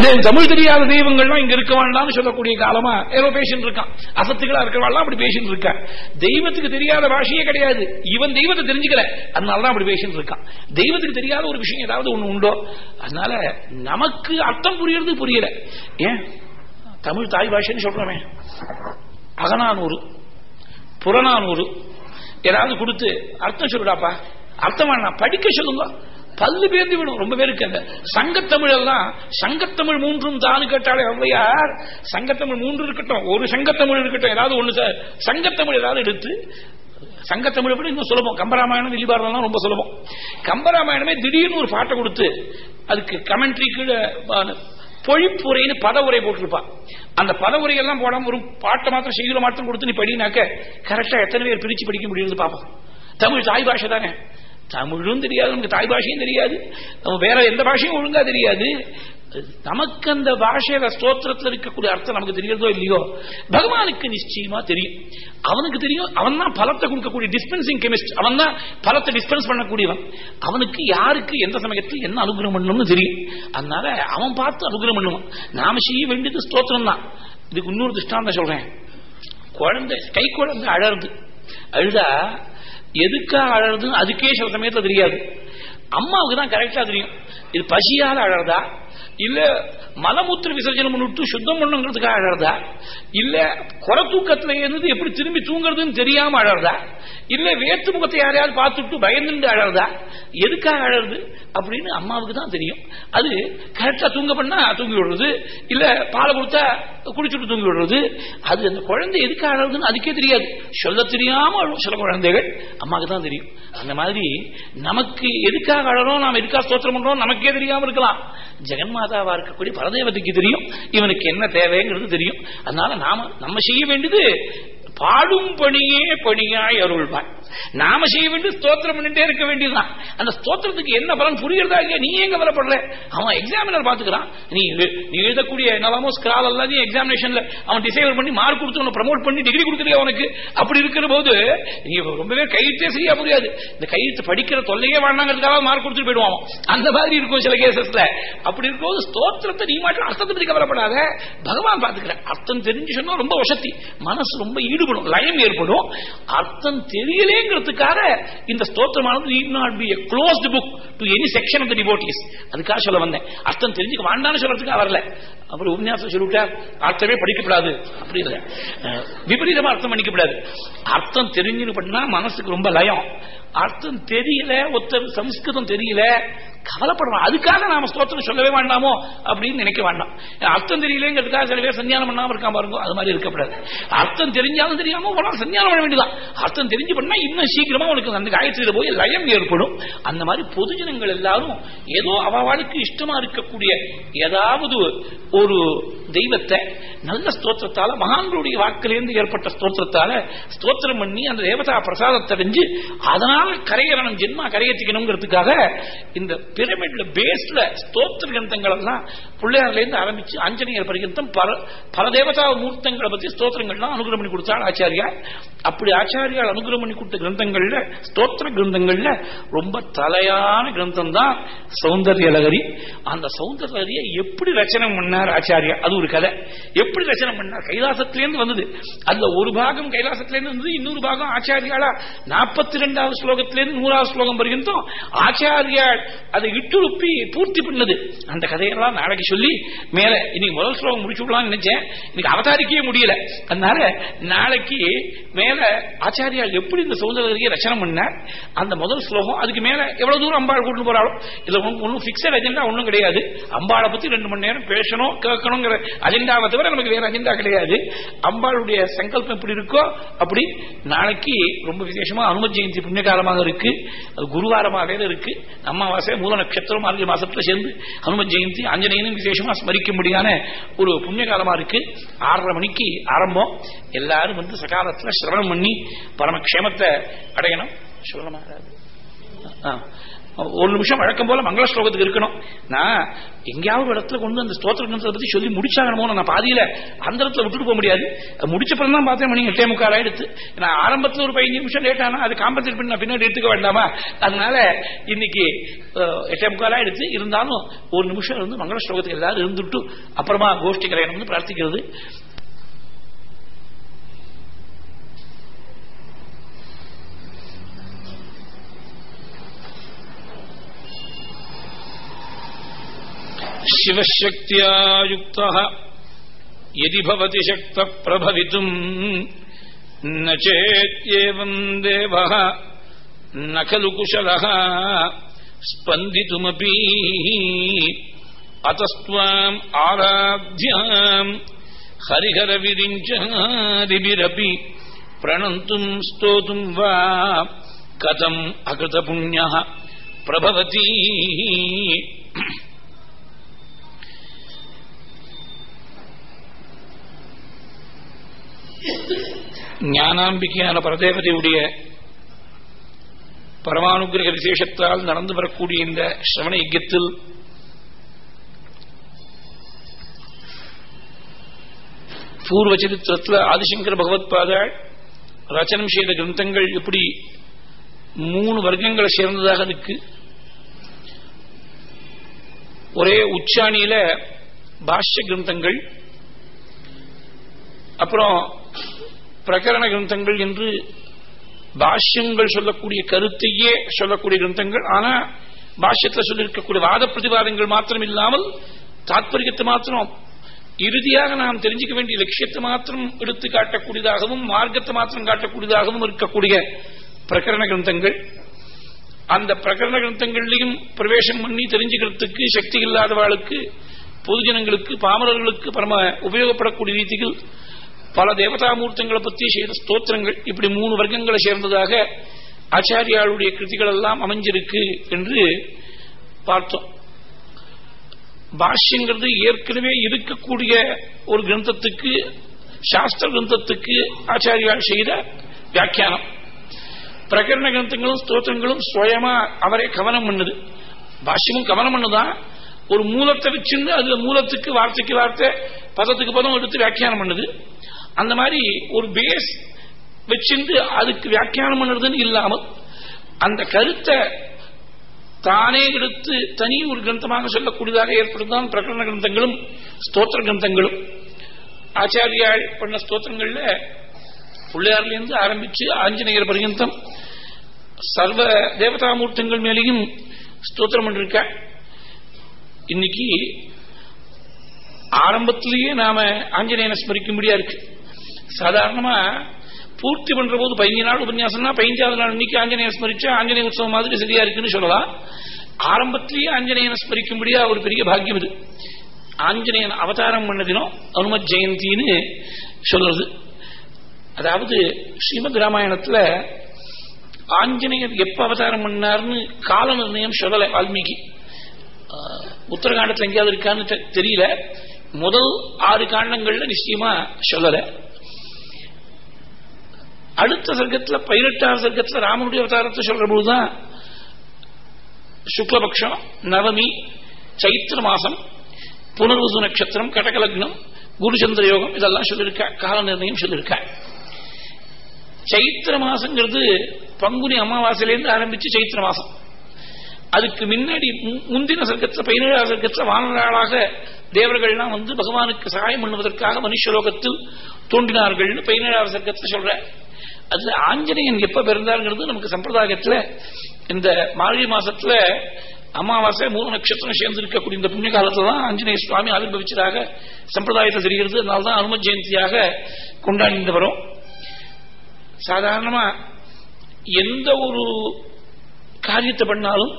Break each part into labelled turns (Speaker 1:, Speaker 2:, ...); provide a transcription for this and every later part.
Speaker 1: தமிழ் தெரியாத தெய்வங்கள்லாம் இங்க இருக்க வேண்டாம்னு சொல்லக்கூடிய காலமா ஏதோ பேசிட்டு இருக்கான். அசத்துக்களா இருக்கிறவாள்லாம் அப்படி பேசிட்டு இருக்கான். தெய்வத்துக்கு தெரியாத பாஷையே கிடையாது. இவன் தெய்வத்தை தெரிஞ்சுக்கல. அதனாலதான் அப்படி பேசிட்டு இருக்கான். தெய்வத்துக்கு தெரியாத ஒரு விஷயம் ஏதாவது ஒண்ணு உண்டோ? அதனால நமக்கு அர்த்தம் புரியறது புரியல. ஏன்? தமிழ் தாய் பாஷைன்னு சொல்றோமே. அகநானூறு புறநானூறு ஏதாவது கொடுத்து அர்த்தம் சொல்லுடாப்பா. அர்த்தம் வேணாம். படிக்க சொல்லுங்க. பல்லு பேர்ந்து விடும். ரொம்ப பேருக்கு அந்த சங்கத்தமிழ் எல்லாம் சங்கத்தமிழ் மூன்றும் தான் கேட்டாலே ஔவையார் சங்கத்தமிழ் மூன்று இருக்கட்டும். ஒரு சங்கத்தமிழ் இருக்கட்டும். ஏதாவது ஒண்ணு சார். சங்கத்தமிழ் ஏதாவது எடுத்து சங்கத்தமிழ் விட இன்னும் சுலபம். கம்பராமாயணம் வில்லிபாரதம் ரொம்ப சுலபம். கம்பராமாயணமே திடீர்னு ஒரு பாட்டை கொடுத்து அதுக்கு கமெண்ட்ரி கீழே பொழிப்புரைன்னு பதவுரை போட்டிருப்பான் அந்த பதவுரையெல்லாம் போடாம ஒரு பாட்டை மாத்திரம் செய்யுற மாத்திரம் கொடுத்து நீ படினாக்க கரெக்டா எத்தனை பேர் பிரிச்சு படிக்க முடியுது பாப்போம் தமிழ் தாய் பாஷை தானே. தமிழும் தெரியாது நமக்கு தாய் பாஷையும் தெரியாது நம்ம வேற எந்த பாஷையும் ஒழுங்கா தெரியாது. நமக்கு அந்த பாஷையில ஸ்தோத்திரத்தில் இருக்கக்கூடிய அர்த்தம் நமக்கு தெரியறதோ இல்லையோ? பகவானுக்கு நிச்சயமா தெரியும். அவனுக்கு தெரியும் அவன் தான் பலத்தை கொடுக்கக்கூடிய டிஸ்பென்சிங் கெமிஸ்ட் அவன் தான் பலத்தை டிஸ்பென்ஸ் பண்ணக்கூடியவன். அவனுக்கு யாருக்கு எந்த சமயத்தில் என்ன அனுகிரகம் பண்ணணும்னு தெரியும். அதனால அவன் பார்த்து அனுகிரகம் பண்ணுவான். நாம செய்ய வேண்டியது ஸ்தோத்திரம் தான். இதுக்கு இன்னொரு திருஷ்டாந்தம் சொல்றேன். குழந்தை கை குழந்தை அழறது. அழுதா எதுக்காக அழறதுன்னு அதுக்கே சில சமயத்துல தெரியாது. அம்மாவுக்கு தான் கரெக்டா தெரியும். இது பசியால அழறதா? இல்ல மலமூத்திர விசர்ஜனம் பண்ணிட்டு சுத்தம் பண்ணுங்கிறதுக்காக அழறதா? இல்ல குறை தூக்கத்துல இருந்து எப்படி திரும்பி தூங்குறதுன்னு தெரியாம அழறதா? இல்ல வேத்து முகத்தை யாரையாவது பார்த்துட்டு பயந்துட்டு அழறதா? எதுக்காக அழறது? அப்படின்னு அம்மாவுக்கு தான் தெரியும். அது கரெக்டா தூங்க பண்ணா தூங்கி விடுறது. இல்ல பாலை கொடுத்தா குடிச்சுட்டு தூங்கி விடுறது. அது அந்த குழந்தை எதுக்காக அழறதுன்னு அதுக்கே தெரியாது. சொல்ல தெரியாம அழும் சில குழந்தைகள். அம்மாவுக்கு தான் தெரியும். அந்த மாதிரி நமக்கு எதுக்காக அழறோம்? நாம் எதுக்காக ஸ்தோத்திரம் பண்றோம் நமக்கே தெரியாம இருக்கலாம். ஜெகன்மாதாவா இருக்கக்கூடிய பரதேவத்துக்கு தெரியும். இவனுக்கு என்ன தேவைங்கிறது தெரியும். அதனால நாம நம்ம செய்ய வேண்டியது பாடும் பணியே பணியாய் அருள்வாய் நாம செய்ய வேண்டியது ஸ்தோத்திரம் பண்ணிட்டே இருக்க வேண்டியதுதான். அந்த ஸ்தோத்திரத்துக்கு என்ன பலன் புரியுறதா இல்லையா? நீ எங்க வரப்படுற அவன் எக்ஸாமினர் பாத்துக்கிறான் நீ நீ எழுதக்கூடிய என்னவாமோ ஸ்கிரால் எல்லாத்தையும் எக்ஸாமினேஷன்ல அவன் டிசைவர் பண்ணி மார்க் கொடுத்து உன்னை ப்ரமோட் பண்ணி டிகிரி கொடுக்குறீங்க அவனுக்கு அப்படி இருக்கிற போது நீ ரொம்பவே கையெழுத்தே சரியா புரியாது இந்த கையெழுத்து படிக்கிற தொல்லையே வேணாங்கிறதுக்காக மார்க் கொடுத்துட்டு போயிடுவான் அந்த மாதிரி இருக்கும் சில கேசஸ்ல அப்படி இருக்கும்போது ஸ்தோத்திரத்தை நீ மாட்டும் அர்த்தத்தை பத்தி கவலைப்படாத. பகவான் பாத்துக்கிறேன் அர்த்தம் தெரிஞ்சு சொன்னா ரொம்ப வசதி. மனசு ரொம்ப ஈடுபடும். லயம் ஏற்படும். அர்த்தம் தெரியலேங்கிறதுக்காக இந்த ஸ்தோத்திரமானது need not be closed book to any section of the devotees அதுக்காக சொல்ல வந்தேன். அர்த்தம் தெரிஞ்சுக்க வேண்டாம்னு சொல்றதுக்காக வரல. அப்புறம் உபன்யாசம் சொல்லிவிட்டார். அர்த்தமே படிக்கப்படாது. அப்படி இல்லை. விபரீதமா அர்த்தம் பண்ணிக்கப்படாது. அர்த்தம் தெரிஞ்சுன்னு பண்ணா மனசுக்கு ரொம்ப லயம். அர்த்தம் தெரியல ஒருத்தர் சம்ஸ்கிருதம் தெரியல கவலைப்படுறோம். அதுக்காக நாம ஸ்தோத்திரம் சொல்லவே வேண்டாமோ அப்படின்னு நினைக்க வேண்டாம். அர்த்தம் தெரியலங்கிறதுக்காக சில பேர் சன்னியானம் பண்ணாம இருக்கா பாருங்க அது மாதிரி இருக்கக்கூடாது அர்த்தம் தெரிஞ்சாலும் தெரியாம உடனே சன்னியானம் பண்ண வேண்டியதான் அர்த்தம் தெரிஞ்சு பண்ணா இன்னும் சீக்கிரமா உனக்கு அந்த காயத்ரியில போய் லயம் ஏற்படும். அந்த மாதிரி பொதுஜனங்கள் எல்லாரும் ஏதோ அவளுக்கு இஷ்டமா இருக்கக்கூடிய ஏதாவது ஒரு தெய்வத்தை நல்ல ஸ்தோத்திரத்தால மகான்களுடைய வாக்கிலிருந்து ஏற்பட்ட ஸ்தோத்திரத்தால ஸ்தோத்திரம் பண்ணி அந்த தேவதா பிரசாதத்தடைஞ்சு அதனால கரையறணும் ஜென்மா கரையத்திக்கணுங்கிறதுக்காக இந்த பிரமிட்ல பேஸ்ல ஸ்தோத்திர கிரந்தங்கள் எல்லாம் பிள்ளையார்ல இருந்து ஆரம்பிச்சு ஆஞ்சநேயர் பர்யந்தம் பல தேவதா மூர்த்தங்களை பத்தி ஸ்தோத்திரங்கள்லாம் அனுகிரம் பண்ணி கொடுத்தாள் ஆச்சாரியா அப்படி ஆச்சாரியால் அனுகிரம் பண்ணி கொடுத்த கிரந்தங்கள்ல ஸ்தோத்திர கிரந்தங்கள்ல ரொம்ப தலையான கிரந்தம் தான் சௌந்தர்ய லகரி. அந்த சௌந்தர்ய லகரியை எப்படி ரச்சனை பண்ணார் ஆச்சாரியா அது ஒரு கதை. எப்படி ரச்சனை பண்ணார்? கைலாசத்திலேருந்து வந்தது. அந்த ஒரு பாகம் கைலாசத்திலேருந்து வந்தது இன்னொரு பாகம் ஆச்சாரியாலா நாற்பத்தி ரெண்டாவது ஸ்லோகத்திலேருந்து நூறாவது ஸ்லோகம் பர்யந்தம் ஆச்சாரியால் அதை இட்டுழுப்பி பூர்த்தி பண்ணது. அந்த கதையெல்லாம் நாளைக்கு சொல்லி மேல இன்னைக்கு முதல் ஸ்லோகம் முடிச்சு விடலாம்னு நினைச்சேன். இன்னைக்கு அவதாரிக்கவே முடியல. அதனால நாளைக்கு மேல ஆச்சாரியால் எப்படி இந்த சௌந்தரகரியை ரச்சனை பண்ணார்? அந்த முதல் ஸ்லோகம் அதுக்கு மேல எவ்வளவு தூரம் அம்பாள் கூட்டு போறாளோ? இதுல ஒன்றும் பிக்சட் அஜெண்டா ஒன்றும் கிடையாது. அம்பாளை பத்தி ரெண்டு மணி நேரம் பேசணும் கேட்கணுங்கிற அஜெண்டாவை தவிர நமக்கு வேற அஜெண்டா கிடையாது. அம்பாளுடைய சங்கல்பம் எப்படி இருக்கோ அப்படி நாளைக்கு ரொம்ப விசேஷமா அனுமதி ஜெயந்தி புண்ணியகாலமாக இருக்கு. அது குருவாரமா இருக்கு. அமாவாசை மூல நட்சத்திரம் மார்கழி மாசத்துல சேர்ந்து ஹனும ஜெயந்தி ஆஞ்சநேயனும் விசேஷமா ஸ்மரிக்கும்படியான ஒரு புண்ணிய காலமா இருக்கு. ஆறரை மணிக்கு ஆரம்பம். எல்லாரும் வந்து சகாலத்துல சிரவணம் பண்ணி பரமக்ஷேமத்தை அடையணும். சொல்லணும் ஆ. ஒரு நிமிஷம் வழக்கம் போல மங்கள ஸ்லோகத்துக்கு இருக்கணும். நான் எங்கேயாவது ஒரு இடத்துல கொண்டு அந்த ஸ்தோத்திர கிரந்தத்தை பத்தி சொல்லி முடிச்சாகணுமோ நான் பாதியில அந்த இடத்துல விட்டுட்டு போக முடியாது. முடிச்சப்பறம் தான் பார்த்தேன் மணி எட்டே முக்கால் ஆயிடுத்து. நான் ஆரம்பத்தில் ஒரு பதினஞ்சு நிமிஷம் லேட் ஆனா அது காம்பன்சேட் பண்ணி நான் பின்னாடி எடுத்துக்க வேண்டாமா? அதனால இன்னைக்கு எட்டே முக்கால் ஆயிடுச்சு இருந்தாலும் ஒரு நிமிஷம் இருந்து மங்கள ஸ்லோகத்துக்கு எல்லாரும் இருந்துட்டு அப்புறமா கோஷ்டி கல்யாணம் பிரார்த்திக்கிறது. சிவசக்தியாயுக்த எதிபவதி சக்த பிரபவிதும் நேத்யேவம் தேவ ந கலு குஷல ஸ்பந்திதுமபி அத்தஸ்வாம் ஆராத்தியாம் ஹரிஹர விரிஞ்சாதிபிரபி பிரணந்தும் ஸ்தோதும் வா கதம் அகிருத புண்ணிய பிரபவதி ஞானாம்பிகையான பரதேவதையுடைய பரமானுகிரக விசேஷத்தால் நடந்து வரக்கூடிய இந்த சிரவண யஜ்யத்தில் பூர்வ சரித்திரத்தில் ஆதிசங்கர பகவத்பாதாள் ரச்சனம் செய்த கிரந்தங்கள் எப்படி மூணு வர்க்கங்களை சேர்ந்ததாக இருக்கு. ஒரே உச்சாணியில பாஷ்ய கிரந்தங்கள் அப்புறம் பிரகரண கிரந்தங்கள் என்று பாஷ்யங்கள் சொல்லக்கூடிய கருத்தையே சொல்லக்கூடிய கிரந்தங்கள். ஆனா பாஷ்யத்தில் சொல்லியிருக்கக்கூடிய வாத பிரதிவாதங்கள் மாத்திரம் இல்லாமல் தாத்பரியத்தை மாத்திரம் இறுதியாக நாம் தெரிஞ்சுக்க வேண்டிய லட்சியத்தை மாத்திரம் எடுத்து காட்டக்கூடியதாகவும் மார்க்கத்தை மாத்திரம் காட்டக்கூடியதாகவும் இருக்கக்கூடிய பிரகரண கிரந்தங்கள். அந்த பிரகரண கிரந்தங்கள்லையும் பிரவேசம் பண்ணி தெரிஞ்சுக்கிறதுக்கு சக்தி இல்லாதவாளுக்கு பொதுஜனங்களுக்கு பாமரர்களுக்கு பரம உபயோகப்படக்கூடிய ரீதியில் பல தேவதாமூர்த்தங்களை பற்றி செய்த ஸ்தோத்திரங்கள். இப்படி மூணு வர்க்கங்களை சேர்ந்ததாக ஆச்சாரியாளுடைய கிருதிகள் எல்லாம் அமைஞ்சிருக்கு என்று பார்த்தோம். பாஷ்யங்கிறது ஏற்கனவே இருக்கக்கூடிய ஒரு கிரந்தத்துக்கு சாஸ்திர கிரந்தத்துக்கு ஆச்சாரியால் செய்த வியாக்கியானம். பிரகரண கிரந்தங்களும் ஸ்தோத்திரங்களும் சுயமா அவரே கவனம் பண்ணுது. பாஷ்யமும் கவனம் பண்ணுதான் ஒரு மூலத்தை வச்சுன்னு அதுல மூலத்துக்கு வார்த்தைக்கு வார்த்தை பதத்துக்கு பதம் எடுத்து வியாக்கியானம் பண்ணுது. அந்த மாதிரி ஒரு பேஸ் வச்சிருந்து அதுக்கு வியாக்கியானம் பண்ணுறதுன்னு இல்லாமல் அந்த கருத்தை தானே எடுத்து தனி ஒரு கிரந்தமாக சொல்லக்கூடியதாக ஏற்படுத்தான் பிரகடன கிரந்தங்களும் ஸ்தோத்திர கிரந்தங்களும். ஆச்சாரியாள் பண்ண ஸ்தோத்திரங்கள்ல பிள்ளையார்லேருந்து ஆரம்பிச்சு ஆஞ்சநேயர் பர்யந்தம் சர்வ தேவதாமூர்த்தங்கள் மேலேயும் ஸ்தோத்திரம் பண்ணிருக்க. இன்னைக்கு ஆரம்பத்திலேயே நாம ஆஞ்சநேயனை ஸ்மரிக்கும்படியா இருக்கு. சாதாரணமா பூர்த்தி பண்ற போது பதினஞ்சு நாள் உபன்யாசம்னா பதினஞ்சாவது நாள் இன்னைக்கு ஆஞ்சநேயர் ஸ்மரிச்சா ஆஞ்சநேய உற்சவம் மாதிரி சரியா இருக்குன்னு சொல்லலாம். ஆரம்பத்திலேயே ஆஞ்சநேயனை ஸ்மரிக்கும்படியா ஒரு பெரிய பாக்கியம் இது. ஆஞ்சநேயன் அவதாரம் பண்ண தினம் அனுமத் ஜெயந்தின்னு சொல்றது. அதாவது ஸ்ரீமத் ராமாயணத்துல ஆஞ்சநேயர் எப்ப அவதாரம் பண்ணார்னு கால நிர்ணயம் சொல்லலை வால்மீகி. உத்தரகாண்டத்தில் எங்கேயாவது இருக்கான்னு தெ- தெரியல. முதல் ஆறு காண்டங்கள்ல நிச்சயமா சொல்லலை. அடுத்த சர்க்கத்துல பதினெட்டாவது சர்க்கத்துல ராமனுடைய அவதாரத்தை சொல்ற போதுதான் சுக்லபக்ஷம் நவமி சைத்திர மாசம் புனர்வசு நட்சத்திரம் கடகலக்னம் குருச்சந்திர யோகம் இதெல்லாம் சொல்லியிருக்க கால நிர்ணயம் சொல்லியிருக்க சைத்திர மாசங்கிறது பங்குனி அமாவாசையிலேருந்து ஆரம்பிச்சு சைத்திர மாசம். அதுக்கு முன்னாடி முந்தின சர்க்கத்துல பதினேழாவது சர்க்கத்துல வானராளாக தேவர்கள்லாம் வந்து பகவானுக்கு சகாயம் பண்ணுவதற்காக மனுஷலோகத்தில் தோன்றினார்கள்னு பதினேழாவது சர்க்கத்துல சொல்ற. அதுல ஆஞ்சநேயன் எப்ப பிறந்தாருங்கிறது நமக்கு சம்பிரதாயத்துல இந்த மார்கழி மாசத்துல அமாவாசை மூணு நட்சத்திரம் சேர்ந்து இருக்கக்கூடிய இந்த புண்ணிய காலத்துல தான் ஆஞ்சநேய சுவாமி ஆவிர்வவிச்சதாக சம்பிரதாயத்தை தெரிகிறது. அதனால்தான் அனும ஜெயந்தியாக கொண்டாடி வரும் சாதாரணமா எந்த ஒரு காரியத்தை பண்ணாலும்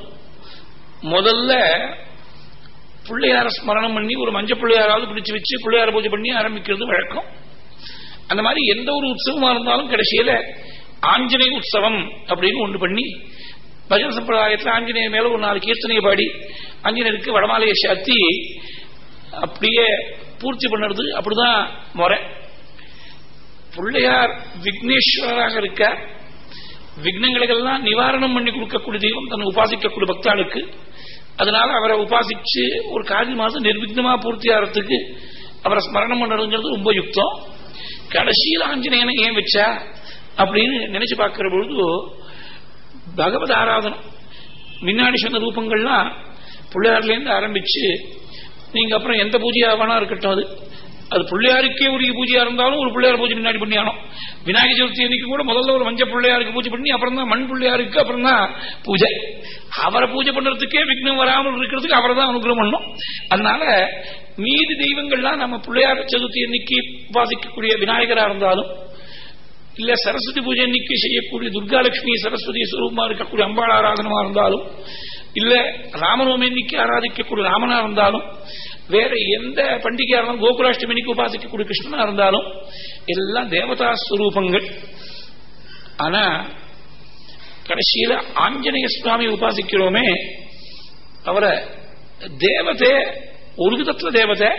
Speaker 1: முதல்ல பிள்ளையார ஸ்மரணம் பண்ணி ஒரு மஞ்சள் பிள்ளையாராவது பிடிச்சு வச்சு பிள்ளையார பூஜை பண்ணி ஆரம்பிக்கிறது வழக்கம். அந்த மாதிரி எந்த ஒரு உற்சவமா இருந்தாலும் கடைசியில ஆஞ்சநேய உற்சவம் அப்படின்னு ஒன்று பண்ணி பஜன சம்பிரதாயத்தில் ஆஞ்சநேயர் மேல ஒரு நாலு கீர்த்தனையை பாடி ஆஞ்சநேயருக்கு வடமாலையை சாத்தி அப்படியே பூர்த்தி பண்ணுறது அப்படிதான் முறை. பிள்ளையார் விக்னேஸ்வரராக இருக்க விக்னங்களுக்கெல்லாம் நிவாரணம் பண்ணி கொடுக்கக்கூடிய தெய்வம் தன்னை உபாசிக்கக்கூடிய பக்தாளுக்கு. அதனால அவரை உபாசிச்சு ஒரு காரியமாக நிர்விக்னமா பூர்த்தி ஆகிறதுக்கு அவரை ஸ்மரணம் பண்ணுறதுங்கிறது ரொம்ப யுக்தம். கடைசியில் ஆஞ்சநேயனை ஏன் வச்சா? அப்படின்னு நினைச்சு பார்க்கிற பொழுது பகவத் ஆராதனம். முன்னாடி சொன்ன ரூபங்கள்லாம் பிள்ளையார்லேருந்து ஆரம்பிச்சு நீங்க அப்புறம் எந்த பூஜையா வேணா இருக்கட்டும் அது. அது பிள்ளையாருக்கே உரிய பூஜையா இருந்தாலும் ஒரு பிள்ளையார் பூஜை முன்னாடி பண்ணியானோம் விநாயகர் சதுர்த்தி அன்னைக்கு கூட முதல்ல ஒரு மஞ்சள் பிள்ளையாருக்கு பூஜை பண்ணி அப்புறம் தான் மண் பிள்ளையாருக்கு அப்புறம் தான் பூஜை. அவரை பூஜை பண்றதுக்கே விக்னம் வராமல் இருக்கிறதுக்கு அவரை தான் அனுகிரகம் பண்ணும். அதனால மீதி தெய்வங்கள்லாம் நம்ம பிள்ளையார் சதுர்த்தி அன்னைக்கு உபாசிக்கக்கூடிய விநாயகரா இருந்தாலும் இல்ல சரஸ்வதி பூஜை அன்னைக்கு செய்யக்கூடிய துர்காலட்சுமி சரஸ்வதி சுரூபமா இருக்கக்கூடிய அம்பாள் ஆராதனமா இருந்தாலும் இல்ல ராமநவமி அன்னைக்கு ஆராதிக்கக்கூடிய ராமனா இருந்தாலும் வேற எந்த பண்டிகையா இருந்தாலும் கோகுலாஷ்டமி அன்னைக்கு உபாசிக்கக்கூடிய கிருஷ்ணனா இருந்தாலும் எல்லாம் தேவதா ஸ்வரூபங்கள் ஆனா கடைசியில ஆஞ்சநேய சுவாமி உபாசிக்கிறோமே அவரை தேவதை ஒரு விதத்துல தேவதை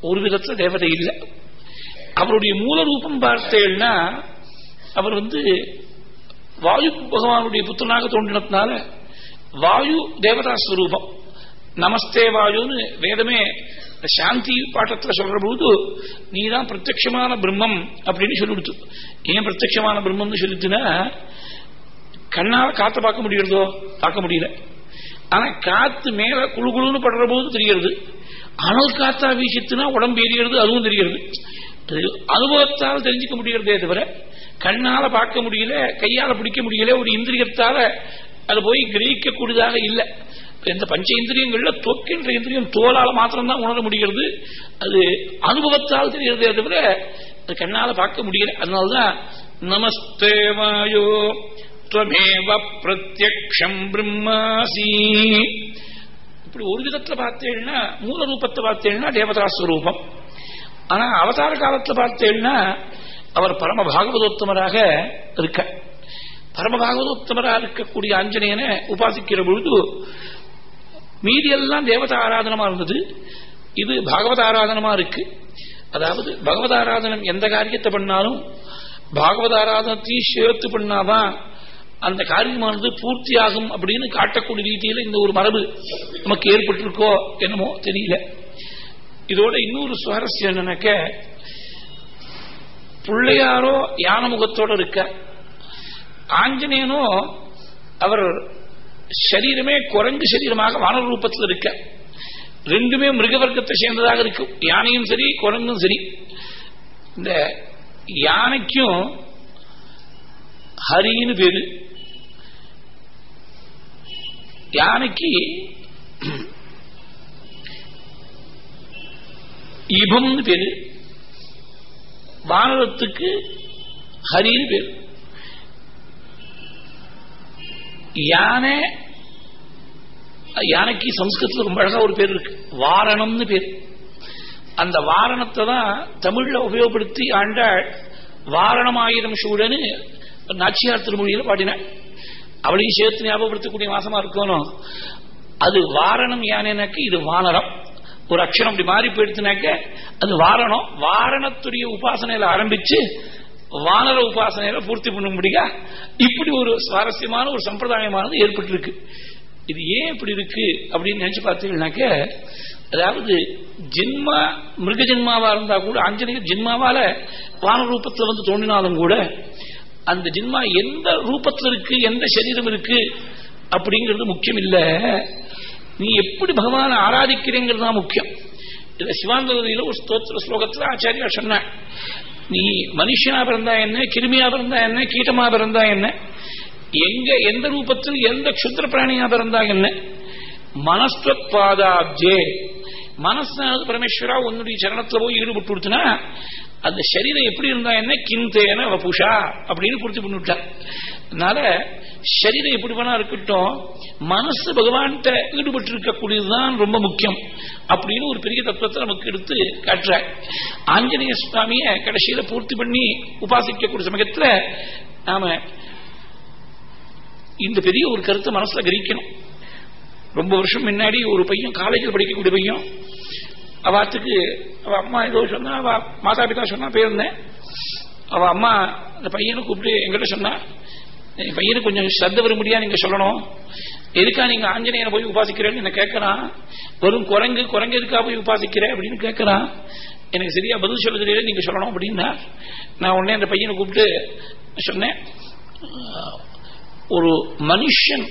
Speaker 1: ஒரு விதத்துல தேவதை இல்லை. அவருடைய மூல ரூபம் பார்த்தேன்னா அவர் வந்து வாயு பகவானுடைய புத்தனாக தோன்றினதுனால வாயு தேவதா ஸ்வரூபம். நமஸ்தே வாயுன்னு வேதமே சாந்தி பாட்டத்தில் சொல்ற போது நீதான் பிரத்யமான பிரம்மம் அப்படின்னு சொல்லிடுத்து ஏன் பிரத்யமான பிரம்மம்னு சொல்லிட்டுனா கண்ணால காத்த பார்க்க முடியறதோ பார்க்க முடியல. ஆனா காத்து மேல குழு குழுன்னு படுற போது தெரிகிறது. அனல் காத்தா வீசித்துனா உடம்பு எரிகிறது அதுவும் தெரிகிறது. அனுபவத்தால் தெரிஞ்சுக்க முடிகிறதே தவிர கண்ணால பார்க்க முடியல கையால பிடிக்க முடியல ஒரு இந்திரியத்தால அது போய் கிரகிக்கக்கூடியதாக இல்லை. இந்த பஞ்ச இந்திரியங்கள்ல தொக்கின்ற இந்திரியம் தோலால மாத்திரம்தான் உணர முடிகிறது. அது அனுபவத்தால் தெரிகிறதே தவிர அது கண்ணால பார்க்க முடியல. அதனால்தான் நமஸ்தே வாயோ துவமேவ பிரத்யக்ஷம் பிரம்மாசி. இப்படி ஒரு விதத்துல பார்த்தேன்னா மூல ரூபத்தை பார்த்தேன்னா தேவதா ஸ்வரூபம் ஆனா அவதார காலத்துல பார்த்தேன்னா அவர் பரம பாகவதோத்தமராக இருக்க. பரம பாகவதோத்தமராக இருக்கக்கூடிய ஆஞ்சநேயனை உபாசிக்கிற பொழுது மீதி எல்லாம் தேவதா ஆராதனமா இருந்தது. இது பாகவத ஆராதனமா இருக்கு. அதாவது பகவத ஆராதனம் எந்த காரியத்தை பண்ணாலும் பாகவத ஆராதனத்தையும் சேர்த்து பண்ணாதான் அந்த காரியமானது பூர்த்தியாகும் அப்படின்னு காட்டக்கூடிய ரீதியில இந்த ஒரு மரபு நமக்கு ஏற்பட்டிருக்கோ என்னமோ தெரியல. இதோட இன்னொரு சுவாரஸ்யம் என்னன்னாக்க பிள்ளையாரோ யான முகத்தோட இருக்க ஆஞ்சநேயனோ அவர் சரீரமே குரங்கு சரீரமாக வான ரூபத்தில் இருக்க ரெண்டுமே மிருகவர்க்கத்தை சேர்ந்ததாக இருக்கும் யானையும் சரி குரங்கும் சரி. இந்த யானைக்கும் ஹரின்னு பேரு. யானைக்கு இபம்னு பேரு. வானரத்துக்கு ஹரின்னு பேரு. யானை யானைக்கு சம்ஸ்கிருத்தில் ரொம்ப அழகா ஒரு பேர் இருக்கு. வாரணம்னு பேர். அந்த வாரணத்தை தான் தமிழ்ல உபயோகப்படுத்தி ஆண்டாள் வாரணம் ஆயிரம் சூழன்னு நாச்சியார் திருமொழியில் பாடினாள். அவளையும் சேர்த்து ஞாபகப்படுத்தக்கூடிய மாசமா இருக்கணும். அது வாரணம் யானைனாக்க இது வானரம். ஒரு அக்ஷரம் அப்படி மாறி போயிடுச்சுனாக்க அது வாரணம். வாரணத்துடைய உபாசனையில ஆரம்பிச்சு வானர உபாசனையில பூர்த்தி பண்ண முடியா இப்படி ஒரு சுவாரஸ்யமான ஒரு சம்பிரதாயமானது ஏற்பட்டிருக்கு. இது ஏன் இப்படி இருக்கு அப்படின்னு நினைச்சு பார்த்தீங்கன்னாக்க அதாவது ஜென்மா மிருக ஜென்மாவா இருந்தா கூட ஆஞ்சநேயர் ஜென்மாவால வானரூபத்துல வந்து தோன்றினாலும் கூட அந்த ஜின்மா எந்த ரூபத்தில் இருக்கு எந்த சரீரம் இருக்கு அப்படிங்கிறது முக்கியம் இல்ல நீ எப்படி பகவானை ஆராதிக்கிறீங்கிறது தான் முக்கியம். இதுல சிவாந்ததியில ஒரு ஸ்தோத்திர ஸ்லோகத்துல ஆச்சாரியா சொன்ன நீ மனுஷனா பிறந்தா என்ன கிருமியா பிறந்தா என்ன கீட்டமா பிறந்தா என்ன எங்க எந்த ரூபத்தில் எந்த க்ஷுத்திர பிராணியா பிறந்தா என்ன மனஸ்வ பாதாப்ஜே பரமேஸ்வரா உன்னுடைய சரணத்துல போய் ஈடுபட்டு கொடுத்துனா அந்த சரீரம் எப்படி இருந்தா என்ன? கிந்தேன வபுஷா அப்படின்னு பூர்த்தி பண்ணிவிட்டார் அதனால சரீரம் எப்படி வேணா இருக்கட்டும் மனசு பகவான்கிட்ட ஈடுபட்டு இருக்கக்கூடியதுதான் ரொம்ப முக்கியம் அப்படின்னு ஒரு பெரிய தத்துவத்தை நமக்கு எடுத்து காட்டுற ஆஞ்சநேய சுவாமிய கடைசியில பூர்த்தி பண்ணி உபாசிக்கக்கூடிய சமயத்துல நாம இந்த பெரிய ஒரு கருத்தை மனசுல கிரகிக்கணும். ரொம்ப வருஷம் முன்னாடி ஒரு பையன் காலேஜில் படிக்கக்கூடிய பையன் அவாத்துக்கு அவ அம்மா ஏதோ சொன்னா அவ மாதா பிதா சொன்னா போயிருந்தேன் அவ அம்மா அந்த பையனை கூப்பிட்டு எங்கிட்ட சொன்னா என் பையனுக்கு கொஞ்சம் ஸ்ரத்த வர முடியா நீங்க சொல்லணும்? எதுக்கா நீங்க ஆஞ்சநேயனை போய் உபாசிக்கிறேன்னு என்ன கேட்கறான் வெறும் குரங்கு குரங்கு எதுக்கா போய் உபாசிக்கிறேன் அப்படின்னு கேட்கறான் எனக்கு சரியா பதில் சொல்ல தெரியல நீங்க சொல்லணும் அப்படின்னா நான் உடனே அந்த பையனை கூப்பிட்டு சொன்னேன். ஒரு மனுஷன்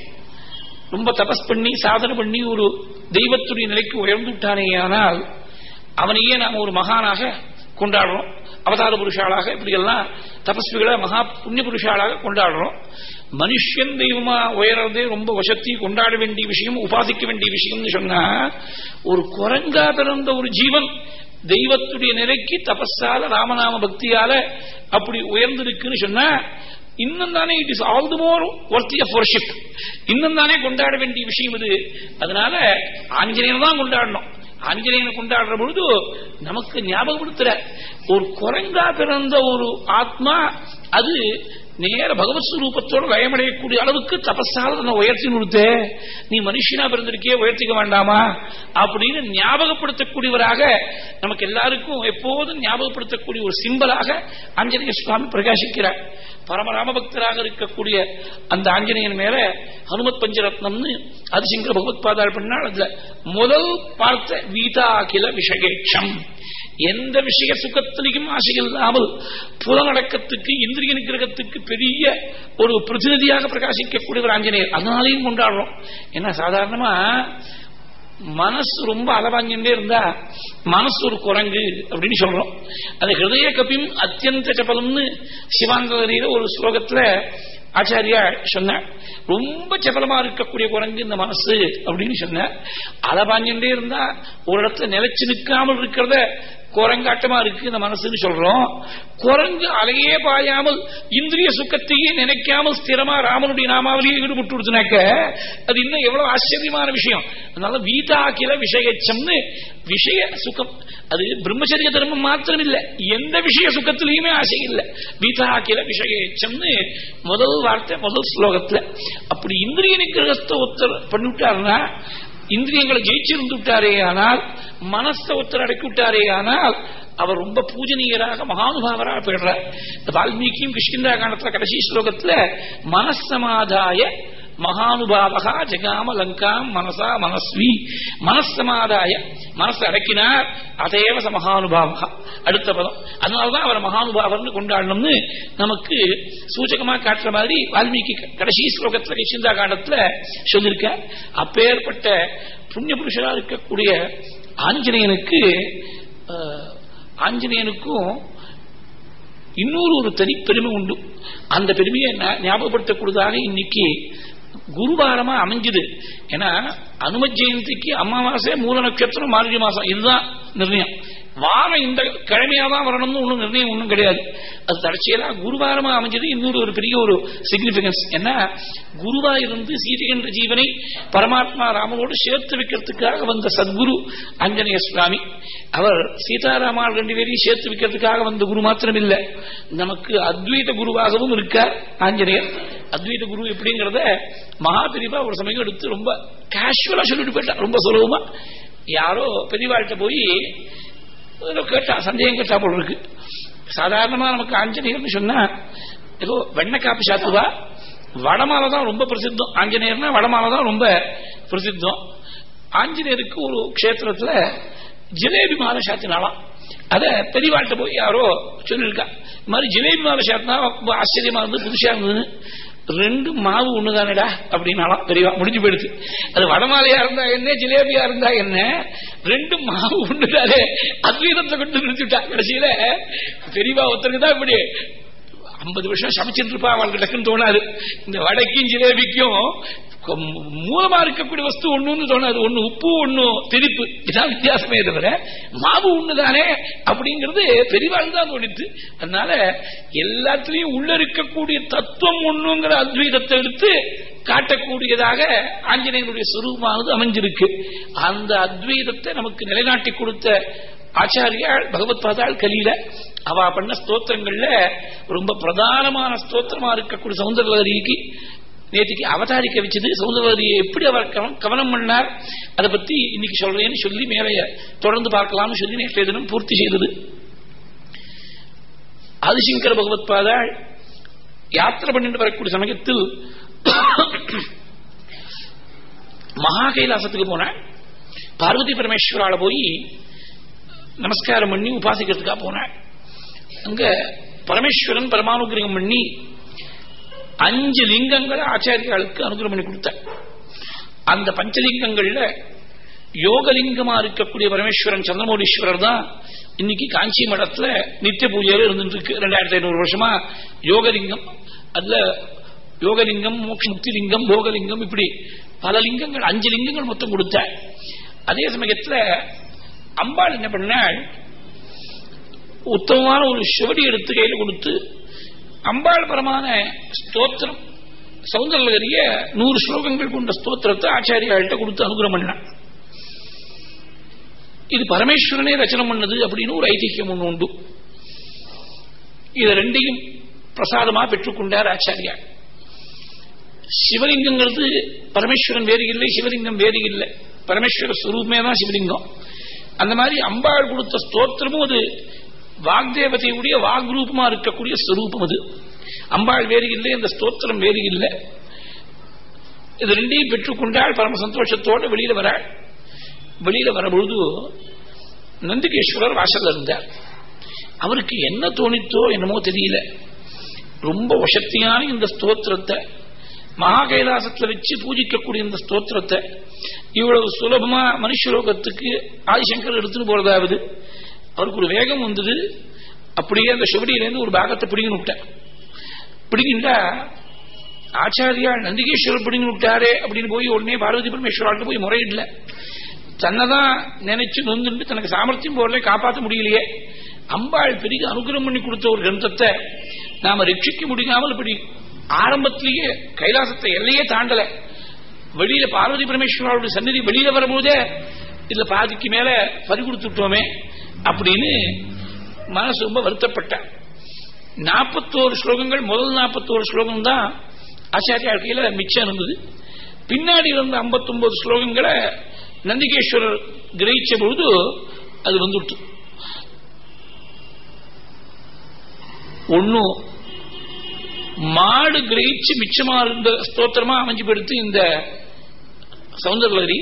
Speaker 1: ரொம்ப தபஸ் பண்ணி சாதனை பண்ணி ஒரு தெய்வத்துடைய நிலைக்கு உயர்ந்துட்டானே ஆனால் அவனையே நாம் ஒரு மகானாக கொண்டாடுறோம். அவதார புருஷாளாக இப்படி எல்லாம் தபஸ்விகளை மகா புண்ணிய புருஷாளாக கொண்டாடுறோம். மனுஷன் தெய்வமா உயர்றதே ரொம்ப வசத்தி கொண்டாட வேண்டிய விஷயம் உபாதிக்க வேண்டிய விஷயம்னு சொன்னா ஒரு குரங்கா பிறந்த ஒரு ஜீவன் தெய்வத்துடைய நிலைக்கு தபஸால ராமநாம பக்தியால அப்படி உயர்ந்திருக்குன்னு சொன்னா இன்னும் தானே it is all the more worthy of worship இன்னும் தானே கொண்டாட வேண்டிய விஷயம் இது. அதனால ஆஞ்சநேயர் தான் கொண்டாடணும். ஆஞ்சநேயனை கொண்டாடுற பொழுது நமக்கு ஞாபகப்படுத்துற ஒரு குரங்கா பிறந்த ஒரு ஆத்மா அது நேர பகவத் ஸ்வரூபத்தோடு லயமடையக்கூடிய அளவுக்கு தபஸால தன்னை உயர்த்தி நிறுத்தே. நீ மனுஷனா பிறந்திருக்கே உயர்த்திக்க வேண்டாமா? அப்படின்னு ஞாபகப்படுத்தக்கூடியவராக நமக்கு எல்லாருக்கும் எப்போதும் ஞாபகப்படுத்தக்கூடிய ஒரு சிம்பலாக ஆஞ்சநேய சுவாமி பிரகாசிக்கிறார். பரமராம பக்தராக இருக்கக்கூடிய அந்த ஆஞ்சநேயன் மேல ஹனுமத் பஞ்சரத்னம்னு அதிசங்கர பகவத் பாதாள் பண்ணால் அதுல முதல் பார்த்த வீதாகில விஷகேட்சம். எந்த விஷய சுகத்திலையும் ஆசைகள் இல்லாமல் புலநடக்கத்துக்கு இந்திரிய நிகிரகத்துக்கு பெரிய ஒரு பிரதிநிதியாக பிரகாசிக்கக்கூடிய ஒரு ஆஞ்சநேயர். அதனாலையும் கொண்டாடுறோம். ஏன்னா சாதாரணமா மனசு ரொம்ப அலவாங்கிட்டே இருந்தா மனசு ஒரு குரங்கு அப்படின்னு சொல்றோம். அது ஹிருதய கபிம் அத்தியந்த சபலம்னு சிவாந்தரியில ஒரு ஸ்லோகத்துல ஆச்சாரியா சொன்ன ரொம்ப சபலமா இருக்கக்கூடிய குரங்கு இந்த மனசு அப்படின்னு சொன்ன அளவாங்கிட்டே இருந்தா ஒரு இடத்துல நிலைச்சு நிற்காமல் இருக்கிறத குரங்காட்டமா இருக்கு இந்த மனசுன்னு சொல்றோம். குரங்கு அலையே பாயாமல் இந்திரிய சுக்கத்தையே நினைக்காமல் ஸ்திரமா ராமனுடைய நாமாவிலேயே ஈடுபட்டு கொடுத்துனாக்க அது இன்னும் எவ்வளவு ஆச்சரியமான விஷயம். அதனால வீதாக்கில விஷயச்சம்னு விஷய சுகம் அது பிரம்மச்சரிய தர்மம் மாத்திரம் இல்லை எந்த விஷய சுகத்திலையுமே ஆசை இல்லை. வீதாக்கில விஷயச்சம்னு முதல் வார்த்தை முதல் ஸ்லோகத்துல. அப்படி இந்திரிய நிகிரகஸ்த உத்தர பண்ணிவிட்டாருன்னா இந்திரியங்களை ஜெயிச்சிருந்து விட்டாரே ஆனால் மனசை ஒருத்தர் அடக்கி விட்டாரே ஆனால் அவர் ரொம்ப பூஜனீயராக மகானுபாவராக போயிடுறார். இந்த வால்மீகியும் கிருஷ்ணா காண்டத்துல கடைசி ஸ்லோகத்துல மனசமாதாய மகானுபாவகா ஜெகாம லங்காம் மனசா மனஸ்வி மனசமாதாய மனசு அடக்கினார் அதேவ ச மகானுபாவகா. அடுத்த பதம். அதனாலதான் அவர் மகானுபாவர்னு கொண்டாடணும்னு நமக்கு சூச்சகமா காட்டுற மாதிரி வால்மீகி கடைசி ஸ்லோகத்துல கிருஷ்ணா காண்டத்துல சொல்லியிருக்க அப்பேற்பட்ட புண்ணிய புருஷரா இருக்கக்கூடிய ஆஞ்சநேயனுக்கு ஆஞ்சநேயனுக்கும் இன்னொரு ஒரு தனி பெருமை உண்டு. அந்த பெருமையை ஞாபகப்படுத்தக்கூடியதாக இன்னைக்கு குருவாரமா அமைஞ்சுது. ஏன்னா அனும ஜெயந்திக்கு அமாவாசை மூல நட்சத்திரம் மார்கழி மாசம் இதுதான் நிர்ணயம். வாரம் இந்த கிழமையா தான் வரணும்னு ஒன்றும் நிர்ணயம் ஒன்றும் கிடையாது. அது தற்செயலா குருவாரமா அமைஞ்சது. இன்னொரு ஒரு பெரிய ஒரு சிக்னிபிகன்ஸ் ஏன்னா குருவா இருந்து சீதை என்ற ஜீவனை பரமாத்மா ராமனோடு சேர்த்து வைக்கிறதுக்காக வந்த சத்குரு ஆஞ்சநேய சுவாமி. அவர் சீதாராமால் ரெண்டு பேரையும் சேர்த்து வைக்கிறதுக்காக வந்த குரு மாத்திரம் இல்ல நமக்கு அத்வைத குருவாகவும் இருக்கார் ஆஞ்சநேயர். அத்வைத குரு எப்படிங்கிறத மகாபிரிவா ஒரு சமயம் எடுத்து ரொம்ப கேஷுவலா சொல்லிட்டு போயிட்டா ரொம்ப சுலபமா. யாரோ பெரியவாழ்கிட்ட போய் கேட்டா சந்தேகம் கேட்டா போல இருக்கு. சாதாரணமா நமக்கு ஆஞ்சநேயர்னு சொன்னா ஏதோ வெண்ணெய் காப்பி சாத்துவா? வடமாலை தான் ரொம்ப பிரசித்தம். ஆஞ்சநேயர்னா வடமாலை தான் ரொம்ப பிரசித்தம். ஆஞ்சநேயருக்கு ஒரு கஷேத்திரத்துல ஜிலேபி மாலை சாத்தினாலாம் அத பெரியவாழ்கிட்ட போய் யாரோ சொல்லியிருக்கா. இந்த மாதிரி ஜிலேபி மாலை சாத்தினா ரொம்ப ஆச்சரியமா இருந்து புதுசா இருந்ததுன்னு. ரெண்டு மாவு ஒண்ணுதானடா அப்படின்னாலாம் பெரியவா முடிஞ்சு போயிடுச்சு. அது வடமாலையா இருந்தா என்ன ஜிலேபியா இருந்தா என்ன? ரெண்டு மாவு ஒண்ணுதானே? அத்வீதத்தை கொண்டு நிறுத்திட்டா கடைசியில. பெரியவா ஒருத்தருக்கு தான் இப்படி? ஐம்பது வருஷம் சமைச்சிட்டு இருப்பா அவங்களுக்கு டக்குன்னு தோணாது. இந்த வடக்கும் ஜிலேபிக்கும் மூலமா இருக்கக்கூடிய வஸ்து ஒண்ணுன்னு தோணாது. ஒண்ணு உப்பு ஒண்ணு திரிப்பு. இதான் வித்தியாசமே தவிர மாவு ஒண்ணுதானே அப்படிங்கிறது பெரிவாள் தான் தோணித்து அதனால எல்லாத்திலையும் உள்ள இருக்கக்கூடிய தத்துவம் ஒண்ணுங்கிற அத்வைதத்தை எடுத்து காட்டக்கூடியதாக ஆஞ்சநேயனுடைய சுரூபமானது அமைஞ்சிருக்கு. அந்த அத்வைதத்தை நமக்கு நிலைநாட்டி கொடுத்த ஆச்சாரியால் பகவத் பாதாள் கலியில அவ பண்ண ஸ்தோத்திரங்கள்ல ரொம்ப பிரதானமான ஸ்தோத்திரமா இருக்கக்கூடிய சௌந்தரலகரிக்கு நேற்றுக்கு அவதாரிக்க வச்சது. சௌந்தரவதியை எப்படி அவர் கவனம் பண்ணார் அதை பத்தி இன்னைக்கு சொல்றேன்னு சொல்லி மேலே தொடர்ந்து பார்க்கலாம்னு சொல்லி நேற்றைய தினம் பூர்த்தி செய்தது. ஆதிசங்கர பகவத் பாதாள் யாத்திரை பண்ணிட்டு வரக்கூடிய சமயத்தில் மகா கைலாசத்துக்கு போனேன் பார்வதி பரமேஸ்வரால போய் நமஸ்காரம் பண்ணி உபாசிக்கிறதுக்காக போனேன் அங்க பரமேஸ்வரன் பரமானுகிரகம் பண்ணி அஞ்சு லிங்கங்களை ஆச்சாரியாளுக்கு அனுகிரகம் பண்ணி கொடுத்த அந்த பஞ்சலிங்கங்கள்ல யோகலிங்கமா இருக்கக்கூடிய பரமேஸ்வரன் சந்திரமௌலீஸ்வரர் தான் இன்னைக்கு காஞ்சி மடத்துல நித்திய பூஜையில இருந்துட்டு இருக்கு ரெண்டாயிரத்தி ஐநூறு வருஷமா யோகலிங்கம் அதுல யோகலிங்கம் மோட்ச முக்தி லிங்கம் போகலிங்கம் இப்படி பல லிங்கங்கள் அஞ்சு லிங்கங்கள் மொத்தம் கொடுத்த அதே சமயத்துல அம்பாள் என்ன பண்ணாள்? உத்தமமான ஒரு சிவடி எடுத்து கையில கொடுத்து அம்பாள் பரமான ஸ்தோத்திரம் சௌந்தரலகரிய நூறு ஸ்லோகங்கள் கொண்ட ஸ்தோத்திரத்தை ஆச்சாரியாள்கிட்ட கொடுத்து அனுகிரம் பண்ணான் இது பரமேஸ்வரனே ரச்சனை பண்ணது அப்படின்னு ஒரு ஐதிஹியம் ஒன்று உண்டு. இதை ரெண்டையும் பிரசாதமா பெற்றுக்கொண்டார் ஆச்சாரியா சிவலிங்கங்கிறது பரமேஸ்வரன் வேறு இல்லை சிவலிங்கம் வேறு இல்லை. பரமேஸ்வர ஸ்வரூபமே தான் சிவலிங்கம். அந்த மாதிரி அம்பாள் கொடுத்த ஸ்தோத்திரமும் அது வாக்தேவதையுடைய வாக்ரூபமா இருக்கக்கூடிய ஸ்வரூபம் அது. அம்பாள் வேறு இல்லை இந்த ஸ்தோத்திரம் வேறு இல்லை. இது ரெண்டையும் பெற்றுக்கொண்டால் பரம சந்தோஷத்தோடு வெளியில வராள். வெளியில வரபொழுது நந்திகேஸ்வரர் வாசல் இருந்தார். அவருக்கு என்ன தோணித்தோ என்னமோ தெரியல. ரொம்ப வசத்தியான இந்த ஸ்தோத்திரத்தை மகா கைலாசத்துல வச்சு பூஜிக்கக்கூடிய இந்த ஸ்தோத்திரத்தை இவ்வளவு சுலபமா மனுஷலோகத்துக்கு ஆதிசங்கர் எடுத்துட்டு போறதாவது அவருக்கு ஒரு வேகம் வந்தது. அப்படியே அந்த சுவடியிலேருந்து ஒரு பாகத்தை பிடிங்கி விட்டார். பிடிங்கிட்டா ஆச்சாரியா நந்திகேஸ்வரர் பிடிங்கி விட்டாரே அப்படின்னு போய் உடனே பார்வதி பரமேஸ்வராட்டு போய் முறையிடல. தன்னைதான் நினைச்சு நொந்துட்டு தனக்கு சாமர்த்தியம் போறல காப்பாற்ற முடியலையே. அம்பாள் பெரிய அனுகிரகம் பண்ணி கொடுத்த ஒரு கிரந்தத்தை நாம ரட்சிக்க முடியாமல் இப்படி ஆரம்பத்திலேயே கைலாசத்தை எல்லையே தாண்டல. வெளியில பார்வதி பரமேஸ்வரோட சந்நிதி வெளியில வரும்போதே இதுல பாதிக்கு மேல பறி கொடுத்துட்டோமே அப்படின்னு மனசு ரொம்ப வருத்தப்பட்ட. நாற்பத்தோரு ஸ்லோகங்கள் முதல் நாற்பத்தோரு ஸ்லோகம் தான் ஆச்சாரிய வாழ்க்கையில மிச்சம் இருந்தது. பின்னாடி இருந்த ஐம்பத்தொன்பது ஸ்லோகங்களை நந்திகேஸ்வரர் கிரகிச்ச பொழுது அது வந்துட்டு. ஒன்னும் மாடு கிரகிச்சு மிச்சமா இருந்த ஸ்தோத்திரமா அமைஞ்சு படுத்து இந்த சவுந்தரலரி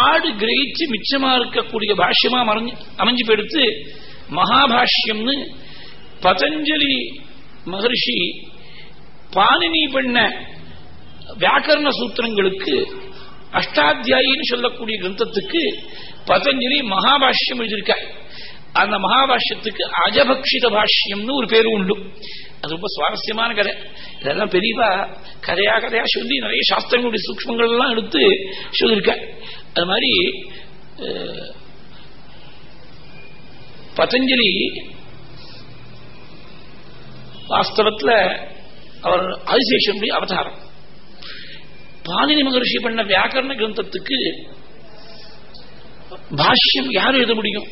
Speaker 1: ஆடு கிரகிச்சு மிச்சமா இருக்கக்கூடிய பாஷ்யமா அமைஞ்சு பெடுத்து மகாபாஷ்யம்னு பதஞ்சலி மகர்ஷி பாலினி பண்ண வியாக்கரண சூத்திரங்களுக்கு அஷ்டாத்தியாயின்னு சொல்லக்கூடிய கிரந்தத்துக்கு பதஞ்சலி மகாபாஷ்யம் எழுதியிருக்காள் அந்த மகாபாஷ்யத்துக்கு அஜபக்ஷித பாஷ்யம்னு ஒரு பேரு உண்டு. அது ரொம்ப சுவாரஸ்யமான கதை. இதெல்லாம் பெரியவா கதையா கதையா சொல்லி நிறைய சாஸ்திரங்களுடைய சூக்மங்கள் எல்லாம் எடுத்து சொல்லியிருக்க அது மாதிரி பதஞ்சலி வாஸ்தவத்தில் அவர் ஆதிசேஷனுடைய அவதாரம். பாலினி மகர்ஷி பண்ண வியாக்கரண கிரந்தத்துக்கு பாஷ்யம் யார் எழுத முடியும்?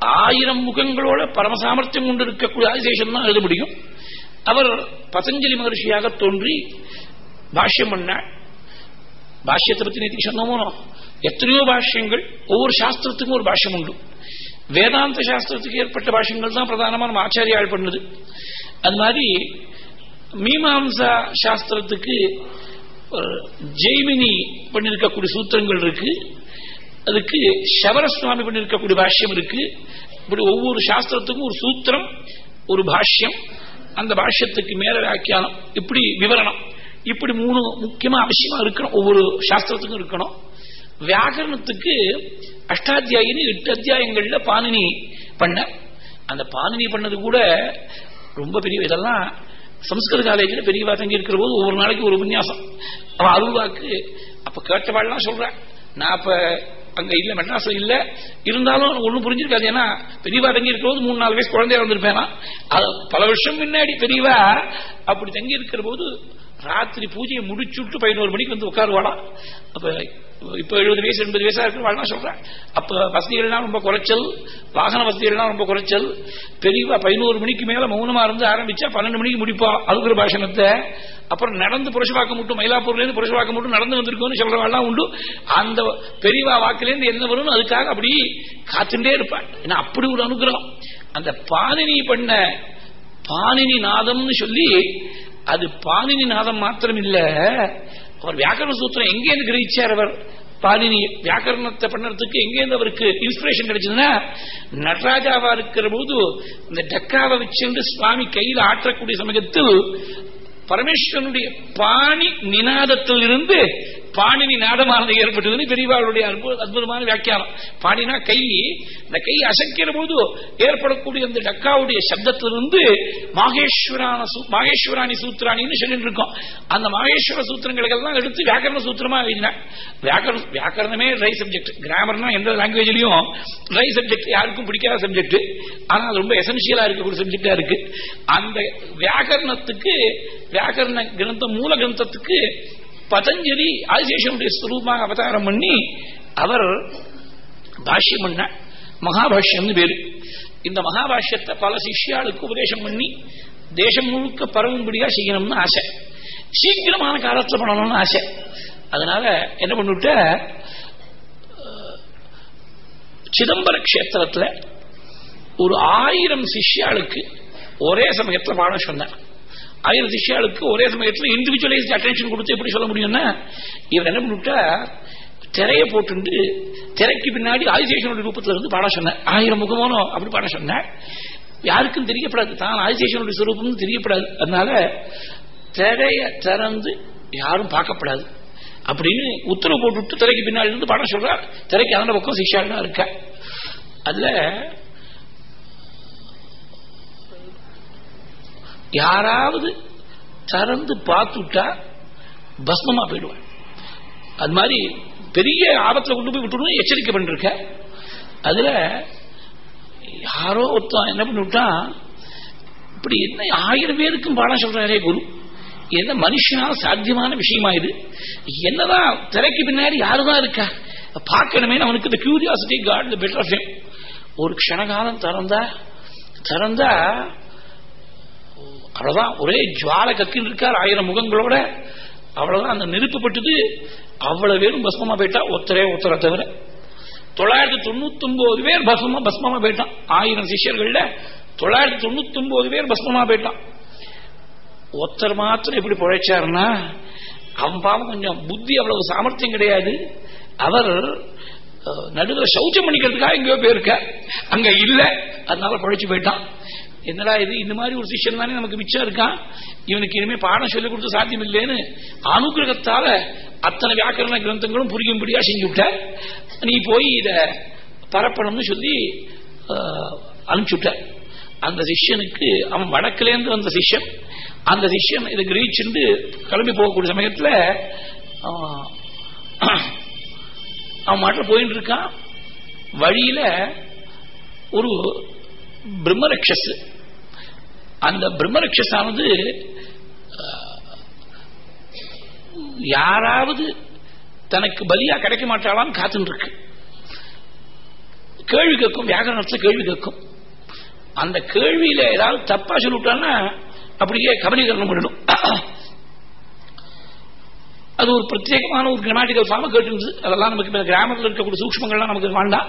Speaker 1: ஆயிரம் முகங்களோட பரமசாமர்த்தியம் கொண்டு இருக்கக்கூடிய ஆதிசேஷன் தான் எழுத முடியும். அவர் பதஞ்சலி மகர்ஷியாக தோன்றி பாஷ்யம் பண்ண பாஷ்யத்தை பத்தி நேற்று சொன்னோமோ? எத்தனையோ பாஷ்யங்கள் ஒவ்வொரு சாஸ்திரத்துக்கும் ஒரு பாஷ்யம் உண்டு. வேதாந்த சாஸ்திரத்துக்கு ஏற்பட்ட பாஷ்யங்கள் தான் பிரதானமான நம்ம ஆச்சாரியால் பண்ணுது. அது மாதிரி மீமாம்சா சாஸ்திரத்துக்கு ஜெய்மினி பண்ணிருக்கக்கூடிய சூத்திரங்கள் இருக்கு. அதுக்கு சவரசுவாமி பண்ணிருக்கக்கூடிய பாஷ்யம் இருக்கு. இப்படி ஒவ்வொரு சாஸ்திரத்துக்கும் ஒரு சூத்திரம் ஒரு பாஷ்யம். அந்த பாஷ்யத்துக்கு மேல வியாக்கியானம் இப்படி விவரணம். இப்படி மூணு முக்கியமா அவசியமா இருக்கணும் ஒவ்வொரு சாஸ்திரத்துக்கும் இருக்கணும். வியாகரணத்துக்கு அஷ்டாத்தியாயின்னு எட்டு அத்தியாயங்கள்ல பாணினி பண்ண. அந்த பாணினி பண்ணது கூட ரொம்ப பெரிய இதெல்லாம் சம்ஸ்கிருத காலேஜில் பெரியவா தங்கி இருக்கிற போது ஒவ்வொரு நாளைக்கு ஒரு உபன்யாசம். அவன் அருள்வாக்கு அப்ப கேட்டவாள்லாம் சொல்றேன் நான் அப்ப அங்க இல்ல மெட்ராஸ்ல இல்ல. இருந்தாலும் ஒண்ணும் புரிஞ்சிருக்காது. ஏன்னா பெரியவா தங்கி இருக்கிற போது மூணு நாலு வயசு குழந்தையா வந்திருப்பேனா பல வருஷம் முன்னாடி பெரியவா அப்படி தங்கி இருக்கிற போது ராத்திரி பூஜையை முடிச்சுட்டு பதினோரு மணிக்கு வந்து உட்காருவாடா அப்ப இப்ப எழுபது வயசு எண்பது வயசா இருக்கிற சொல்றேன். அப்ப வசதிகள்லாம் ரொம்ப குறைச்சல் வாகன வசதிகள்லாம் ரொம்ப குறைச்சல். பெரியவா பதினோரு மணிக்கு மேல மௌனமா இருந்து ஆரம்பிச்சா பன்னெண்டு மணிக்கு முடிப்பா அழுகிற பாஷணத்தை. அப்புறம் நடந்து புருஷவாக்கம் மட்டும் மயிலாப்பூர்ல இருந்து மட்டும் நடந்து வந்திருக்கோம்னு சொல்றவாள்லாம் உண்டு. அந்த பெரியவா வாக்குலேருந்து என்ன வரும்னு அதுக்காக அப்படி காத்துட்டே இருப்பாள். ஏன்னா அப்படி ஒரு அனுகிரகம். அந்த பாலினி பண்ண பாணினி நாதம்னு சொல்லி அது பாலினி நாதம் மாத்திரம் இல்ல அவர் வியாக்கரண சூத்திரம் எங்கேருந்து கிரகிச்சார் அவர்? பாலினி வியாக்கரணத்தை பண்ணறதுக்கு எங்கேருந்து அவருக்கு இன்ஸ்பிரேஷன் கிடைச்சதுன்னா நடராஜாவா இருக்கிற போது இந்த டக்காவை வச்சுட்டு சுவாமி கையில் ஆற்றக்கூடிய சமயத்தில் பரமேஸ்வரனுடைய பாணி நினாதத்தில் இருந்து பாணினி நாதமானது ஏற்பட்டதுன்னு பெரியவாளுடைய அற்புதமான வியாக்கியானம். பாணினா கை இந்த கை அசைக்கிற போது ஏற்படக்கூடிய அந்த டக்காவுடைய சப்தத்திலிருந்து மாகேஸ்வரான மாகேஸ்வராணி சூத்திராணின்னு சொல்லிட்டு இருக்கோம் அந்த மாகேஸ்வர சூத்திரங்களுக்கெல்லாம் எடுத்து வியாக்கரண சூத்திரமா எழுதினேன் வியாக்கரண வியாக்கரணமே ட்ரை சப்ஜெக்ட் கிராமர்னா எந்த லாங்குவேஜ்லயும் ட்ரை சப்ஜெக்ட் யாருக்கும் பிடிக்காத சப்ஜெக்ட் ஆனா அது ரொம்ப எசென்சியலா இருக்கக்கூடிய சப்ஜெக்டா இருக்கு. அந்த வியாக்கரணத்துக்கு வியாக்கரண கிரந்தம் மூல கிரந்தத்துக்கு பதஞ்சலி ஆதிசேஷனுடைய ஸ்வரூபமாக அவதாரம் பண்ணி அவர் பாஷ்யம் பண்ண மகாபாஷ்யம்னு பேரு. இந்த மகாபாஷ்யத்தை பல சிஷ்யாளுக்கு உபதேசம் பண்ணி தேசம் முழுக்க பரவும்படியா செய்யணும்னு ஆசை. சீக்கிரமான காலத்தில் பண்ணணும்னு ஆசை. அதனால என்ன பண்ணிவிட்ட சிதம்பர கஷேத்திரத்தில் ஒரு ஆயிரம் சிஷ்யாளுக்கு ஒரே சமயத்தில் பாடம் சொன்னார். ஆயிரம் சிஷ்யாளுக்கு ஒரே சமயத்தில் இண்டிவிஜுவலைஸ்ட் அட்டென்ஷன் கொடுத்து எப்படி சொல்ல முடியும்னா இவர் என்ன பண்ணிவிட்டா திரையை போட்டு திரைக்கு பின்னாடி ஆதிசேஷனுடைய ரூபத்தில் இருந்து பாட சொன்ன ஆயிரம் முகமானோ அப்படி பாட சொன்ன யாருக்கும் தெரியப்படாது. தான் ஆதிசேஷனுடைய சுரூபம் தெரியப்படாது. அதனால திரைய திறந்து யாரும் பார்க்கப்படாது. அப்படின்னு உத்தரவு போட்டுவிட்டு திரைக்கு பின்னாடி இருந்து பாடம் சொல்றார். திரைக்கு அந்த பக்கம் சிக்ஷாலாம் இருக்க. அதுல யாராவது திறந்து பார்த்துட்டா பஸ்மமா போயிடுவேன். அது மாதிரி பெரிய ஆபத்தில் கொண்டு போய் விட்டுணும் எச்சரிக்கை பண்ணிருக்க. அதுல யாரோ ஒருத்தன் என்ன பண்ணிவிட்டான்? இப்படி என்ன ஆயிரம் பேருக்கும் பாடம் சொல்றாரே குரு. என்ன மனுஷனால் சாத்தியமான விஷயமா இது? என்னதான் திரைக்கு பின்னாடி யாருதான் இருக்கா? பார்க்கணுமே அவனுக்கு இந்த கியூரியாசிட்டி காட் பெட்டர் ஒரு க்ஷணகாலம் திறந்தா திறந்தா அவ்வளவுதான். ஒரே ஜுவால கக்கின்னு இருக்கார் ஆயிரம் முகங்களோட. அவ்வளவுதான். அந்த நெருப்புப்பட்டது அவ்வளவு பேரும் பஸ்மமா போயிட்டா ஒத்தரே ஒத்தர தவிர. தொள்ளாயிரத்தி தொண்ணூத்தி ஒன்பது பேர் பஸ்மமா பஸ்மமா போயிட்டான். ஆயிரம் சிஷியர்கள்ல தொள்ளாயிரத்தி தொண்ணூத்தி ஒன்பது பேர் பஸ்மமா போயிட்டான். ஒருத்தர் மாத்திரம் எப்படி பிழைச்சாருன்னா அவன் பாவம் கொஞ்சம் புத்தி அவ்வளவு சாமர்த்தியம் கிடையாது. அவர் நடுவில் சௌச்சம் பண்ணிக்கிறதுக்காக எங்கேயோ போயிருக்க. அங்க இல்ல. அதனால பிழைச்சு போயிட்டான். என்னடா இது இந்த மாதிரி ஒரு சிஷ்யன் தானே நமக்கு மிச்சம் இருக்கான் இவனுக்கு இனிமே பாடம் சொல்லிக் கொடுத்து சாத்தியம் இல்லைன்னு அனுகிரகத்தால அத்தனை வியாக்கரண கிரந்தங்களும் புரியும்படியா செஞ்சு விட்ட நீ போய் இத பரப்பணும்னு சொல்லி அனுப்பிச்சுட்ட. அந்த சிஷ்யனுக்கு அவன் வடக்கிலேருந்து வந்த சிஷ்யன் அந்த சிஷ்யன் இதை கிரகிச்சுண்டு கிளம்பி போகக்கூடிய சமயத்தில் அவன் மாட்டில் போயிட்டு இருக்கான். வழியில ஒரு பிரம்மரக்ஷஸ் அந்த பிரம்மரக்ஷஸானது யாராவது தனக்கு பலியா கிடைக்க மாட்டாளான்னு காத்துட்டு இருக்கு கேள்வி கேட்கும் வியாகரணத்தில் கேள்வி கேட்கும். அந்த கேள்வியில ஏதாவது தப்பா சொல்லிவிட்டான்னா அப்படியே கபலீகரணம் பண்ணிடும். அது ஒரு பிரத்யேகமான ஒரு கிராமட்டிக்கல் ஃபார்ம் கேட்டு அதெல்லாம் நமக்கு கிராமத்தில் இருக்கக்கூடிய சூக்மங்கள்லாம் நமக்கு வேண்டாம்.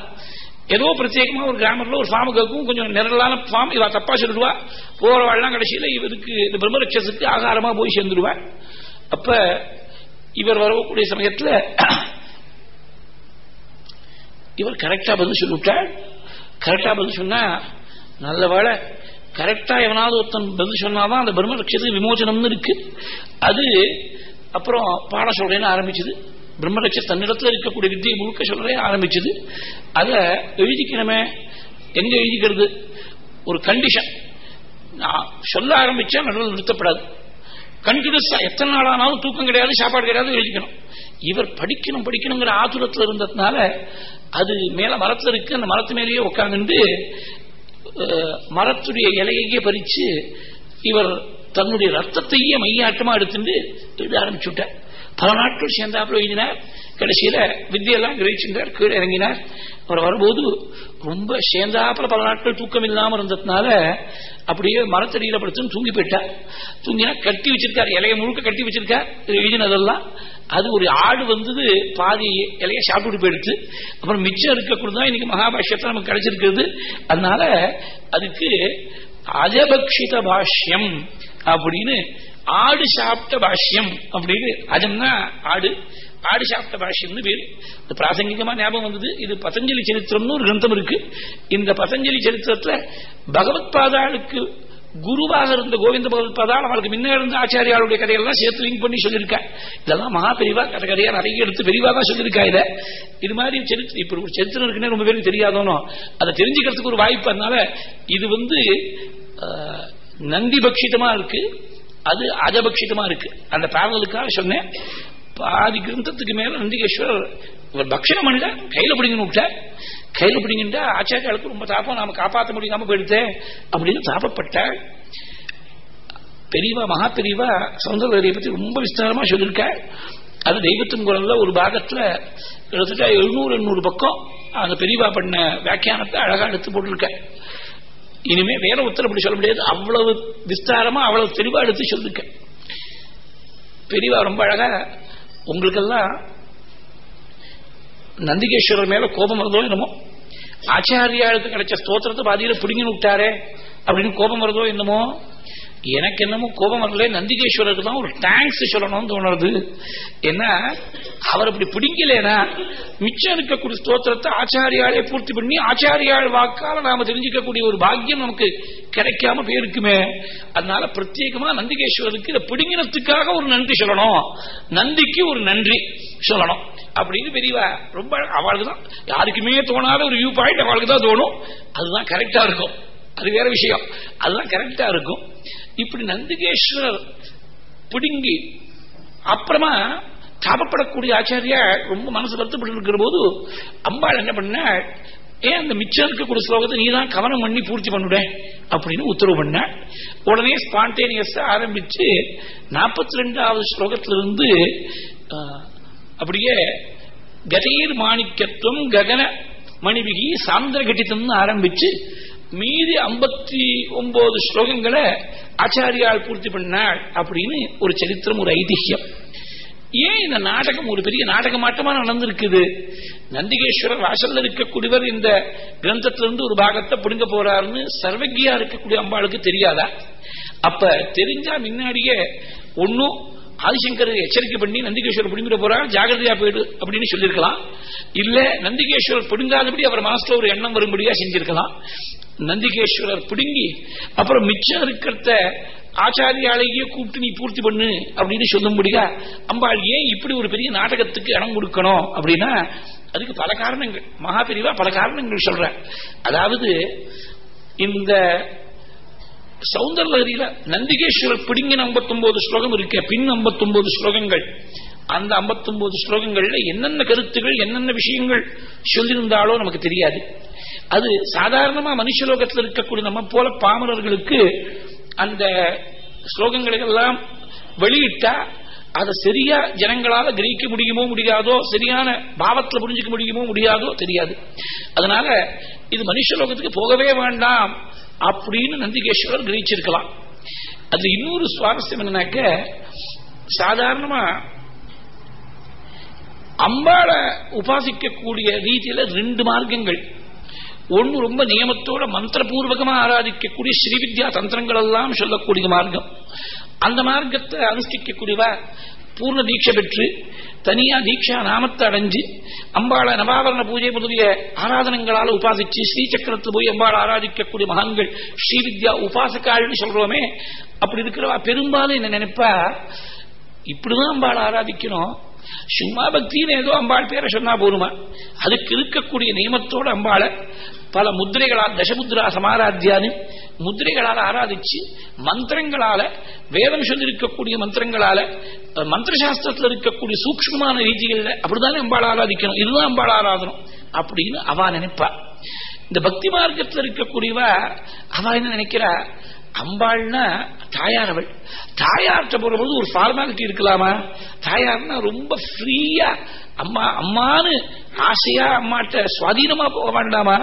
Speaker 1: ஏதோ பிரத்யேகமா ஒரு கிராமத்தில் ஒரு ஃபார்ம் கேட்கும். கொஞ்சம் நிரலான ஃபார்ம் இவ தப்பா சொல்லிடுவா. போறவாள்லாம் கடைசியில இவருக்கு இந்த பிரம்மரட்சத்துக்கு ஆகாரமா போய் சேர்ந்துடுவா அப்ப இவர் வரக்கூடிய சமயத்துல இவர் கரெக்டா பதில் சொல்லிவிட்டார். கரெக்டா பதில் சொன்னா நல்ல வேலை கரெக்டா எவனாவது ஒருத்தன் பதில் சொன்னாதான் அந்த பிரம்மரட்சத்துக்கு விமோச்சனம்னு இருக்கு. அது அப்புறம் பாட சொல்றேன்னு ஆரம்பிச்சது. பிரம்மலட்சம் தன்னிடத்தில் இருக்கக்கூடிய வித்தியை முழுக்க சொல்றே ஆரம்பிச்சது. அதை எழுதிக்கணுமே. எங்க எழுதிக்கிறது? ஒரு கண்டிஷன் நான் சொல்ல ஆரம்பிச்சா நடுவில் நிறுத்தப்படாது. கண்டினியூஸா எத்தனை நாள் ஆனாலும் தூக்கம் கிடையாது சாப்பாடு கிடையாது எழுதிக்கணும். இவர் படிக்கணும் படிக்கணுங்கிற ஆதுரத்தில் இருந்ததுனால அது மேல மரத்தில் இருக்கு. அந்த மரத்து மேலேயே உட்காந்து மரத்துடைய இலையையே பறிச்சு இவர் தன்னுடைய ரத்தத்தையே மையாட்டமா எடுத்துட்டு எழுத ஆரம்பிச்சுட்டார். பல நாட்கள் சேர்ந்தாப்புல எழுதினார். கடைசியில வித்தியெல்லாம் கிரகிச்சிருந்தார் கீழே இறங்கினார். அவர் வரும்போது ரொம்ப சேர்ந்தாப்புல பல நாட்கள் தூக்கம் இல்லாமல் இருந்ததுனால அப்படியே மரத்தடியில படுத்து தூங்கி போயிட்டார். தூங்கினா கட்டி வச்சிருக்கார் இலைய முழுக்க கட்டி வச்சிருக்கார். எழுதினதெல்லாம் அது ஒரு ஆடு வந்தது பாதி இலைய சாப்பிட்டு போயிடுச்சு. அப்புறம் மிச்சம் இருக்கக்கூடாது இன்னைக்கு மகாபாஷ்யத்தை நமக்கு கிடைச்சிருக்கிறது. அதனால அதுக்கு அஜபக்ஷித பாஷ்யம் அப்படின்னு ஆடு சாப்பிட்ட பாஷ்யம் அப்படின்னு. அஜம்னா ஆடு ஆடு சாப்பிட்ட பாஷ்யம்னு பேரு. இது பிராசங்கிகமா ஞாபகம் வந்தது. இது பதஞ்சலி சரித்திரம்னு ஒரு கிரந்தம் இருக்கு. இந்த பதஞ்சலி சரித்திரத்துல பகவத் பாதாளுக்கு குருவாக இருந்த கோவிந்த பகவத் பாதாள் அவளுக்கு முன்ன இருந்த ஆச்சாரியாளுடைய கதையெல்லாம் சேர்த்து லிங்க் பண்ணி சொல்லியிருக்கா இதெல்லாம் மகா பெரிவா கதை கதையா நிறைய எடுத்து பெரிவா தான் சொல்லியிருக்கா இத. இது மாதிரி சரித்திரம் இப்ப ஒரு சரித்திரம் இருக்குன்னே ரொம்ப பேருக்கு தெரியாதோனோ அதை தெரிஞ்சுக்கிறதுக்கு ஒரு வாய்ப்பு அதனால இது வந்து நந்தி பக்ஷிதமா இருக்கு. அது அஜபக்ஷிதமா இருக்கு. அந்த பேரலுக்காக சொன்னேன் பாதி கிரந்தத்துக்கு மேல நந்திகேஸ்வரர் ஒரு பக்ஷணம் பண்ணிட்டா கையில பிடிங்கன்னு விட்டார் கையில பிடிங்கிட்டா ஆச்சாரியாளுக்கு ரொம்ப தாப்பம் நாம காப்பாற்ற முடியாம போயிடுதே அப்படின்னு தாபப்பட்டாள் பெரியவா மகா பெரியவா சௌந்தரவதியை பத்தி ரொம்ப விஸ்தாரமா சொல்லியிருக்க அது தெய்வத்தின் குரல்ல ஒரு பாகத்துல கிட்டத்தட்ட எழுநூறு எண்ணூறு பக்கம் அந்த பெரியவா பண்ண வியாக்கியானத்தை அழகா எடுத்து போட்டிருக்க இனிமே வேற உத்தரம் அப்படி சொல்ல முடியாது. அவ்வளவு விஸ்தாரமா அவ்வளவு தெளிவா எடுத்து சொல்லிருக்க பெரியவா ரொம்ப அழகா உங்களுக்கெல்லாம் நந்திகேஸ்வரர் மேல கோபம் வருதோ என்னமோ? ஆச்சாரியாளுக்கு கிடைச்ச ஸ்தோத்திரத்தை பாதியில பிடுங்கி விட்டாரே அப்படின்னு கோபம் வருதோ என்னமோ? எனக்கு என்னமோ கோபம் வரல. நந்திகேஸ்வரருக்கு தான் ஒரு தேங்க்ஸ் சொல்லணும்னு தோணுறது என்ன? அவர் அப்படி பிடிக்கலனா மிச்சம் இருக்கக்கூடிய ஸ்தோத்திரத்தை ஆச்சாரியாலே பூர்த்தி பண்ணி ஆச்சாரியாள் வாக்கால நாம தெரிஞ்சுக்கக்கூடிய ஒரு பாக்கியம் நமக்கு கிடைக்காம போயிருக்குமே. அதனால பிரத்யேகமா நந்திகேஸ்வரருக்கு இதை பிடிங்கினத்துக்காக ஒரு நன்றி சொல்லணும். நந்திக்கு ஒரு நன்றி சொல்லணும். அப்படின்னு பெரியவா ரொம்ப அவளுக்கு தான் யாருக்குமே தோணாத ஒரு வியூ பாயிண்ட் அவளுக்கு தான் தோணும். அதுதான் கரெக்டா இருக்கும். அது வேற விஷயம். அதுதான் கரெக்டா இருக்கும். இப்படி நந்திகேஸ்வரர் பிடுங்கி அப்புறமா தாபப்படக்கூடிய ஆச்சாரியா ரொம்ப மனசு வருத்தப்பட்டு இருக்கிற போது அம்பாள் என்ன பண்ண ஏன் அந்த மிச்சம் இருக்கக்கூடிய ஸ்லோகத்தை நீ தான் கவனம் பண்ணி பூர்த்தி பண்ணுட அப்படின்னு உத்தரவு பண்ண. உடனே ஸ்பான்டேனியஸ் ஆரம்பிச்சு நாற்பத்தி ரெண்டாவது ஸ்லோகத்திலிருந்து அப்படியே கதீர் மாணிக்கத்துவம் ககன மணிவிகி சாந்திர கட்டித்தம்னு ஆரம்பிச்சு மீதி ஐம்பத்தி ஒன்பது ஸ்லோகங்களை ஆச்சாரியால் பூர்த்தி பண்ணாள் அப்படின்னு ஒரு சரித்திரம் ஒரு ஐதிஹ்யம் ஏன் இந்த நாடகம் ஒரு பெரிய நாடகமாட்டமா நடந்திருக்குது? நந்திகேஸ்வரர் வாசல்ல இருக்கக்கூடியவர் இந்த கிரந்தத்திலிருந்து ஒரு பாகத்தை பிடுங்க போறாருன்னு சர்வஜியா இருக்கக்கூடிய அம்பாளுக்கு தெரியாதா? அப்ப தெரிஞ்சா முன்னாடியே ஒன்னும் ஆதிசங்கர் எச்சரிக்கை பண்ணி நந்திகேஸ்வரர் பிடுங்கிட போறார் ஜாகிரதையா போயிடு அப்படின்னு சொல்லியிருக்கலாம். இல்ல நந்திகேஸ்வரர் பிடுங்காதபடி அவர் மனசுல ஒரு எண்ணம் வரும்படியா செஞ்சிருக்கலாம். நந்திகேஸ்வரர் பிடுங்கி அப்புறம் மிச்சம் இருக்கிறத ஆச்சாரியாலேயே கூப்பிட்டு நீ பூர்த்தி பண்ணு அப்படின்னு சொல்லும்படியா அம்பாள் ஏன் இப்படி ஒரு பெரிய நாடகத்துக்கு இடம் கொடுக்கணும் அப்படின்னா அதுக்கு பல காரணங்கள். மகா பிரிவா பல காரணங்கள் சொல்ற. அதாவது இந்த சௌந்தரலகரியில நந்திகேஸ்வரர் பிடுங்கின 59 ஸ்லோகம் இருக்க பின் 59 ஸ்லோகங்கள். அந்த 59 ஸ்லோகங்கள்ல என்னென்ன கருத்துகள் என்னென்ன விஷயங்கள் சொல்லியிருந்தாலோ நமக்கு தெரியாது. அது சாதாரணமா மனுஷலோகத்தில் இருக்கக்கூடிய நம்ம போல பாமரர்களுக்கு அந்த ஸ்லோகங்களை எல்லாம் வெளியிட்டா அதை சரியா ஜனங்களால கிரகிக்க முடியுமோ முடியாதோ சரியான பாவத்தில் புரிஞ்சுக்க முடியுமோ முடியாதோ தெரியாது. அதனால இது மனுஷலோகத்துக்கு போகவே வேண்டாம் அப்படின்னு நந்திகேஸ்வரர் கிரகிச்சிருக்கலாம். அது இன்னொரு சுவாரஸ்யம் என்னன்னாக்க சாதாரணமா அம்பாளை உபாசிக்கக்கூடிய ரீதியில ரெண்டு மார்க்கங்கள். ஒன்னு ரொம்ப நியமத்தோட மந்திரபூர்வகமா ஆராதிக்கக்கூடிய ஸ்ரீவித்யா தந்திரங்கள் எல்லாம் சொல்லக்கூடிய மார்க்கம். அந்த மார்க்கத்தை அனுஷ்டிக்கக்கூடியவா பூர்ண தீட்சை பெற்று தனியா தீட்சா நாமத்தை அடைஞ்சு அம்பாளை நவாவரண பூஜை முதலிய ஆராதனங்களால் உபாசிச்சு ஸ்ரீசக்கரத்தில் போய் அம்பாளை ஆராதிக்கக்கூடிய மகான்கள் ஸ்ரீவித்யா உபாசக்காள்னு சொல்றோமே அப்படி இருக்கிறவா பெரும்பாலும் என்ன நினைப்பா இப்படிதான் அம்பாளை ஆராதிக்கணும் சும்மா பக்தின்னு ஏதோ அம்பாள் பேரை சொன்னா போருமா அதுக்கு இருக்கக்கூடிய நியமத்தோட அம்பாளை பல முதிரைகளால் தசமுத்ரா சமாராத்தியான்னு முதிரைகளால் ஆராதிச்சு மந்திரங்களால வேதம் சொல்லி இருக்கக்கூடிய மந்திரங்களால மந்திரசாஸ்திரத்தில் இருக்கக்கூடிய சூக்ஷ்மமான ரீதிகளில் அப்படிதானே அம்பாள் ஆராதிக்கணும். இதுதான் அம்பாள் ஆராதனம் அப்படின்னு அவ நினைப்பா. இந்த பக்தி மார்க்கத்தில் இருக்கக்கூடியவா அவ என்ன நினைக்கிறா? அம்பாள்னா தாயார் அவள் தாயார்கிட்ட போறபோது ஒரு ஃபார்மாலிட்டி இருக்கலாமா? தாயார்னா ரொம்ப ஃப்ரீயா அம்மா அம்மான்னு ஆசையா அம்மாட்ட சுவாதீனமா போக வேண்டாமா?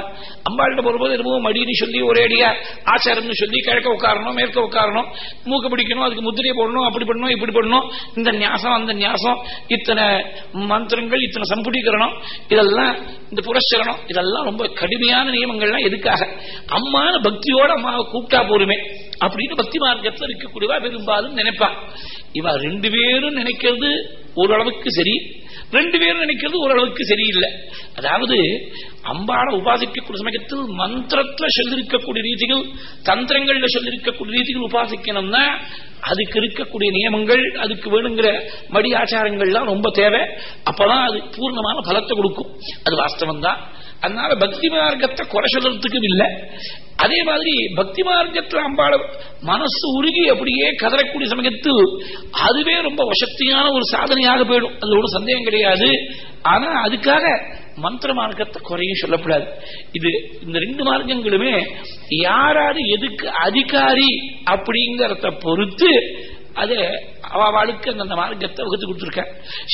Speaker 1: அம்பாள்கிட்ட போறபோது என்னமோ மடின்னு சொல்லி ஒரேடியா ஆச்சாரம்னு சொல்லி கிழக்க உட்காரணும் மேற்க உட்காரணும் மூக்கு பிடிக்கணும் அதுக்கு முத்திரையை போடணும் அப்படி பண்ணணும் இப்படி பண்ணணும். இந்த நியாசம் அந்த நியாசம். இத்தனை மந்திரங்கள் இத்தனை சம்புடீகரணம் இதெல்லாம் இந்த புரஸ்சரணம் இதெல்லாம் ரொம்ப கடுமையான நியமங்கள்லாம் எதுக்காக? அம்மான பக்தியோட அம்மாவை கூப்பிட்டா போருமே அப்படின்னு பக்தி மார்க்கத்தில் இருக்கக்கூடியவா பெரும்பாலும் நினைப்பா இவா ரெண்டு பேரும் நினைக்கிறது ஓரளவுக்கு சரி ரெண்டு பேரும் நினைக்கிறது ஓரளவுக்கு சரியில்லை. அதாவது அம்பாட உபாசிக்கக்கூடிய சமயத்தில் மந்திரத்துல சொல்லிருக்கக்கூடிய ரீதிகள் தந்திரங்கள்ல சொல்லிருக்கக்கூடிய ரீதிகள் உபாசிக்கணும்னா அதுக்கு இருக்கக்கூடிய நியமங்கள் அதுக்கு வேணுங்கிற மடி ஆச்சாரங்கள்லாம் ரொம்ப தேவை. அப்பதான் அது பூர்ணமான பலத்தை கொடுக்கும். அது வாஸ்தவம் தான் அதனால பக்தி மார்க்கத்தை குறை சொல்றதுக்கும் இல்லை. அதே மாதிரி பக்தி மார்க்கத்தில் அம்பாள மனசு உருகி அப்படியே கதறக்கூடிய சமயத்தில் அதுவே ரொம்ப வசக்தியான ஒரு சாதனையாக போயிடும். அது ஒரு சந்தேகம் கிடையாது. ஆனா அதுக்காக மந்திர மார்க்கத்தை குறையும் சொல்லப்படாது. இது இந்த ரெண்டு மார்க்கங்களுமே யாராரு எதுக்கு அதிகாரி அப்படிங்கறத பொறுத்து அதை அவளுக்கு அந்த மார்க்கத்தை வகுத்து கொடுத்துருக்க.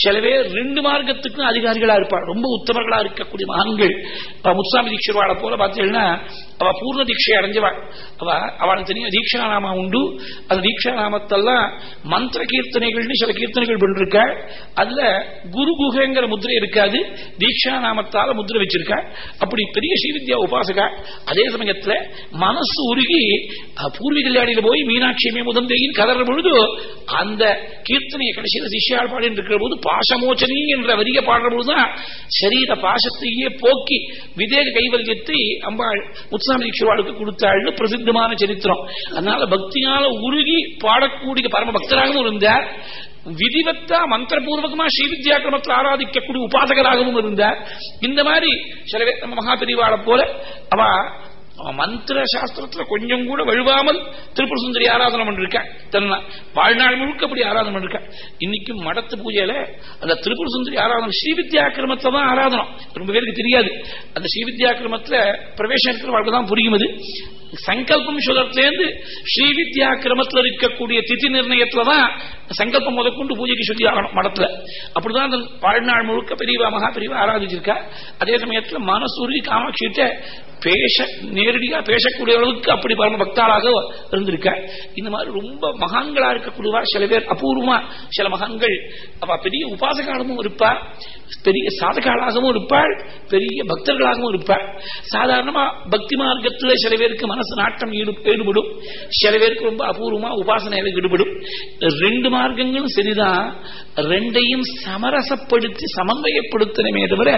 Speaker 1: சில பேர் ரெண்டு மார்க்கத்துக்கும் அதிகாரிகளா இருப்பாள் ரொம்ப உத்தமர்களா இருக்கக்கூடிய மகான்கள். முத்துசாமி தீட்சர்வாளை போல பார்த்தீங்கன்னா அவ பூர்ண தீட்சை அடைஞ்சவாள். அவ அவளுக்கு தனியா தீட்சா நாமா உண்டு. அந்த தீட்சா நாமத்தெல்லாம் மந்திர கீர்த்தனைகள்னு சில கீர்த்தனைகள் பண்ணிருக்க அதுல குரு குகைங்கிற முதிரை இருக்காது. தீட்சா நாமத்தால முதிரை வச்சிருக்கா. அப்படி பெரிய ஸ்ரீவித்யா உபாசகா. அதே சமயத்துல மனசு உருகி பூர்வீக கல்யாணியில போய் மீனாட்சியமே முதந்தேயின் கதற பொழுது அந்த கீர்த்தனையை கடைசியில் சிஷியால் பாடிட்டு இருக்கிற போது பாசமோச்சனி என்ற வரிய பாடுற போதுதான் சரீர பாசத்தையே போக்கி விதேக கைவல்யத்தை அம்பாள் முத்துசாமி தீட்சிவாளுக்கு கொடுத்தாள்னு பிரசித்தமான சரித்திரம். அதனால பக்தியால உருகி பாடக்கூடிய பரம பக்தராகவும் இருந்தார். விதிவத்தா மந்திரபூர்வகமா ஸ்ரீவித்யா கிரமத்தில் ஆராதிக்கக்கூடிய உபாசகராகவும் இருந்தார். இந்த மாதிரி சில பேர் நம்ம போல அவ மந்திர சாஸ்திரத்துல கொஞ்சம் கூட வழுவாமல் திருப்பூர் சுந்தரி ஆராதனை பண்ணிருக்கேன் தன்னை வாழ்நாள் முழுக்க அப்படி ஆராதனை பண்ணிருக்கேன் இன்னைக்கும் மடத்து பூஜையில அந்த திருப்பூர் சுந்தரி ஆராதனை ஸ்ரீவித்யாக்கிரமத்துல தான் ஆராதனம். ரொம்ப பேருக்கு தெரியாது. அந்த ஸ்ரீவித்யாக்கிரமத்துல பிரவேசம் இருக்கிற வாழ்க்கை தான் புரியும் அது. சங்கல்பம் சுதத்திலேருந்து ஸ்ரீவித்யாக்கிரமத்தில் இருக்கக்கூடிய திதி நிர்ணயத்துல தான் சங்கல்பம் முதற்கொண்டு பூஜைக்கு சொல்லி ஆகணும் மடத்துல. அப்படிதான் அந்த வாழ்நாள் முழுக்க பெரியவா மகா பெரியவா ஆராதிச்சிருக்கா. அதே சமயத்துல மனசூரி காமாட்சியிட்ட பேச நேரடியா பேசக்கூடிய அளவுக்கு அப்படி பரம பக்தாளாக இருந்திருக்க இந்த மாதிரி ரொம்ப மகான்களா இருக்கக்கூடியவா சில பேர் அபூர்வமா சில மகான்கள். அவ பெரிய உபாசகாலமும் இருப்பார் பெரிய சாதகாளாகவும் இருப்பாள் பெரிய பக்தர்களாகவும் இருப்பாள் சாதாரணமா பக்தி மார்க்கத்தில் சில பேருக்கு மனசு நாட்டம் ஈடுபடும். சில பேருக்கு ரொம்ப அபூர்வமா உபாசனையில ஈடுபடும். ரெண்டு மார்க்கங்களும் சரிதான். ரெண்டையும் சமரசப்படுத்தி சமன்வயப்படுத்தணுமே தவிர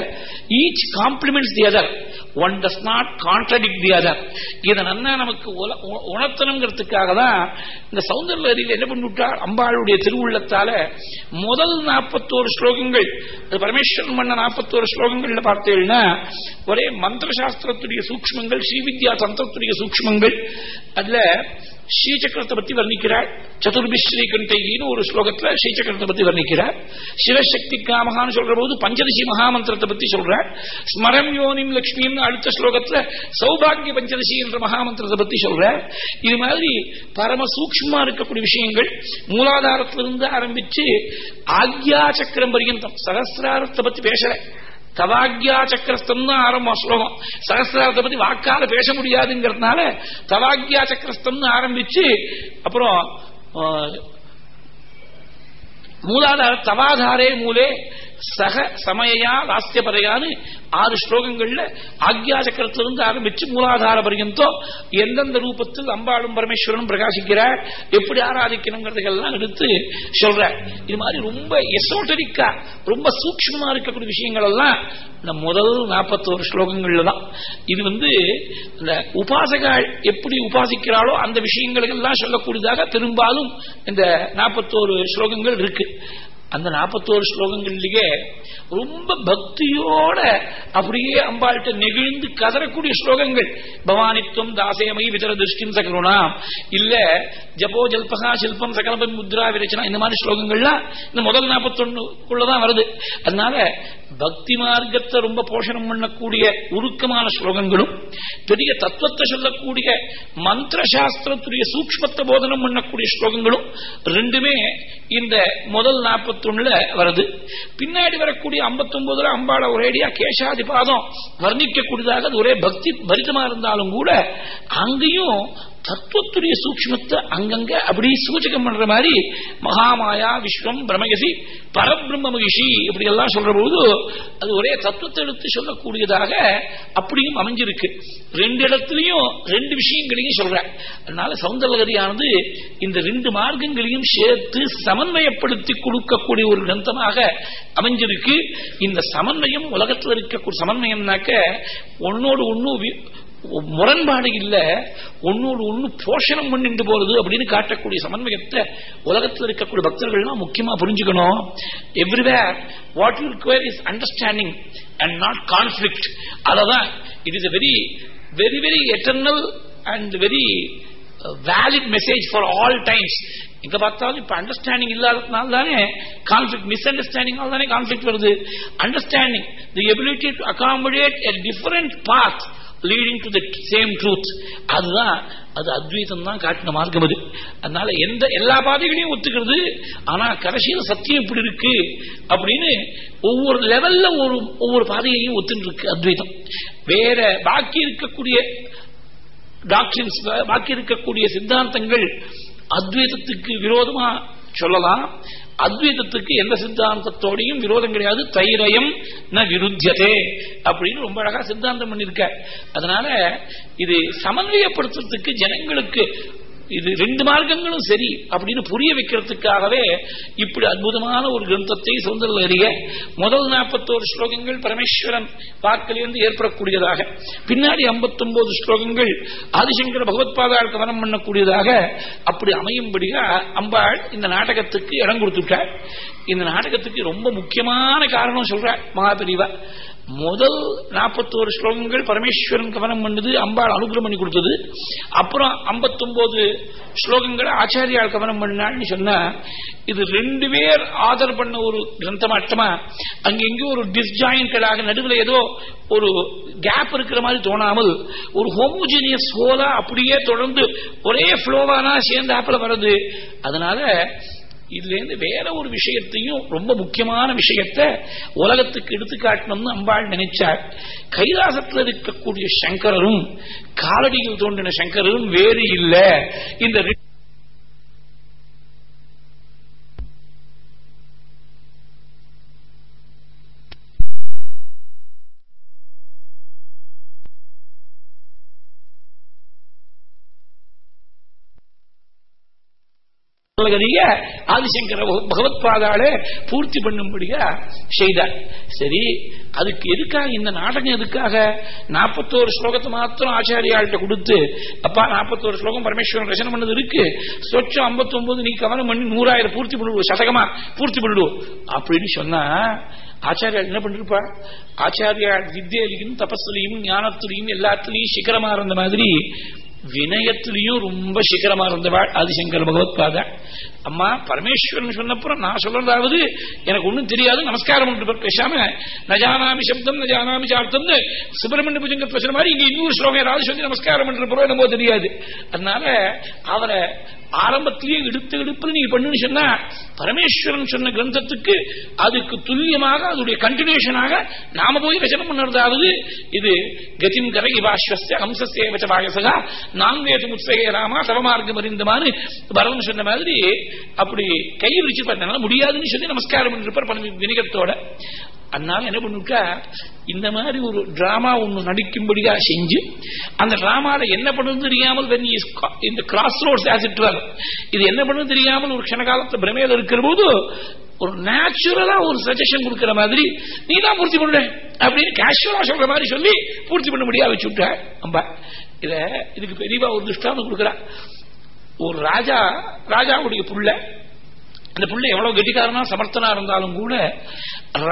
Speaker 1: each compliments the other one does not contradict the other இதை நன்னா நமக்கு உணர்த்தணுங்கிறதுக்காக தான் இந்த சௌந்தர்ய அறிவில் என்ன பண்ணிவிட்டால் அம்பாளுடைய திருவுள்ளத்தால முதல் நாற்பத்தோரு ஸ்லோகங்கள் பரமேஸ்வரன் பண்ண நாற்பத்தோரு ஸ்லோகங்கள்ல பார்த்தீங்கன்னா ஒரே மந்திர சாஸ்திரத்துடைய சூக்மங்கள் ஸ்ரீவித்யா தந்திரத்துடைய சூக்மங்கள் அதுல ஸ்ரீசக்கரத்தை பத்தி வர்ணிக்கிறார். சதுர்பி ஸ்ரீகண்டையின்னு ஒரு ஸ்லோகத்துல ஸ்ரீசக்கரத்தை பத்தி வர்ணிக்கிறார். சிவசக்தி காமகான்னு சொல்ற போது பஞ்சதசி மகாமந்திரத்தை பத்தி சொல்றார். ஸ்மரம் யோனிம் லட்சுமின்னு அடுத்த ஸ்லோகத்துல சௌபாகிய பஞ்சதசி என்ற மகாமந்திரத்தை பத்தி சொல்றார். இது மாதிரி பரம சூக்மா இருக்கக்கூடிய விஷயங்கள் மூலாதாரத்திலிருந்து ஆரம்பிச்சு ஆக்யா சக்கரம் பரியந்தம் சகசிராரத்தை பத்தி பேசுறேன் தவாக்யா சக்கரஸ்தம் தான் ஆரம்பம் ஸ்லோகம். சகசிராரத்தை பத்தி வாக்கால பேச முடியாதுங்கிறதுனால தவாக்யா சக்கரஸ்தம்னு ஆரம்பிச்சு அப்புறம் மூலாதார தவாதாரே மூலே சக சமயா லாஸ்தியபரையான்னு ஆறு ஸ்லோகங்கள்ல ஆக்யா சக்கரத்திலிருந்து ஆரம்பிச்சு மூலாதார பரியந்தம் எந்தெந்த ரூபத்தில் அம்பாளும் பரமேஸ்வரனும் பிரகாசிக்கிறார் எப்படி ஆராதிக்கணுங்கிறதுக்கெல்லாம் எடுத்து சொல்ற இது மாதிரி ரொம்ப எசோட்டரிக்கா ரொம்ப சூக்மமா இருக்கக்கூடிய விஷயங்கள் எல்லாம் இந்த முதல் நாற்பத்தோரு ஸ்லோகங்கள்ல தான். இது வந்து இந்த உபாசகாள் எப்படி உபாசிக்கிறாளோ அந்த விஷயங்களுக்கெல்லாம் சொல்லக்கூடியதாக பெரும்பாலும் இந்த நாற்பத்தோரு ஸ்லோகங்கள் இருக்கு. அந்த நாற்பத்தோரு ஸ்லோகங்கள்லயே ரொம்ப பக்தியோட அப்படியே அம்பாள்கிட்ட நெகிழ்ந்து கதறக்கூடிய ஸ்லோகங்கள். பவானித்துவம் தாசேமை விதர திருஷ்டின் சகருணா இல்ல ஜபோ ஜல்பகா சில்பம் சகலபம் முத்ரா விரச்சனா இந்த மாதிரி ஸ்லோகங்கள்லாம் இந்த முதல் நாற்பத்தொன்னுக்குள்ளதான் வருது. அதனால பக்தி மார்க்கத்தை ரொம்ப போஷணம் பண்ணக்கூடிய உருக்கமான ஸ்லோகங்களும் பெரிய தத்துவத்தை சொல்லக்கூடிய மந்திர சாஸ்திரத்துடைய சூக்மத்தை போதனம் பண்ணக்கூடிய ஸ்லோகங்களும் ரெண்டுமே இந்த முதல் ஐம்பத்தொன்னுல வருது. பின்னாடி வரக்கூடிய ஐம்பத்தொன்பதுல அம்பாள ஒரேடியா கேசாதிபாதம் வர்ணிக்கக்கூடியதாக அது ஒரே பக்தி பரிதமா இருந்தாலும் கூட அங்கேயும் தத்துவத்துடைய சூக்மத்தை அங்கங்க அப்படி சூச்சகம் பண்ற மாதிரி மகாமாயா விஸ்வம் பிரமயசி பரபிரம்ம மகிஷி இப்படி எல்லாம் சொல்ற போது அது ஒரே தத்துவத்தை எடுத்து சொல்லக்கூடியதாக அப்படியும் அமைஞ்சிருக்கு. ரெண்டு இடத்துலையும் ரெண்டு விஷயங்களையும் சொல்ற அதனால சௌந்தரகரியானது இந்த ரெண்டு மார்க்கங்களையும் சேர்த்து சமன்வயப்படுத்தி கொடுக்கக்கூடிய ஒரு கிரந்தமாக அமைஞ்சிருக்கு. இந்த சமன்வயம் உலகத்தில் இருக்கக்கூடிய சமன்வயம்னாக்க ஒன்னோடு ஒன்னும் முரண்பாடு இல்ல ஒன்னோடு ஒண்ணு போஷணம் பண்ணிட்டு போறது அப்படின்னு காட்டக்கூடிய சமன்வயத்தை உலகத்தில் இருக்கக்கூடிய பக்தர்கள்லாம் முக்கியமா புரிஞ்சுக்கணும். Everywhere what you require is understanding and not conflict அதான் it is a very very very eternal and very valid message for all times எங்க பார்த்தாலும் இப்ப அண்டர்ஸ்டாண்டிங் இல்லாததுனால தானே கான்ஃபிளிக் மிஸ் அண்டர்ஸ்டாண்டிங் தானே கான்ஃபிளிக் வருது. Understanding the ability to accommodate a different path leading to the same truth அதுதான் அது அத்வைதம் தான் காட்டின மார்க்கம் அது. அதனால எந்த எல்லா பாதைகளையும் ஒத்துக்கிறது ஆனா கடைசியில் சத்தியம் இப்படி இருக்கு அப்படின்னு ஒவ்வொரு லெவல்ல ஒரு ஒவ்வொரு பாதையையும் ஒத்துட்டு இருக்கு அத்வைதம் வேற பாக்கி இருக்கக்கூடிய டாக்டரின்ஸ் பாக்கி இருக்கக்கூடிய சித்தாந்தங்கள் அத்வைதத்துக்கு விரோதமா சொல்லலாம். அத்வைதத்துக்கு எந்த சித்தாந்தத்தோடையும் விரோதம் கிடையாது. தைரயம் ந விருத்தியதே அப்படின்னு ரொம்ப அழகா சித்தாந்தம் பண்ணிருக்க அதனால இது சமன்வயப்படுத்துறதுக்கு ஜனங்களுக்கு இது ரெண்டு மார்க்கங்களும் சரி அப்படின்னு புரிய வைக்கிறதுக்காகவே இப்படி அற்புதமான ஒரு கிரந்தத்தை சுதந்திர முதல் நாற்பத்தோரு ஸ்லோகங்கள் பரமேஸ்வரன் வாக்கிலிருந்து ஏற்படக்கூடியதாக பின்னாடி ஐம்பத்தொன்பது ஸ்லோகங்கள் ஆதிசங்கர பகவத்பாதால் கவனம் பண்ணக்கூடியதாக அப்படி அமையும்படியா அம்பாள் இந்த நாடகத்துக்கு இடம் கொடுத்துட்டாள் இந்த நாடகத்துக்கு ரொம்ப முக்கியமான காரணம் சொல்றாள் மகாபிரிவா. முதல் நாற்பத்தோரு ஸ்லோகங்கள் பரமேஸ்வரன் கவனம் பண்ணது அம்பாள் அனுகிரம் பண்ணி கொடுத்தது. அப்புறம் ஐம்பத்தொன்பது ஸ்லோகங்கள் ஆச்சாரியால் கவனம் பண்ணாள்னு சொன்னா இது ரெண்டு பேர் ஆதர் பண்ண ஒரு கிரந்தமாட்டமா அங்க எங்கேயும் ஒரு டிஸ்ஜாயின்டடாக நடுவில் ஏதோ ஒரு கேப் இருக்கிற மாதிரி தோணாமல் ஒரு ஹோமோஜீனியஸ் ஹோலா அப்படியே தொடர்ந்து ஒரே ஃப்ளோவானா சேர்ந்த ஆப்பில் வருது அதனால இதுல இருந்து வேற ஒரு விஷயத்தையும் ரொம்ப முக்கியமான விஷயத்தை உலகத்துக்கு எடுத்துக்காட்டணும்னு அம்பாள் நினைச்சார். கைலாசத்தில் இருக்கக்கூடிய சங்கரரும் காலடியில் தோன்றின சங்கரரும் வேறு இல்ல. இந்த ஆதிசங்கர பகவத் பாதாளே பூர்த்தி பண்ணும்படியா செய்தார். சரி அதுக்கு எதுக்காக இந்த நாடகம் எதுக்காக? நாற்பத்தோரு ஸ்லோகத்தை மாத்திரம் ஆச்சாரியாள்கிட்ட கொடுத்து அப்பா நாற்பத்தோரு ஸ்லோகம் பரமேஸ்வரன் ரசனம் பண்ணது இருக்கு. சொச்சம் ஐம்பத்தி நீ கவனம் பண்ணி நூறாயிரம் பூர்த்தி பண்ணிடுவோம் சதகமா பூர்த்தி பண்ணிடுவோம் அப்படின்னு சொன்னா ஆச்சாரியால் என்ன பண்ணிருப்பா? ஆச்சாரியால் வித்தியிலையும் தபஸ்லையும் ஞானத்திலையும் எல்லாத்திலையும் சிகரமா இருந்த மாதிரி வினயத்திலையும் ரொம்ப சிகரமா இருந்தவாள் ஆதிசங்கர் பகவத் பாதா அம்மா பரமேஸ்வரன் சொன்னப்புறம் நான் சொல்றதாவது எனக்கு ஒண்ணும் தெரியாது நமஸ்காரம் பேசாம நஜானாமி சப்தம் நஜானாமி சார்த்தம் சுப்பிரமணிய பூஜங்க பேசுற மாதிரி இங்க இன்னொரு ஸ்லோகம் ஏதாவது சொல்லி நமஸ்காரம் பண்றப்போ என்னமோ தெரியாது. அதனால அவரை ஆரம்பத்திலேயே எடுத்து எடுப்பு நீ பண்ணுன்னு சொன்னா பரமேஸ்வரன் சொன்ன கிரந்தத்துக்கு அதுக்கு துல்லியமாக அதனுடைய கண்டினியூஷனாக நாம போய் ரச்சனம் பண்ணுறதாவது இது கதிம் கரகி இவாஸ்வஸ்ய ஹம்சஸ்ய வச்சபாயசகா நான் வேது முத்சகே ராமா சவமார்க்கம் அறிந்தமானு பரதன் சொன்ன மாதிரி அப்படி கையை விரிச்சு முடியாதுன்னு சொல்லி நமஸ்காரம் பண்ணிருப்பார் வினிகத்தோட அதனால என்ன பண்ணுட்டா இந்த மாதிரி ஒரு டிராமா ஒண்ணு நடிக்கும்படியா செஞ்சு அந்த டிராமால என்ன பண்ணுறது தெரியாமல் இந்த கிராஸ் ரோட்ஸ் ஆசிட் இது என்ன பண்ணுறது தெரியாமல் ஒரு க்ஷணகாலத்தை பிரமேல இருக்கிற போது ஒரு நேச்சுரலா ஒரு சஜஷன் கொடுக்கிற மாதிரி நீ தான் பூர்த்தி பண்ண அப்படின்னு கேஷுவலா சொல்ற மாதிரி சொல்லி பூர்த்தி பண்ண முடியாது வச்சு விட்ட. அம்பா இத இதுக்கு பெரியவா ஒரு துஷ்டாந்தம் கொடுக்குறா. ஒரு ராஜா ராஜாவுடைய புள்ள அந்த பிள்ளை எவ்வளவு கெட்டிக்காரனா சமர்த்தனா இருந்தாலும் கூட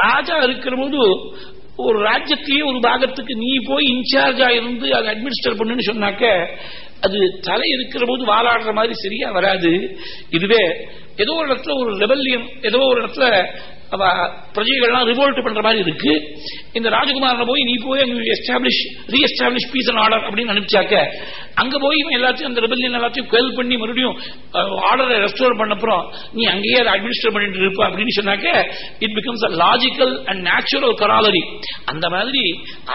Speaker 1: ராஜா இருக்கிற போது ஒரு ராஜ்யத்தையே ஒரு பாகத்துக்கு நீ போய் இன்சார்ஜா இருந்து அதை அட்மினிஸ்டர் பண்ணுன்னு சொன்னாக்க அது தலை இருக்கிற போது வாழாடுற மாதிரி சரியா வராது. இதுவே ஏதோ ஒரு இடத்துல ஒரு ரெபல்யம் ஏதோ ஒரு இடத்துல பிரஜைகள்லாம் ரிவோல்ட் பண்ற மாதிரி இருக்கு. இந்த ராஜகுமாரில் போய் நீ போய் அங்க establish reestablish peace and order அப்படின்னு அனுப்பிச்சாக்க அங்க போய் இவன் எல்லாத்தையும் அந்த ரிபல்லியன் எல்லாத்தையும் குவெல் பண்ணி மறுபடியும் ஆர்டரை ரெஸ்டோர் பண்ணப்புறம் நீ அங்கேயே அதை அட்மினிஸ்டர் பண்ணிட்டு இருப்ப அப்படின்னு சொன்னாக்க it becomes a logical and natural corollary அந்த மாதிரி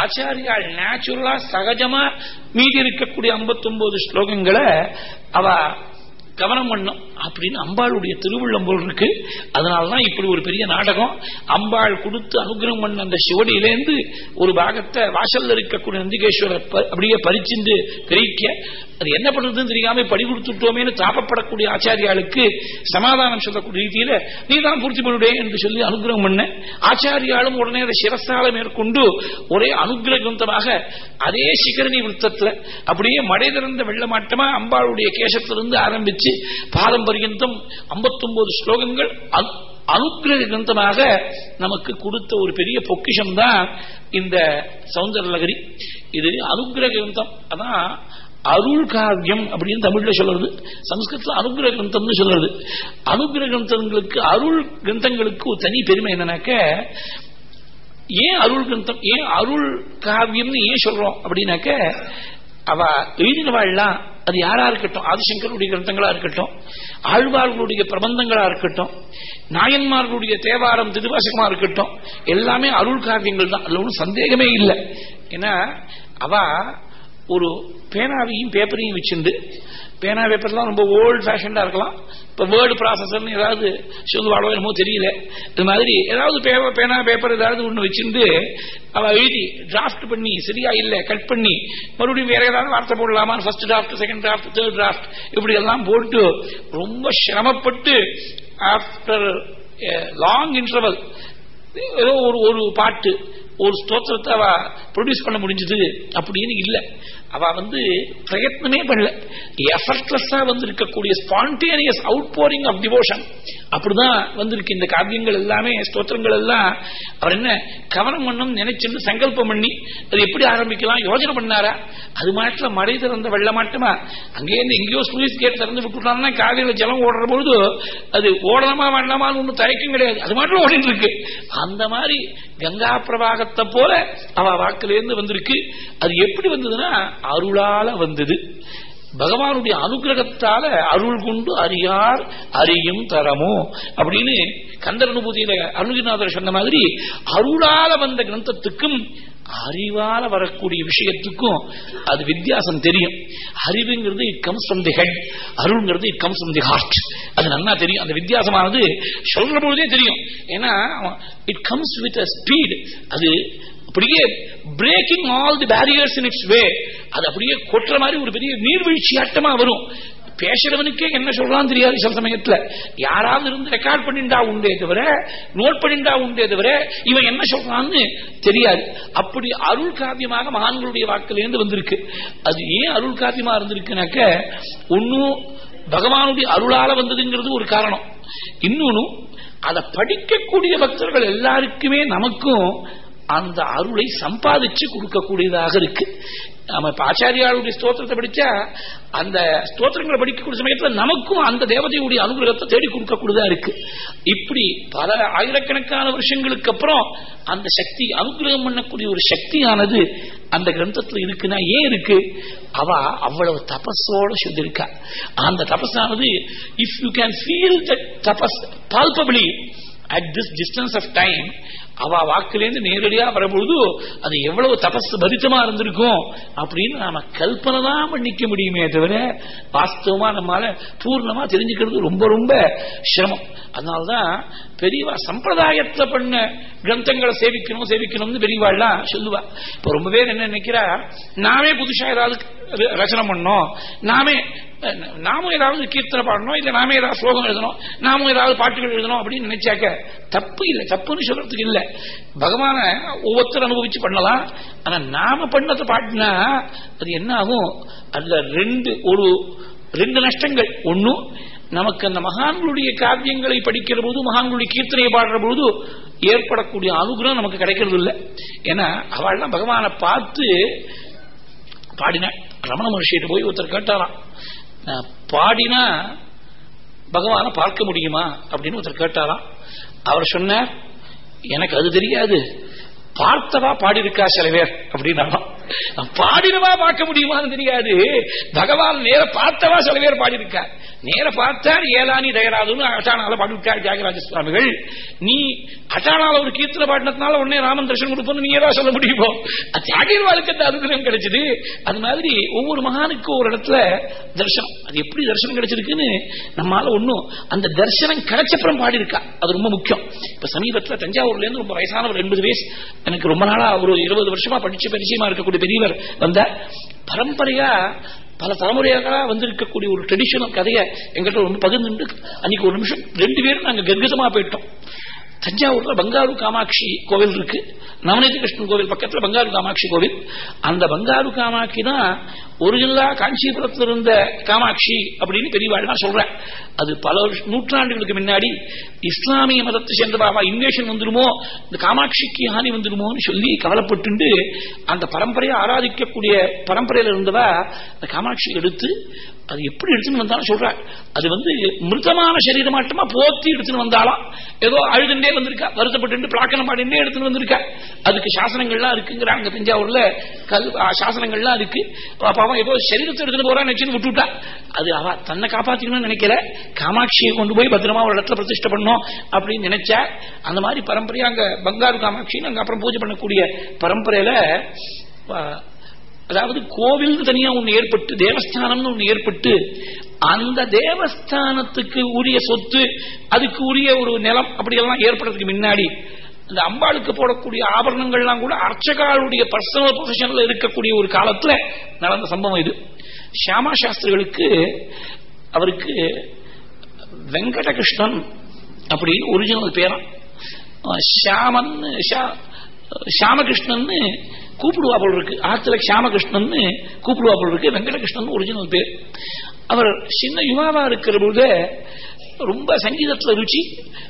Speaker 1: ஆச்சாரியால் நேச்சுரலா சகஜமா மீதி இருக்கக்கூடிய 59 ஸ்லோகங்களை அவ கவனம் பண்ணும். அப்படின்னு அம்பாளுடைய திருவிழம் போல் இருக்கு. அதனாலதான் இப்படி ஒரு பெரிய நாடகம். அம்பாள் கொடுத்து அனுகிரகம் பண்ண அந்த சிவடியிலேருந்து ஒரு பாகத்தை வாசல்ல இருக்கக்கூடிய நந்திகேஸ்வரர் அப்படியே பறிச்சிந்து கிரகிக்க. அது என்ன பண்றதுன்னு தெரியாம படி கொடுத்துட்டோமேனு தாபப்படக்கூடிய ஆச்சாரியாளுக்கு சமாதானம் சொல்லக்கூடிய ரீதியில நீ தான் பூர்த்தி பண்ணுடே என்று சொல்லி அனுகிரகம் பண்ண. ஆச்சாரியாலும் உடனே அதை சிரசால மேற்கொண்டு ஒரே அனுகிரகந்தமாக அதே சிகரணி விருத்தத்துல அப்படியே மடை திறந்த வெள்ளமாட்டமா அம்பாளுடைய கேசத்திலிருந்து ஆரம்பிச்சு பாதம் பர்யந்தம் 59 ஸ்லோகங்கள் அனுகிரக கிரந்தமாக நமக்கு கொடுத்த ஒரு பெரிய பொக்கிஷம் தான் இந்த சௌந்தரலகரி இது அனுகிரக கிரந்தம். அதான் அருள் காவியம் அப்படின்னு தமிழ்ல சொல்றது. சம்ஸ்கிருதத்துல அனுகிரக கிரந்தம்னு சொல்றது. அனுகிரக கிரந்தங்களுக்கு அருள் கிரந்தங்களுக்கு ஒரு தனி பெருமை என்னன்னாக்க ஏன் அருள் கிரந்தம் ஏன் அருள் காவியம்னு ஏன் சொல்றோம் அப்படின்னாக்க அவ எழுதினவாள்லாம் அது யாரா இருக்கட்டும் ஆதிசங்கருடைய கிரந்தங்களா இருக்கட்டும் ஆழ்வார்களுடைய பிரபந்தங்களா இருக்கட்டும் நாயன்மார்களுடைய தேவாரம் திருவாசகமா இருக்கட்டும் எல்லாமே அருள் காவியங்கள் தான். அதுல ஒன்றும் சந்தேகமே இல்லை. ஏன்னா அவ ஒரு பேனாவையும் பேப்பரையும் வச்சிருந்து பேனா பேப்பர்லாம் ரொம்ப ஓல்டு ஃபேஷன்டா இருக்கலாம். இப்ப வேர்டு ப்ராசஸர்னு ஏதாவது சொல்லுவாளோ என்னமோ தெரியல. இது மாதிரி ஏதாவது பேனா பேப்பர் ஏதாவது ஒண்ணு வச்சிருந்து அவ எழுதி டிராஃப்ட் பண்ணி சரியா இல்ல கட் பண்ணி மறுபடியும் வேற ஏதாவது வார்த்தை போடலாமா first draft second draft third draft இப்படி எல்லாம் போட்டு ரொம்ப சிரமப்பட்டு ஆஃப்டர் லாங் இன்டர்வல் ஏதோ ஒரு ஒரு பாட்டு ஒரு ஸ்தோத்திரத்தை அவ ப்ரொடியூஸ் பண்ண முடிஞ்சது அப்படின்னு இல்லை. அவ வந்து பிரயத்னமே பண்ணல. எஃபர்ட்லெஸ்ஸா வந்து இருக்கக்கூடிய spontaneous outpouring of devotion அப்படிதான் வந்திருக்கு இந்த காவியங்கள் எல்லாமே ஸ்தோத்திரங்கள் எல்லாம். அவர் என்ன கவனம் பண்ணும் நினைச்சுன்னு சங்கல்பம் பண்ணி அது எப்படி ஆரம்பிக்கலாம் யோஜனை பண்ணாரா? அது மாட்டில் மழை திறந்த வெள்ள மாட்டுமா? அங்கேருந்து எங்கேயோ ஸ்லூஸ் கேட் திறந்து விட்டுட்டாங்கன்னா காவிரியில ஜலம் ஓடுற பொழுது அது ஓடலாமா வேண்டாமான்னு ஒன்றும் தயக்கம் கிடையாது. அது மாட்டில் ஓடிட்டு இருக்கு அந்த மாதிரி கங்கா பிரவாகத்தை போல அவ வாக்கிலேருந்து வந்திருக்கு. அது எப்படி வந்ததுன்னா அருளால வந்தது. பகவானுடைய அனுகிரகத்தால அருள் கொண்டு அறியார் அறியும் தரமோ அப்படின்னு கந்தர் அனுபூதியில அருணகிரிநாதர் சொன்ன மாதிரி அருளால வந்த கிரந்தத்துக்கும் அறிவால வரக்கூடிய விஷயத்துக்கும் அது வித்தியாசம் தெரியும். அறிவுங்கிறது it comes from the head அருள்ங்கிறது it comes from the heart அது நல்லா தெரியும். அந்த வித்தியாசமானது சொல்ற பொழுதே தெரியும். ஏன்னா it comes with a speed அது அப்படியே breaking all the barriers in its way அது அப்படியே கொட்டுற மாதிரி ஒரு பெரிய நீர்வீழ்ச்சி ஆட்டமா வரும். பேசுறவனுக்கே என்ன சொல்றான்னு தெரியாது சில சமயத்துல. யாராவது இருந்து ரெக்கார்ட் பண்ணிண்டா உண்டே தவிர நோட் பண்ணிண்டா உண்டே தவிர இவன் என்ன சொல்றான்னு தெரியாது. அப்படி அருள் காவியமாக மகான்களுடைய வாக்கிலிருந்து வந்திருக்கு. அது ஏன் அருள் காவியமா இருந்திருக்குனாக்க ஒன்னும் பகவானுடைய அருளால வந்ததுங்கிறது ஒரு காரணம். இன்னொன்னு அதை படிக்கக்கூடிய பக்தர்கள் எல்லாருக்குமே நமக்கும் அந்த அருளை சம்பாதிச்சு கொடுக்கக்கூடியதாக இருக்கு. நம்ம இப்ப ஸ்தோத்திரத்தை படிச்சா அந்த ஸ்தோத்திரங்களை படிக்கக்கூடிய சமயத்துல நமக்கும் அந்த தேவதையுடைய அனுகிரகத்தை தேடி கொடுக்கக்கூடியதா இருக்கு. இப்படி பல ஆயிரக்கணக்கான வருஷங்களுக்கு அப்புறம் அந்த சக்தி அனுகிரகம் பண்ணக்கூடிய ஒரு சக்தியானது அந்த கிரந்தத்துல இருக்குன்னா ஏன் இருக்கு? அவ அவ்வளவு தபஸோட சொல்லியிருக்கா அந்த தபஸானது if you can feel that tapas palpably at this distance of time அவ வாக்குலேருந்து நேரடியா வரும்பொழுது அது எவ்வளவு தபஸ் பரித்தமா இருந்திருக்கும் அப்படின்னு நாம கல்பனை தான் பண்ணிக்க முடியுமே தவிர வாஸ்தவமா நம்மால பூர்ணமா தெரிஞ்சுக்கிறது ரொம்ப ரொம்ப சிரமம். அதனாலதான் பெரியவா சம்பிரதாயத்தை பண்ண கிரந்தங்களை சேவிக்கணும் சேவிக்கணும்னு பெரியவாள்லாம் சொல்லுவா. இப்ப ரொம்ப பேர் என்ன நினைக்கிறா நாமே புதுசா ஏதாவது ர- ரச்சனை பண்ணோம் நாமே நாமும் ஏதாவது கீர்த்தனை பாடணும் இல்ல நாமே ஏதாவது ஸ்லோகம் எழுதணும் நாமும் ஏதாவது பாட்டுகள் எழுதணும் அப்படின்னு நினைச்சாக்க தப்பு இல்லை தப்புன்னு சொல்றதுக்கு இல்ல. பகவான ஒவ்வொருத்தரும் அனுபவிச்சு பண்ணலாம். ஆனா நாம பண்ணதை பாட்டினா அது என்ன ஆகும்? அதுல ரெண்டு ஒரு ரெண்டு நஷ்டங்கள். ஒன்னும் நமக்கு அந்த மகான்களுடைய காவியங்களை படிக்கிற போது மகான்களுடைய கீர்த்தனையை பாடுற போது ஏற்படக்கூடிய அனுகிரகம் நமக்கு கிடைக்கிறது இல்லை ஏன்னா அவள்லாம் பகவானை பார்த்து பாடின ரமண மகர்ஷியிட்ட போய் ஒருத்தர் கேட்டாராம். பாடினா பகவானை பார்க்க முடியுமா? அப்படின்னு ஒருத்தர் கேட்டாராம். அவர் சொன்னார் எனக்கு அது தெரியாது. பார்த்தவா பாடியிருக்கா சில பேர் அப்படின்னா பாடினவா பார்க்க முடியுமான்னு தெரியாது. பகவான் நேர பார்த்தவா சில பேர் பாடியிருக்கா? நேர பார்த்தார் ஏலானி தயராதுன்னு அட்டானால பாடிவிட்டார் தியாகராஜ சுவாமிகள். நீ அட்டானால ஒரு கீர்த்தனை பாடினதுனால உடனே ராமன் தர்ஷன் கொடுப்போம் நீ ஏதாவது சொல்ல முடியுமோ? தியாகிர் வாழ்க்கை அந்த கிடைச்சது. அது மாதிரி ஒவ்வொரு மகானுக்கும் ஒரு இடத்துல தர்சனம். அது எப்படி தர்சனம் கிடைச்சிருக்குன்னு நம்மளால ஒண்ணும் அந்த தர்சனம் கிடைச்சப்புறம் பாடியிருக்கா. அது ரொம்ப முக்கியம். இப்ப சமீபத்தில் தஞ்சாவூர்ல இருந்து ரொம்ப வயசானவர் எண்பது வயசு. எனக்கு ரொம்ப நாளா ஒரு இருபது வருஷமா படிச்சு பரிச்சயமா இருக்கக்கூடிய பெரியவர் வந்த பரம்பரையா பல தலைமுறையாக வந்திருக்கக்கூடிய ஒரு ட்ரெடிஷனல் கதையை எங்கிட்ட ரொம்ப பகிர்ந்து அன்னைக்கு ஒரு நிமிஷம் ரெண்டு பேரும் நாங்கள் கர்கதமா போயிட்டோம். தஞ்சாவூர்ல பங்காரு காமாட்சி கோவில் இருக்கு. நவநீத கிருஷ்ணன் கோவில் பக்கத்துல பங்காரு காமாட்சி கோவில். அந்த பங்காரு காமாட்சி தான் ஒரிஜினலா காஞ்சிபுரத்தில் இருந்த காமாட்சி அப்படின்னு பெரியவாள் நான் சொல்றேன். அது பல நூற்றாண்டுகளுக்கு முன்னாடி இஸ்லாமிய மதத்தை சேர்ந்த பாபா இன்வேஷன் வந்துருமோ இந்த காமாட்சிக்கு ஹானி வந்துருமோன்னு சொல்லி கவலைப்பட்டு அந்த பரம்பரையை ஆராதிக்கக்கூடிய பரம்பரையில இருந்தவா இந்த காமாட்சி எடுத்து அது எப்படி எடுத்துன்னு வந்தாலும் சொல்ற அது வந்து மிருதமான சரீரமாட்டமா போத்தி எடுத்துன்னு வந்தாலும் ஏதோ அழுதுண்டே வந்திருக்கா? வருத்தப்பட்டு பிளாக்கணம் பாடிண்டே எடுத்துன்னு வந்திருக்கா? அதுக்கு சாசனங்கள்லாம் இருக்குங்கிறாங்க தஞ்சாவூர்ல. கல் சாசனங்கள்லாம் இருக்கு. பாவம் ஏதோ சரீரத்தை எடுத்துட்டு போறான்னு நினைச்சு விட்டுட்டா. அது அவ தன்னை காப்பாத்திக்கணும்னு நினைக்கிற காமாட்சியை கொண்டு போய் பத்திரமா ஒரு இடத்துல பிரதிஷ்டை பண்ணும் அப்படின்னு நினைச்சா அந்த மாதிரி பரம்பரையா அங்க பங்காரு காமாட்சின்னு அங்க அப்புறம் பூஜை பண்ணக்கூடிய பரம்பரையில அதாவது கோவில் தனியா ஒண்ணு ஏற்பட்டு தேவஸ்தானம்னு ஒண்ணு ஏற்பட்டு அந்த தேவஸ்தானத்துக்கு உரிய சொத்து அதுக்கு உரிய ஒரு நிலம் அப்படியெல்லாம் ஏற்படுறதுக்கு முன்னாடி அந்த அம்பாளுக்கு போடக்கூடிய ஆபரணங்கள்லாம் கூட அர்ச்சகாளுடைய பர்சனல் பொசிஷன்ல இருக்கக்கூடிய ஒரு காலத்துல நடந்த சம்பவம் இது. ஷியாமா சாஸ்திரிகளுக்கு அவருக்கு வெங்கடகிருஷ்ணன் அப்படின்னு ஒரிஜினல் பேரா. ஷியாமன் ஷியாமகிருஷ்ணன் கூப்பிடுவா போல் இருக்கு. ஆத்துல ஷியாமகிருஷ்ணன் கூப்பிடுவா போல் இருக்கு. வெங்கடகிருஷ்ணன் ஒரிஜினல் பேர். அவர் சின்ன யுவாவா இருக்கிற போது ரொம்ப சங்கீதத்துல ருச்சி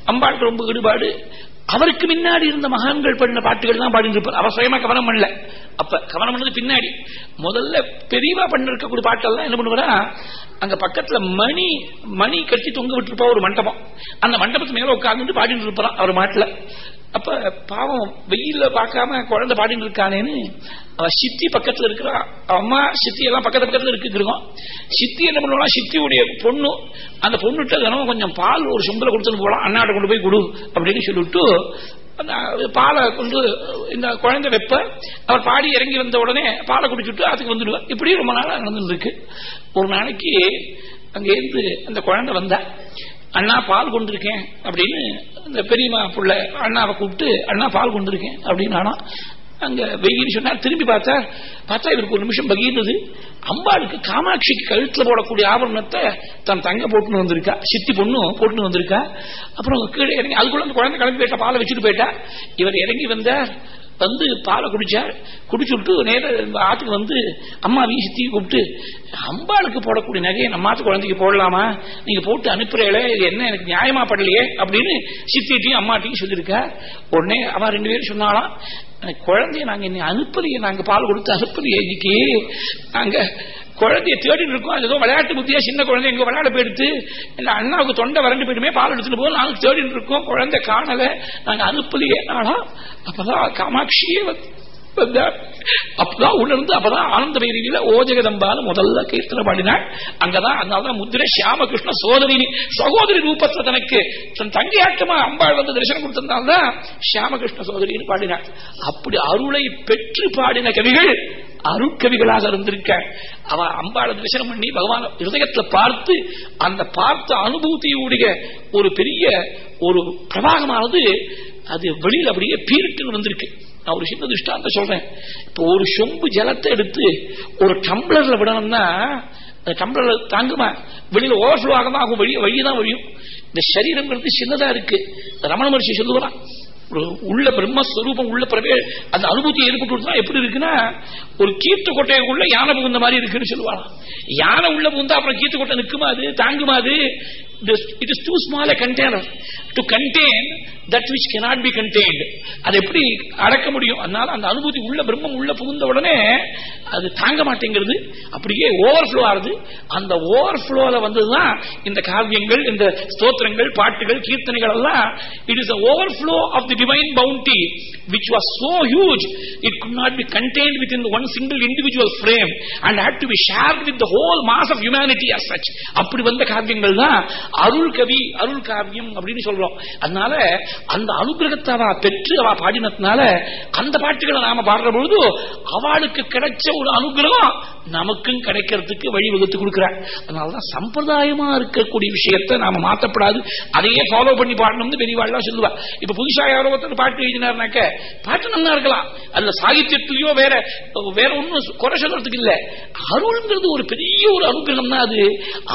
Speaker 1: அம்பாளுக்கு ரொம்ப ஈடுபாடு. அவருக்கு முன்னாடி இருந்த மகான்கள் பண்ண பாட்டுகள் தான் பாடிட்டு இருப்பார். அவர் சுயமா கவனம் பண்ணல. அப்ப கவனம் பண்ணது பின்னாடி. முதல்ல பெரியவா பண்ணிருக்கக்கூடிய பாட்டெல்லாம் என்ன பண்ணுவாரா? அங்க பக்கத்துல மணி மணி கட்டி தொங்க விட்டுருப்பா ஒரு மண்டபம். அந்த மண்டபத்து மேல உட்காந்து பாடிட்டு இருப்பான் அவர் மாட்டுல. அப்ப பாவம் வெயில பார்க்காம குழந்தை பாடிட்டு இருக்கானேன்னு அவன் சித்தி பக்கத்துல இருக்கிறா. அம்மா சித்தி எல்லாம் பக்கத்து பக்கத்துல இருக்குறோம் சித்தி என்ன பண்ணுவா சித்தியுடைய பொண்ணு அந்த பொண்ணுகிட்ட தினமும் கொஞ்சம் பால் ஒரு சொம்பில் கொடுத்துட்டு போலாம். அண்ணாட்ட கொண்டு போய் கொடு அப்படின்னு சொல்லிட்டு பாலை கொண்டு இந்த குழந்தை வெப்ப அவர் பாடி இறங்கி வந்த உடனே பாலை குடிச்சுட்டு அதுக்கு வந்துடுவேன் இப்படி ரொம்ப நாளா நடந்துருக்கு ஒரு நாளைக்கு அங்கேருந்து அந்த குழந்தை வந்தா அண்ணா பால் கொண்டிருக்கேன் அப்படின்னு இந்த பெரியமா புள்ள அண்ணாவை கூப்பிட்டு அண்ணா பால் கொண்டிருக்கேன் அப்படின்னு ஆனா அங்க வெயின்னு சொன்னா திரும்பி பார்த்தா பார்த்தா இவருக்கு ஒரு நிமிஷம் பகிர்ந்தது அம்பாளுக்கு காமாட்சிக்கு கழுத்துல போடக்கூடிய ஆபரணத்தை தன் தங்க போட்டுன்னு வந்திருக்கா. சித்தி பொண்ணும் போட்டுன்னு வந்திருக்கா. அப்புறம் கீழே இறங்கி அதுக்குள்ள அந்த குழந்தை கிளம்பி போயிட்டா பாலை வச்சுட்டு போயிட்டா. இவர் இறங்கி வந்த வந்து பாலை குடிச்சார் குடிச்சு விட்டு நேர ஆத்துக்கு வந்து அம்மா வீசி சித்தி கூப்பிட்டு அம்பாளுக்கு போடக்கூடிய நகையை நம்ம ஆத்து குழந்தைக்கு போடலாமா? நீங்க போட்டு அனுப்புறீங்களே இது என்ன எனக்கு நியாயமா படலையே அப்படின்னு சித்திட்டையும் அம்மாட்டையும் சொல்லியிருக்கா. உடனே அவன் ரெண்டு பேரும் சொன்னாலாம் குழந்தைய நாங்க இன்னும் அனுப்பலையே நாங்க பால் கொடுத்து அனுப்பலையே இன்னைக்கு. நாங்க குழந்தைய தேடிட்டு இருக்கும் அது ஏதோ விளையாட்டு புத்தியா சின்ன குழந்தை எங்க விளையாட போயிடுத்து என் அண்ணாவுக்கு தொண்டை வறண்டு போயிடுமே பால் எடுத்துட்டு போது நாங்க தேடிட்டு இருக்கோம். குழந்தை காணல. நாங்க அனுப்பலையே. நாளா அப்பதான் காமாட்சியே வந்து அப்பதான் உணர்ந்து அப்பதான் ஆனந்த பைரவியில ஓஜகதம்பால முதல்ல கீர்த்தனை பாடினாள். அங்கதான் அதனாலதான் முத்திரை சியாமகிருஷ்ண சோதரி சகோதரி ரூபத்துல தனக்கு தன் தங்கையாட்டமா அம்பாள் வந்து தரிசனம் கொடுத்திருந்தால்தான் சியாமகிருஷ்ண சோதரின்னு பாடினாள். அப்படி அருளை பெற்று பாடின கவிகள் அருட்கவிகளாக இருந்திருக்க அவ அம்பாள தரிசனம் பண்ணி பகவான் ஹிருதயத்துல பார்த்து அந்த பார்த்த அனுபூதியுடைய ஒரு பெரிய ஒரு பிரபாகமானது அது வெளியில் அப்படியே பீரிட்டு வந்திருக்கு. நான் ஒரு சின்ன திருஷ்டாந்த சொல்றேன். இப்போ ஒரு சொம்பு ஜலத்தை எடுத்து ஒரு டம்ளர்ல விடணும்னா அந்த டம்ளர்ல தாங்குமா? வெளியில ஓவர்ஃப்ளோ ஆகாம ஆகும். வழி வழியதான் வழியும். இந்த சரீரங்கிறது சின்னதா இருக்கு. ரமண மகர்ஷி சொல்லுவான் உள்ள பிரம்மஸ்வரூபம் உள்ள பிரவே அந்த அனுபூதி ஏற்பட்டு எப்படி இருக்குன்னா ஒரு கீர்த்து கொட்டைக்குள்ள யானை புகுந்த மாதிரி இருக்குன்னு சொல்லுவாங்க. யானை உள்ள புகுந்தா அப்புறம் கீர்த்து கொட்டை நிற்குமா அது தாங்குமா அது? It is too small container to contain that which cannot be contained அது எப்படி அடக்க முடியும்? அதனால அந்த அனுபூதி உள்ள பிரம்மம் உள்ள புகுந்த உடனே அது தாங்க மாட்டேங்கிறது. அப்படியே ஓவர்ஃப்ளோ ஆகுது. அந்த ஓவர்ஃப்ளோல வந்ததுதான் இந்த காவியங்கள் இந்த ஸ்தோத்திரங்கள் பாட்டுகள் கீர்த்தனைகள் எல்லாம். It is overflow of the divine bounty which was so huge, it could not be contained within one single individual frame and to be shared share with whole whole mass of as as அப்படி வந்த காவியங்கள் தான் அருள் கவி அருள் காவியம் அப்படின்னு சொல்றோம். அதனால அந்த அனுகிரகத்தை அவ பெற்று அவ பாடினதுனால அந்த பாட்டுகளை நாம பாடுற பொழுது அவளுக்கு கிடைச்ச ஒரு அனுகிரகம் நமக்கும் கிடைக்கிறதுக்கு வழிவகுத்து கொடுக்கிறார் அதனாலதான் சம்பிரதாயமா இருக்கக்கூடிய விஷயத்தை நாம மாத்தப்படாது. அதையே ஃபாலோ பண்ணி பாடணும்னு பெரியவாள்லாம் சொல்லுவா. இப்ப புதுசா யாரோ ஒருத்தர் பாட்டு எழுதினார்னாக்க பாட்டு நல்லா இருக்கலாம். அதுல சாகித்யத்திலயோ வேற வேற ஒன்னும் குறை சொல்றதுக்கு இல்ல. அருள்ங்கிறது ஒரு பெரிய ஒரு அனுகிரகம் தான் அது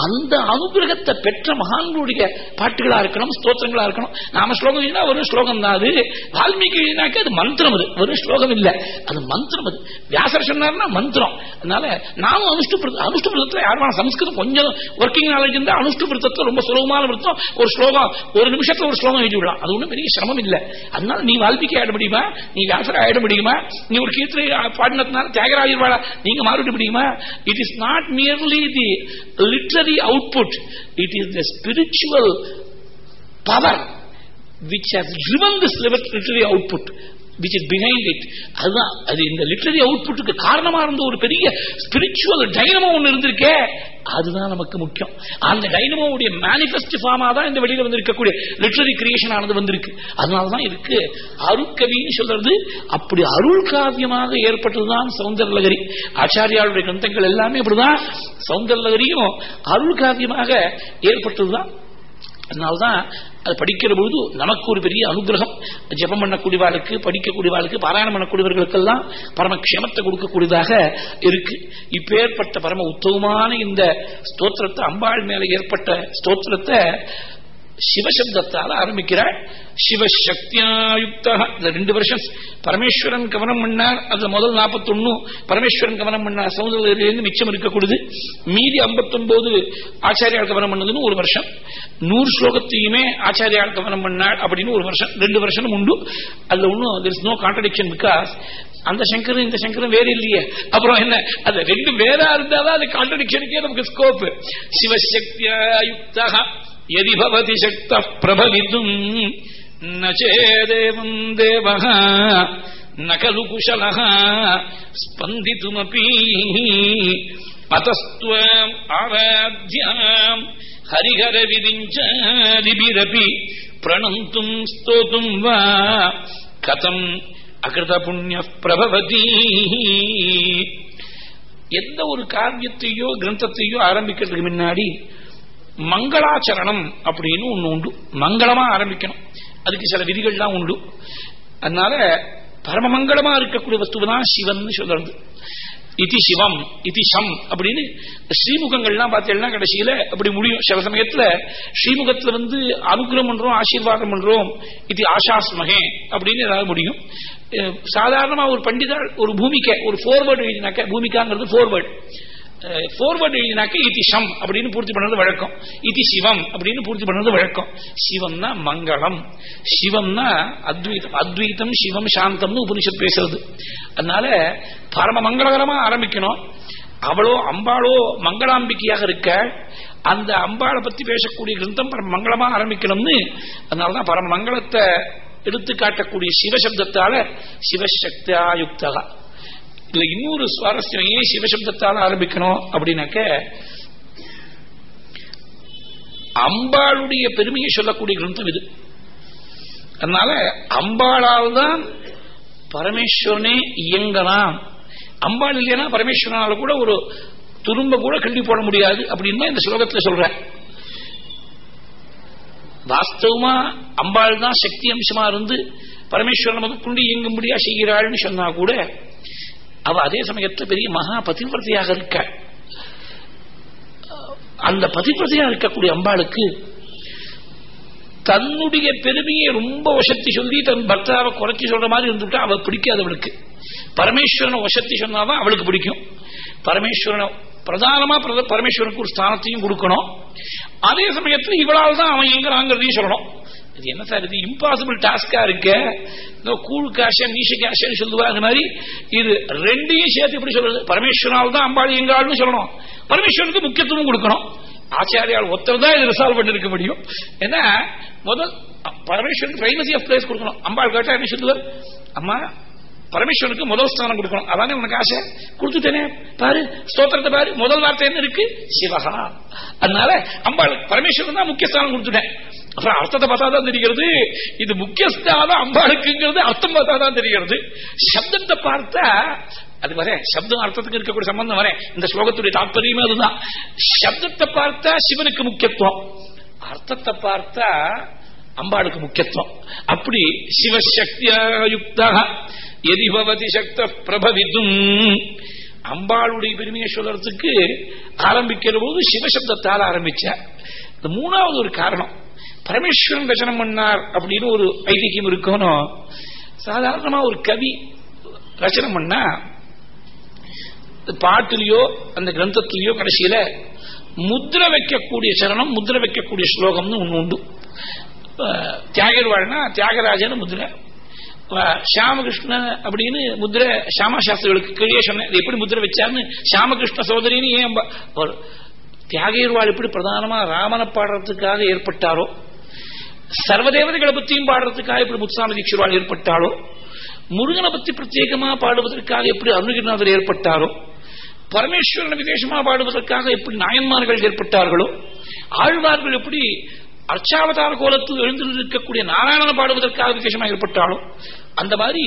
Speaker 1: அந்த அனுகிரகத்தை பெற்ற மகான்களுடைய பாட்டுகளா இருக்கணும் ஸ்தோத்திரங்களா இருக்கணும். நாம ஸ்லோகம் எழுதினா ஒரு ஸ்லோகம் தான் அது. வால்மீகி எழுதினாக்க அது மந்திரம் அது ஒரு ஸ்லோகம் இல்ல. அது மந்திரம் அது. வியாசர் சொன்னார்னா மந்திரம். அதனால நானும் அனுஷ்டு அனுஷ்டுபிரதத்துல யாருமான சம்ஸ்கிருதம் கொஞ்சம் ஒர்க்கிங் நாலேஜ் இருந்தா அனுஷ்டுபிரதத்துல ரொம்ப சுலபமான விருத்தம். ஒரு ஸ்லோகம் ஒரு நிமிஷத்துல ஒரு ஸ்லோகம் எழுதி விடலாம். அது ஒன்றும் பெரிய சிரமம் இல்லை. அதனால நீ வால்மீகி ஆயிட முடியுமா? நீ வியாசர் ஆயிட முடியுமா? நீ ஒரு கீர்த்தனை பாடினதுனால தியாகராஜர் வாழ நீங்க மாறிட முடியுமா? It is not merely the literary output it is the spiritual power which has driven this literary output. Which is behind it. அதுதான் அது இந்த லிட்ரரி அவுட்புட்டுக்கு காரணமா இருந்த ஒரு பெரிய ஸ்பிரிச்சுவல் டைனமோ ஒன்று இருந்திருக்கே. அதுதான் நமக்கு முக்கியம். அந்த டைனமோவுடைய மேனிபெஸ்ட் ஃபார்மா தான் இந்த வெளியில வந்து இருக்கக்கூடிய லிட்டரரி கிரியேஷன் ஆனது வந்திருக்கு. அதனாலதான் இருக்கு அருட்கவின்னு சொல்றது அப்படி அருள் காவியமாக ஏற்பட்டதுதான் சௌந்தரலகரி. ஆச்சாரியாளுடைய கிரந்தங்கள் எல்லாமே அப்படிதான். சௌந்தரலகரியும் அருள் காவியமாக ஏற்பட்டதுதான் அதனால்தான் அது படிக்கிற பொழுது நமக்கு ஒரு பெரிய அனுகிரகம். ஜபம் பண்ணக்கூடியவாளுக்கு படிக்கக்கூடியவாளுக்கு பாராயணம் பண்ணக்கூடியவர்களுக்கெல்லாம் பரம க்ஷமத்தை கொடுக்கக்கூடியதாக இருக்கு. இப்பேற்பட்ட பரம உத்தவமான இந்த ஸ்தோத்திரத்தை அம்பாள் மேல ஏற்பட்ட ஸ்தோத்திரத்தை சிவசப்தத்தால் ஆரம்பிக்கிறாள் சிவசக்தியாயுக்த. இந்த ரெண்டு வருஷம் பரமேஸ்வரன் கவனம் பண்ணார். அதுல முதல் நாற்பத்தொன்னு பரமேஸ்வரன் கவனம் பண்ணார். சமுதிரிலிருந்து மிச்சம் இருக்கக்கூடியது. மீதி ஐம்பத்தொன்பது ஆச்சாரியால் கவனம் பண்ணதுன்னு ஒரு வருஷம். நூறு ஸ்லோகத்தையுமே ஆச்சாரியால் கவனம் பண்ணாள் அப்படின்னு ஒரு வருஷம். ரெண்டு வருஷம் உண்டு. அதுல ஒன்றும் there is no contradiction because அந்த சங்கரும் இந்த சங்கரும் வேற இல்லையே. அப்புறம் என்ன? அது ரெண்டு வேற இருந்தாதான் அது கான்ட்ரடிக்ஷனுக்கே நமக்கு ஸ்கோப் சிவசக்தியாயுக்தா. எதி பவதி சக்த பிரபவிதும் நேதேவம் தேவ நகலு குஷல ஸ்பந்திதுமபி அத்தஸ்துவாம் ஆராத்யாம் ஹரிஹர விதிஞ்சாதிபிரபி பிரணந்தும் ஸ்தோதும் வா கதம் அகிருத புண்ணிய பிரபவதி எந்த ஒரு காவியத்தையோ கிரந்தத்தையோ ஆரம்பிக்கிறதுக்கு முன்னாடி மங்களாச்சரணம் அப்படின்னு ஒண்ணு உண்டு. மங்களமா ஆரம்பிக்கணும். அதுக்கு சில விதிகள்லாம் உண்டு. அதனால பரமமங்கலமா இருக்கக்கூடிய வஸ்துவ தான் சிவன் சொல்றது. இதி சிவம் இதி சம் அப்படின்னு ஸ்ரீமுகங்கள்லாம் பார்த்தீங்கன்னா கடைசியில அப்படி முடியும். சில சமயத்துல ஸ்ரீமுகத்துல வந்து அனுகிரகம் பண்றோம் ஆசீர்வாதம் பண்றோம். இது ஆசாஸ்மகே அப்படின்னு ஏதாவது முடியும். சாதாரணமா ஒரு பண்டிதர் ஒரு பூமிக்க ஒரு ஃபோர்வேர்டு எழுதினாக்க பூமிக்காங்கிறது ஃபோர்வேர்டு ஃபோர்வர்டு எழுதினாக்க இதி சம் அப்படின்னு பூர்த்தி பண்ணது வழக்கம். இதி சிவம் அப்படின்னு பூர்த்தி பண்ணது வழக்கம். சிவம்னா மங்களம். சிவம்னா அத்வைதம். அத்வைத்தம் சிவம் சாந்தம்னு உபனிஷத் பேசுறது. அதனால பரம மங்களகரமா ஆரம்பிக்கணும். அவளோ அம்பாளோ மங்களாம்பிக்கையாக இருக்க அந்த அம்பாளை பத்தி பேசக்கூடிய கிரந்தம் பரம மங்களமா ஆரம்பிக்கணும்னு அதனாலதான் பரம மங்களத்தை எடுத்து காட்டக்கூடிய சிவசப்தத்தால சிவசக்தியாயுக்தகா இதுல இன்னொரு சுவாரஸ்யம் ஏன் சிவசப்தத்தால் ஆரம்பிக்கணும் அப்படின்னாக்க அம்பாளுடைய பெருமையை சொல்லக்கூடிய கிரந்தம் இது. அதனால அம்பாளால் தான் பரமேஸ்வரனே இயங்கலாம். அம்பாள் இல்லைன்னா பரமேஸ்வரனால கூட ஒரு துரும்ப கூட கல்வி போட முடியாது அப்படின்னு இந்த ஸ்லோகத்துல சொல்ற. வாஸ்தவமா அம்பாள் தான் சக்தி அம்சமா இருந்து பரமேஸ்வரன் குண்டி இயங்கும்படியா செய்கிறாள்னு சொன்னா கூட அவ அதே சமயத்தில் பெரிய மகா பதிவிரதையாக இருக்க. அந்த பதிவிரதையாக இருக்கக்கூடிய அம்பாளுக்கு தன்னுடைய பெருமையை ரொம்ப வசத்தி சொல்லி தன் பர்த்தாவை குறைச்சி சொல்ற மாதிரி இருந்துட்டா அவ பிடிக்காது அவளுக்கு. பரமேஸ்வரனை வசத்தி சொன்னாதான் அவளுக்கு பிடிக்கும். பரமேஸ்வரனை பிரதானமா பரமேஸ்வரனுக்கு ஒரு ஸ்தானத்தையும் கொடுக்கணும். அதே சமயத்தில் இவளால் தான் அவன் எங்கிறாங்கிறதையும் சொல்லணும். இது என்ன சார் இது இம்பாசிபிள் டாஸ்கா இருக்க? கூழ் காஷ மீஷ காஷன்னு சொல்லுவாங்க மாதிரி இது ரெண்டையும் சேர்த்து எப்படி சொல்றது? பரமேஸ்வரால் தான் அம்பாள் எங்காள்னு சொல்லணும். பரமேஸ்வரனுக்கு முக்கியத்துவம் கொடுக்கணும். ஆச்சாரியால் ஒருத்தர் தான் இது ரிசால்வ் பண்ணிருக்க முடியும். ஏன்னா முதல் பரமேஸ்வரன் பிரைமசி ஆஃப் பிளேஸ் கொடுக்கணும். அம்பாள் கேட்டா என்ன சொல்லுவார்? அம்மா பரமேஸ்வரனுக்கு முதல் ஸ்தானம் கொடுக்கணும். அதானே உனக்கு ஆசை? கொடுத்துட்டேனே. பாரு ஸ்தோத்திரத்தை பாரு. முதல் வார்த்தை என்ன இருக்கு? சிவகா. அதனால அம்பாளுக்கு பரமேஸ்வரன் தான் முக்கிய ஸ்தானம் கொடுத்துட்டேன். அப்புறம் அர்த்தத்தை பார்த்தா தான் தெரிகிறது. இது முக்கியஸ்தானம் அம்பாளுக்குங்கிறது அர்த்தம் பார்த்தா தான் தெரிகிறது. சப்தத்தை பார்த்தா அது வரேன் சப்தம் அர்த்தத்துக்கு இருக்கக்கூடிய சம்பந்தம் வரேன் இந்த ஸ்லோகத்துடைய தாற்பயமே அதுதான். சப்தத்தை பார்த்தா சிவனுக்கு முக்கியத்துவம். அர்த்தத்தை பார்த்தா அம்பாளுக்கு முக்கியத்துவம். அப்படி சிவசக்தியுக்தா எதிபவதி சக்த பிரபவித்தும் அம்பாளுடைய பெருமையை சொல்றதுக்கு ஆரம்பிக்கிற போது சிவசப்தத்தால் ஆரம்பிச்ச. இந்த மூணாவது ஒரு காரணம். பரமேஸ்வரன் ரச்சனம் பண்ணார் அப்படின்னு ஒரு ஐதிக்கியம் இருக்கணும். சாதாரணமா ஒரு கவி ரச்சனம் பண்ணா பாட்டிலேயோ அந்த கிரந்தத்திலேயோ கடைசியில முத்திர வைக்கக்கூடிய சரணம் முத்திர வைக்கக்கூடிய ஸ்லோகம்னு ஒண்ணு உண்டு. தியாகர் வாழ்னா தியாகராஜன் முத்திரை ஷியாமகிருஷ்ண அப்படின்னு முத்திர ஷியாமசாஸ்திரிகளுக்கு கீழே சொன்னேன் எப்படி முத்திர வச்சாருன்னு? ஷியாமகிருஷ்ண சோதரின்னு ஏன் தியாகர்வாள் எப்படி பிரதானமா ராமனை பாடுறதுக்காக ஏற்பட்டாரோ சர்வதேவதைகளை பத்தியும் பாடுறதுக்காக எப்படி முத்துசாமி தீட்சிவாள் ஏற்பட்டாலோ முருகனை பத்தி பிரத்யேகமா பாடுவதற்காக எப்படி அருணகிரிநாதர் ஏற்பட்டாரோ பரமேஸ்வரனை விதேசமா பாடுவதற்காக எப்படி நாயன்மார்கள் ஏற்பட்டார்களோ ஆழ்வார்கள் எப்படி அர்ச்சாவதார கோலத்தில் எழுந்திருக்கக்கூடிய நாராயணனை பாடுவதற்காக விசேஷமாக ஏற்பட்டாலும் அந்த மாதிரி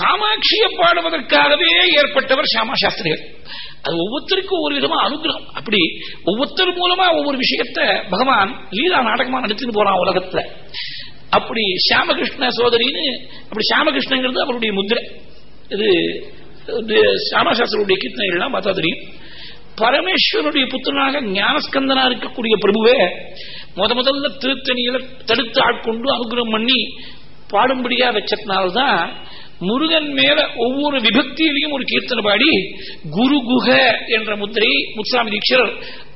Speaker 1: காமாட்சியை பாடுவதற்காகவே ஏற்பட்டவர் சாமா சாஸ்திரிகள் அது ஒவ்வொருத்தருக்கும் ஒரு விதமா அனுகிரகம். அப்படி ஒவ்வொருத்தர் மூலமா ஒவ்வொரு விஷயத்த பகவான் லீலா நாடகமா நடத்தின்னு போறான் உலகத்துல. அப்படி சாமகிருஷ்ண சோதரின்னு அப்படி சாமகிருஷ்ணங்கிறது அவருடைய முதிரை இது சாமசாஸ்திரருடைய கீர்த்தனைகள்லாம் பார்த்தா தெரியும். பரமேஸ்வருடைய புத்திரனாக ஞானஸ்கந்தனா இருக்கக்கூடிய பிரபுவே முத முதல்ல திருத்தணியில தடுத்து ஆட்கொண்டு அனுகிரகம் பண்ணி பாடும்படியா வச்சதுனால்தான் முருகன் மேல ஒவ்வொரு விபக்தியிலையும் ஒரு கீர்த்தனை பாடி குரு குக என்ற முத்திரை முத்துசாமி தீட்சர்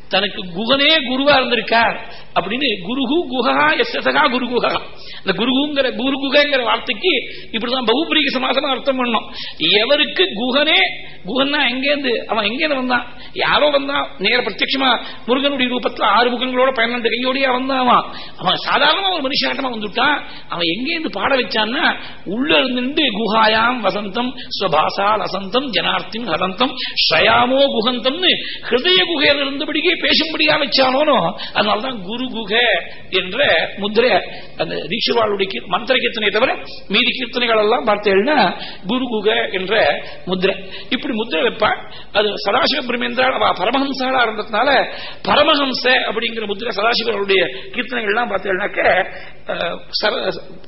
Speaker 1: தனக்கு குகனே குருவா இருந்திருக்கார் அப்படின்னு குருகு குஹா எஸ்எசகா குரு குஹா இந்த குருகுங்கிற குரு குகங்கிற வார்த்தைக்கு இப்படிதான் பகுபிரிக சமாசமா அர்த்தம் பண்ணோம். எவருக்கு குகனே குகன்னா எங்கேருந்து? அவன் எங்கேருந்து வந்தான்? யாரோ வந்தான். நேர பிரத்யட்சமா முருகனுடைய ரூபத்துல ஆறு முகங்களோட பன்னெண்டு கையோடய வந்தான் அவன். அவன் சாதாரணமா ஒரு மனுஷாட்டமா வந்துட்டான். அவன் எங்கேருந்து பாட வச்சான்னா உள்ள இருந்து குஹாயாம் வசந்தம் ஸ்வபாசா அசந்தம் ஜனார்த்தின் ஹதந்தம் ஸ்ரயாமோ குகந்தம்னு ஹிருதய குகையில இருந்தபடியே பேசும்படியா வச்சானோனோ அதனால்தான் குரு குக என்ற முதிரை அந்த தீட்சுவாளுடைய மந்திர கீர்த்தனை தவிர மீதி கீர்த்தனைகள் எல்லாம் பார்த்தேன்னா குரு குக என்ற முதிரை. இப்படி முதிரை வைப்பான். அது சதாசிவ பிரமேந்திரா அவ பரமஹம்சாலா இருந்ததுனால பரமஹம்ச அப்படிங்கிற முதிரை சதாசிவருடைய கீர்த்தனைகள்லாம் பார்த்தேன்னாக்க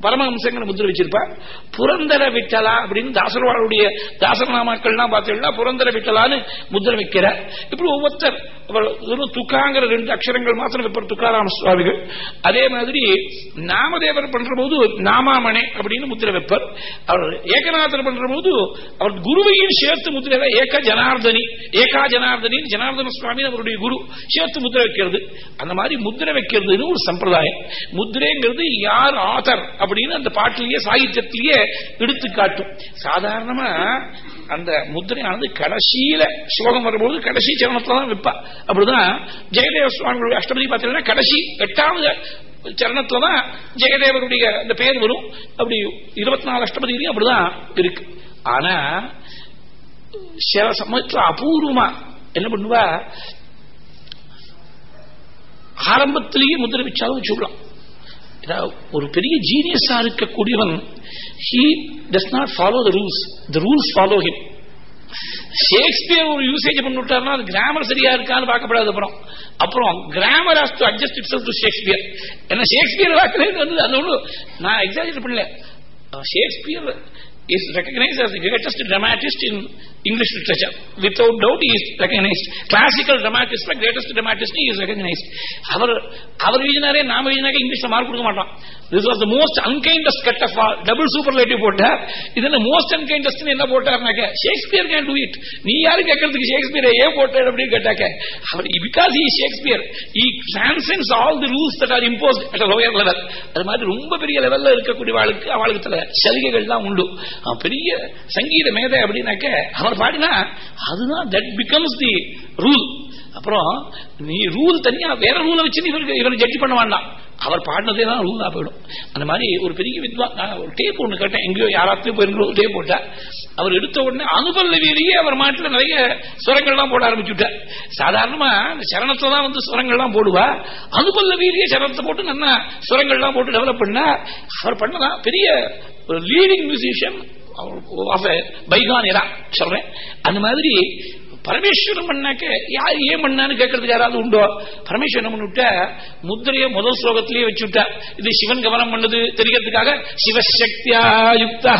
Speaker 1: பரமஹம்சங்கிற முதிரை வச்சிருப்பா. புரந்தர விட்டலா அப்படின்னு தாசர்வாளுடைய தாசரநாமாக்கள்லாம் பார்த்தீங்கன்னா புரந்தர விட்டலான்னு முதிரை வைக்கிற இப்படி ஒவ்வொருத்தர் துக்காங்கிற ரெண்டு அக்ஷரங்கள் மாத்திரம் வைப்பார் துக்காராம சுவாமிகள். அதே மாதிரி நாமதேவர் பண்ற போது நாமாமணே அப்படின்னு முத்திரை வைப்பார். அவர் ஏகநாதர் பண்ற போது அவர் குருவையும் சேர்த்து முத்திரை ஏக ஜனார்தனி ஏகா ஜனார்தனி ஜனார்தன சுவாமி அவருடைய குரு சேர்த்து முத்திரை வைக்கிறது. அந்த மாதிரி முத்திரை வைக்கிறதுன்னு ஒரு சம்பிரதாயம். முத்திரைங்கிறது யார் ஆதர் அப்படின்னு அந்த பாட்டிலேயே சாகித்யத்திலேயே எடுத்து காட்டும் சாதாரணமா அந்த முத்திரையானது கடைசியில ஸ்லோகம் வரும்போது கடைசி சரணத்துல தான் வைப்பா. அப்படிதான் ஜெயதேவ சுவாமிகளுடைய அஷ்டபதி பார்த்தீங்கன்னா கடைசி எட்டாவது சரணத்துலதான் ஜெயதேவருடைய அந்த பேர் வரும். அப்படி இருபத்தி நாலு அஷ்டபதியிலையும் அப்படிதான் இருக்கு. ஆனா சில சமயத்துல அபூர்வமா என்ன பண்ணுவா? ஆரம்பத்திலேயே முதிரை வச்சாலும் வச்சுக்கலாம். ஒரு பெரிய ஜீனியஸா இருக்கக்கூடியவன் he does not follow the rules the rules follow him Shakespeare ஒரு யூசேஜ் பண்ணிவிட்டார்னா அது கிராமர் சரியா இருக்கான்னு பார்க்கப்படாது அப்புறம் அப்புறம் grammar has to adjust it to Shakespeare ஏன்னா ஷேக்ஸ்பியர் வாக்குறது வந்து அது ஒன்று நான் எக்ஸாஜரேட் பண்ணல. Shakespeare is recognized as the greatest dramatist in English literature. Without doubt, he is recognized. Classical dramatist, like greatest dramatist, he is recognized. அவர் அவர் எழுதினாரே நாம எழுதினாக்க இங்கிலீஷ்ல மார்க் கொடுக்க மாட்டோம் this was the most unkindest cut of all double superlative போட்டார் இதுல மோஸ்ட் அன்கைண்டஸ்ட் என்ன போட்டார்னாக்க ஷேக்ஸ்பியர் கேன் டூ இட் நீ யாரு கேட்கறதுக்கு ஷேக்ஸ்பியர் ஏன் போட்டார் அப்படின்னு கேட்டாக்க அவர் because he Shakespeare he transcends all the rules that are impose at lower level அது மாதிரி ரொம்ப பெரிய லெவல்ல இருக்கக்கூடிய வாழ்க்கை வாழ்க்கத்துல சலுகைகள் தான் உண்டு பெரிய சங்கீத மேதை அப்படின்னாக்க அவர் பாடினா அதுதான் தட் பிகம்ஸ் தி ரூல் அப்புறம் நீ ரூல் தனியா வேற ரூலை வச்சு இவருக்கு இவரை ஜட்ஜ் பண்ண வேண்டாம். அவர் பாடினதே தான் ரூலா போயிடும். அந்த மாதிரி ஒரு பெரிய வித்வான் ஒரு டேப் ஒன்று கேட்டேன் எங்கேயோ யாராத்தையும் போயிருந்தோ ஒரு டேப் போட்டார் அவர் எடுத்த உடனே அனுபல்லவியிலேயே அவர் மாட்டில் நிறைய சுரங்கள்லாம் போட ஆரம்பிச்சுட்டார். சாதாரணமா இந்த சரணத்தை தான் வந்து சுரங்கள்லாம் போடுவா. அனுபல்லவியிலேயே சரணத்தை போட்டு நல்லா சுரங்கள்லாம் போட்டு டெவலப் பண்ண அவர் பண்ணதான் பெரிய ஒரு லீடிங் மியூசிஷியன் பைகான் இரா சொல்றேன். அந்த மாதிரி பரமேஸ்வரன் பண்ணாக்க யார் ஏன் பண்ணான்னு கேட்கறதுக்கு யாராவது உண்டோ? பரமேஸ்வரன் என்ன பண்ணிவிட்ட முத்திரைய முதல் ஸ்லோகத்திலேயே வச்சுவிட்டா. இது சிவன் கவனம் பண்ணது தெரியறதுக்காக சிவசக்தியா யுக்தா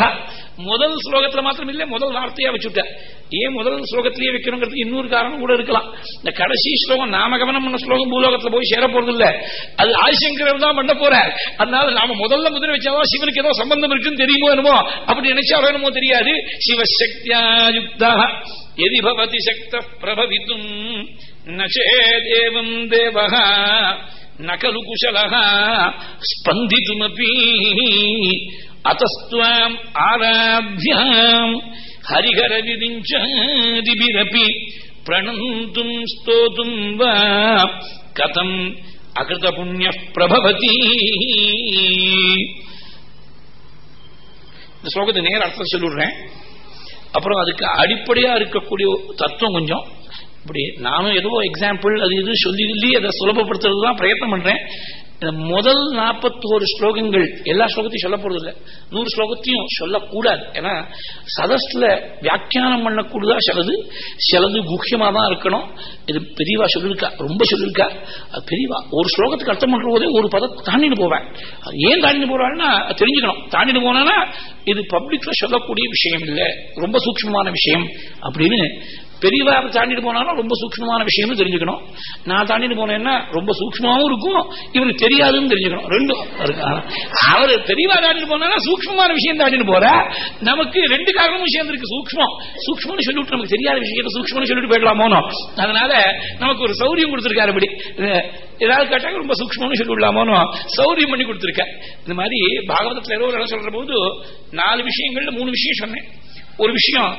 Speaker 1: முதல் ஸ்லோகத்துல மாத்திரம் இல்ல முதல் வார்த்தையா வச்சுட்டார் ஏன் முதல் ஸ்லோகத்திலேயே வைக்கணுங்கிறது இன்னொரு காரணம் கூட இருக்கலாம். இந்த கடைசி ஸ்லோகம் நாமகவனம் பண்ண ஸ்லோகம் பூலோகத்துல போய் சேர போறது இல்ல அது ஆதிசங்கரர் தான் பண்ண போறார் அதனால நாம முதல்ல முதல் வச்சாலும் சிவனுக்கு ஏதோ சம்பந்தம் இருக்குன்னு தெரியுமோ என்னமோ அப்படி நினைச்சா வேணுமோ தெரியாது. சிவசக்தியா யுக்தா எதி சக்த பிரபவிதும் நேதேவம் தேவகா நகலு குசலக ஸ்பந்திதுமபி அத்தஸ்துவாம் ஆராபியாம் ஹரிஹர விதிஞ்சாதிபிரபி பிரணந்தும் ஸ்தோதும் கதம் அகிருத புண்ணிய பிரபவதி இந்த ஸ்லோகத்தை நேர அர்த்தம் சொல்லிடுறேன். அப்புறம் அதுக்கு அடிப்படையா இருக்கக்கூடிய தத்துவம் கொஞ்சம். இப்படி நானும் ஏதோ எக்ஸாம்பிள் அது இது சொல்லி சொல்லி அதை சுலபப்படுத்துறதுதான் பிரயத்னம் பண்றேன். முதல் நாற்பத்தோரு ஸ்லோகங்கள் எல்லா ஸ்லோகத்தையும் சொல்ல போறது இல்லை. நூறு ஸ்லோகத்தையும் சொல்லக்கூடாது. ஏன்னா சதஸ்ல வியாக்கியானம் பண்ணக்கூடியதா சிலது? சிலது குக்கியமா தான் இருக்கணும். இது பெரியவா சொல்லிருக்கா? ரொம்ப சொல்லிருக்கா? அது பெரியவா. ஒரு ஸ்லோகத்துக்கு அர்த்தம் பண்ற போதே ஒரு பதத்தை தாண்டிட்டு போவேன். அது ஏன் தாண்டிட்டு போறாங்கன்னா தெரிஞ்சுக்கணும். தாண்டிட்டு போனா இது பப்ளிக்ல சொல்லக்கூடிய விஷயம் இல்லை. ரொம்ப சூட்சமான விஷயம் அப்படின்னு பெரியவா தாண்டிட்டு போனாலும் ரொம்ப சூக்மமான விஷயம்னு தெரிஞ்சுக்கணும். நான் தாண்டிட்டு போனேன்னா ரொம்ப சூக்மமாவும் இருக்கும். இவருக்கு தெரியாதுன்னு தெரிஞ்சுக்கணும். ரெண்டும் அவர் தெளிவா தாண்டிட்டு போனா சூக்மமான விஷயம் தாண்டிட்டு போற. நமக்கு ரெண்டு காரணமும் விஷயம் இருக்கு சூக்மம் சூக்மம்னு சொல்லிவிட்டு நமக்கு தெரியாத விஷயத்தை சூக்மம்னு சொல்லிட்டு போயிடலாமோனோ? அதனால நமக்கு ஒரு சௌரியம் கொடுத்திருக்காரு அப்படி. ஏதாவது கேட்டாங்க ரொம்ப சூக்மம்னு சொல்லி விடலாமோனோ? சௌரியம் பண்ணி கொடுத்திருக்க. இந்த மாதிரி பாகவதத்தில் ஏதோ சொல்ற போது நாலு விஷயங்கள்ல மூணு விஷயம் சொன்னேன். ஒரு விஷயம்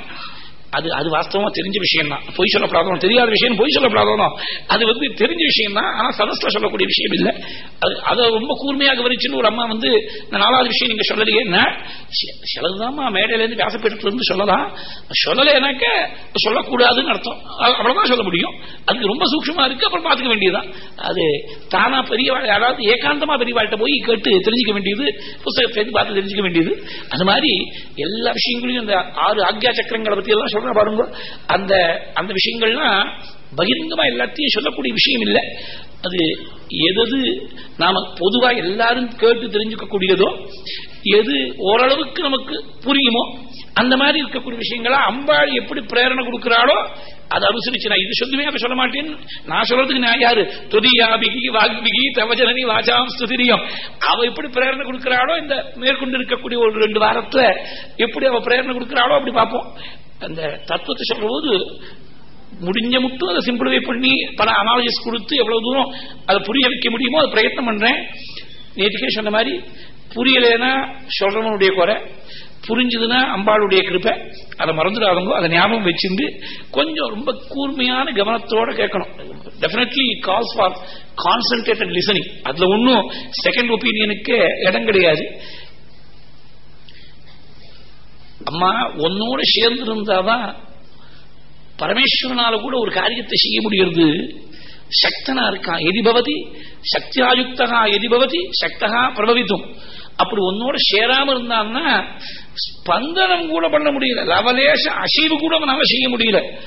Speaker 1: அது அது வாஸ்தவமா தெரிஞ்ச விஷயம் தான் பொய் சொல்லப்படாதோ தெரியாத விஷயம் பொய் சொல்லப்படாதோ அது வந்து தெரிஞ்ச விஷயம் தான் ஆனா சதஸ்ல சொல்லக்கூடிய விஷயம் இல்லை. அது அதை ரொம்ப கூர்மையாக கவனிச்சுன்னு ஒரு அம்மா வந்து இந்த நாலாவது விஷயம் நீங்க சொல்லலையே என்ன? மேடையில இருந்து வியாசப்பீடத்துல இருந்து சொல்லலாம் சொல்லலைனாக்க சொல்லக்கூடாதுன்னு அர்த்தம். அவ்வளவுதான் சொல்ல முடியும். அதுக்கு ரொம்ப சூட்சமா இருக்கு அப்புறம் பார்த்துக்க வேண்டியதுதான். அது தானா பெரிய அதாவது ஏகாந்தமா பெரியவாள்கிட்ட போய் கேட்டு தெரிஞ்சுக்க வேண்டியது புத்தகத்தை பார்த்து தெரிஞ்சுக்க வேண்டியது. அது மாதிரி எல்லா விஷயங்களையும் இந்த ஆறு ஆக்யா சக்கரங்களை பத்தி எல்லாம் சொல்றேன் பாருங்க. அந்த அந்த விஷயங்கள்லாம் பகிரங்கமா எல்லாத்தையும் சொல்லக்கூடிய விஷயம் இல்லை. அது எது நாம பொதுவா எல்லாரும் கேட்டு தெரிஞ்சுக்க கூடியதோ எது ஓரளவுக்கு நமக்கு புரியுமோ அந்த மாதிரி இருக்கக்கூடிய விஷயங்களா அம்பாள் எப்படி பிரேரணை கொடுக்கிறாளோ அதை அனுசரிச்சு நான் இது சொல்லுமே அப்ப சொல்ல மாட்டேன். நான் சொல்றதுக்கு நான் யாரு? துதியாபிகி வாக்பிகி தவஜனனி வாஜாம் ஸ்துதிரியம். அவ எப்படி பிரேரணை கொடுக்கிறாளோ இந்த மேற்கொண்டு இருக்கக்கூடிய ஒரு ரெண்டு வாரத்துல எப்படி அவ பிரேரணை கொடுக்கிறாளோ அப்படி பார்ப்போம். அந்த தத்துவத்தை சொல்ற போது முடிஞ்ச மட்டும் அதை சிம்பிளிஃபை பண்ணி பல அனாலஜிஸ் கொடுத்து எவ்வளவு தூரம் அதை புரிய வைக்க முடியுமோ அதை பிரயத்னம் பண்றேன். நேற்றுக்கே சொன்ன மாதிரி புரியலைன்னா சொல்றவனுடைய குறை புரிஞ்சதுன்னா அம்பாளுடைய கிருப்பை அதை மறந்துடாதவங்க அதை ஞாபகம் வச்சிருந்து கொஞ்சம் ரொம்ப கூர்மையான கவனத்தோட கேட்கணும். Definitely calls for concentrated listening அதுல ஒன்றும் செகண்ட் ஒப்பீனியனுக்கு இடம் கிடையாது. அம்மா உன்னோட சேர்ந்து இருந்தாதான் பரமேஸ்வரனால கூட ஒரு காரியத்தை செய்ய முடிகிறது சக்தனா இருக்கான் எதிபவதி சக்தியாயுக்தகா? எதிபவதி சக்தகா? பிரபவித்தும் அப்படி உன்னோட சேராம இருந்தான்னா ஸ்பந்தனம் கூட பண்ண முடியல. லவலேச அசைவு கூட நம்ம செய்ய முடியல.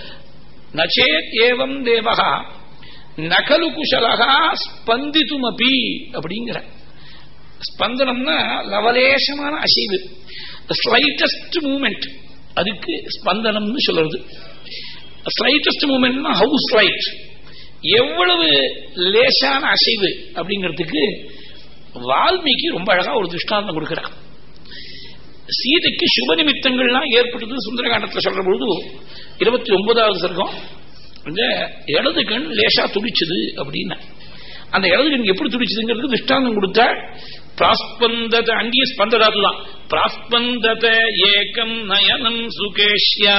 Speaker 1: நச்சேத் ஏவம் தேவகா. நகலு குஷலகா ஸ்பந்தித்துமபி அப்படிங்கிற. ஸ்பந்தனம்னா லவலேசமான அசைவு. ஸ்லைட்டஸ்ட் மூமெண்ட் அதுக்கு ஸ்பந்தனம்னு சொல்றது. ஸ்லைட்டஸ்ட் மூமெண்ட்னா ஹவு ஸ்லைட் எவ்வளவு லேசான அசைவு அப்படிங்கிறதுக்கு வால்மீகி ரொம்ப அழகா ஒரு திருஷ்டாந்தம் கொடுக்கிறார். சீதைக்கு சுப நிமித்தங்கள்லாம் ஏற்பட்டது சுந்தரகாண்டத்தில் சொல்ற பொழுது இருபத்தி ஒன்பதாவது சர்க்கம் இந்த இடது கண் லேசா துடிச்சது அப்படின்னா. அந்த இடது கண் எப்படி துடிச்சதுங்கிறது திருஷ்டாந்தம் கொடுத்தா பிராஸ்பந்தத அங்கேயே ஸ்பந்ததாத்து பிராஸ்பந்தத ஏகம் நயனம் சுகேஷ்யா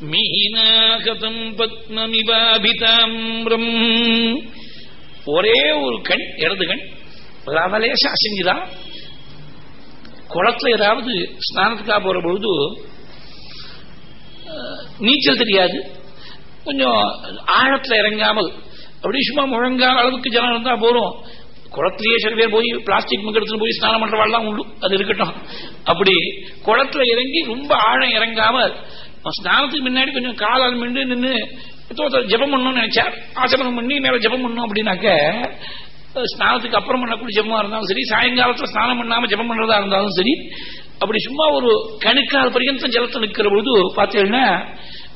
Speaker 1: மீனாகதம் பத்மமிபாபிதாம்பரம் ஒரே ஒரு கண் இடது கண். லவலேச அசைஞ்சுதான் குளத்துல ஏதாவது ஸ்நானத்துக்காக போற பொழுது நீச்சல் தெரியாது. கொஞ்சம் ஆழத்துல இறங்காமல் அப்படி சும்மா முழங்காத அளவுக்கு ஜனம் இருந்தா போறோம் குளத்திலேயே சில பேர் போய் பிளாஸ்டிக் முகத்துல போய் ஸ்நானம் பண்றவாள்லாம் உண்டு. அது இருக்கட்டும். அப்படி குளத்துல இறங்கி ரொம்ப ஆழம் இறங்காமல் ஸ்நானத்துக்கு முன்னாடி கொஞ்சம் காலால் மிண்டு நின்று ஜபம் பண்ணணும்னு நினைச்சார். ஆச்சமனம் பண்ணி மேல ஜபம் பண்ணணும் அப்படின்னாக்க ஸ்நானத்துக்கு அப்புறம் பண்ணக்கூடிய ஜபமா இருந்தாலும் சரி சாயங்காலத்தில் ஸ்நானம் பண்ணாம ஜபம் பண்றதா இருந்தாலும் சரி அப்படி சும்மா ஒரு கணுக்கால் பரியந்தம் ஜலத்தை நிற்கிற பொழுது பார்த்தீங்கன்னா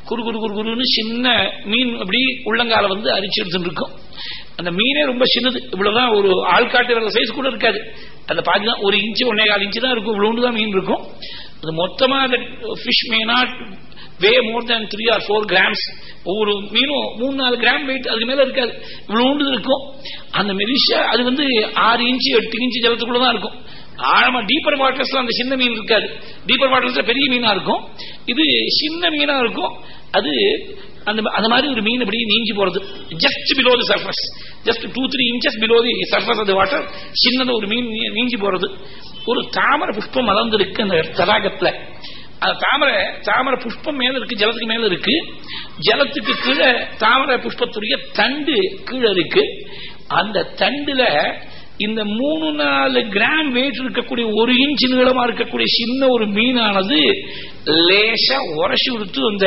Speaker 1: குறு குறு குறு குருன்னு சின்ன மீன் அப்படி உள்ளங்கால வந்து அரிச்சு இருக்கும். அந்த மீனே ரொம்ப சின்னது. இவ்வளவுதான் ஒரு ஆள்காட்டு வரல சைஸ் கூட இருக்காது. அந்த பார்த்தீங்கன்னா ஒரு இன்ச்சு ஒன்னே கால் இன்ச்சு தான் இருக்கும். இவ்வளவு தான் மீன் இருக்கும். அது மொத்தமா fish may not weigh more than three or four grams ஒவ்வொரு மீனும் மூணு நாலு கிராம் வெயிட் அதுக்கு மேல இருக்காது. இவ்வளவு இருக்கும். அந்த மெலிஷா அது வந்து ஆறு இன்ச்சு எட்டு இன்ச்சு ஜலத்துக்குள்ள தான் இருக்கும். ஆழமா டீப்பர் வாட்டர்ஸ்ல அந்த சின்ன மீன் இருக்காது. டீப்பர் வாட்டர்ஸ்ல பெரிய மீனா இருக்கும். இது சின்ன மீனா இருக்கும். அது அந்த அந்த மாதிரி ஒரு மீன் அப்படி நீஞ்சி போறது. Just below the surface just two three inches below the surface of water சின்னது ஒரு மீன் நீஞ்சி போறது. ஒரு தாமரை புஷ்பம் மலர்ந்திருக்கு அந்த தடாகத்துல. அந்த தாமரை தாமரை புஷ்பம் மேல இருக்கு ஜலத்துக்கு மேல இருக்கு. ஜலத்துக்கு கீழே தாமரை புஷ்பத்துடைய தண்டு கீழே இருக்கு. அந்த தண்டுல இந்த மூணு நாலு கிராம் வெயிட் இருக்கக்கூடிய ஒரு இன்ச்சு நீளமா இருக்கக்கூடிய சின்ன ஒரு மீனானது லேசா உரசி கொடுத்து அந்த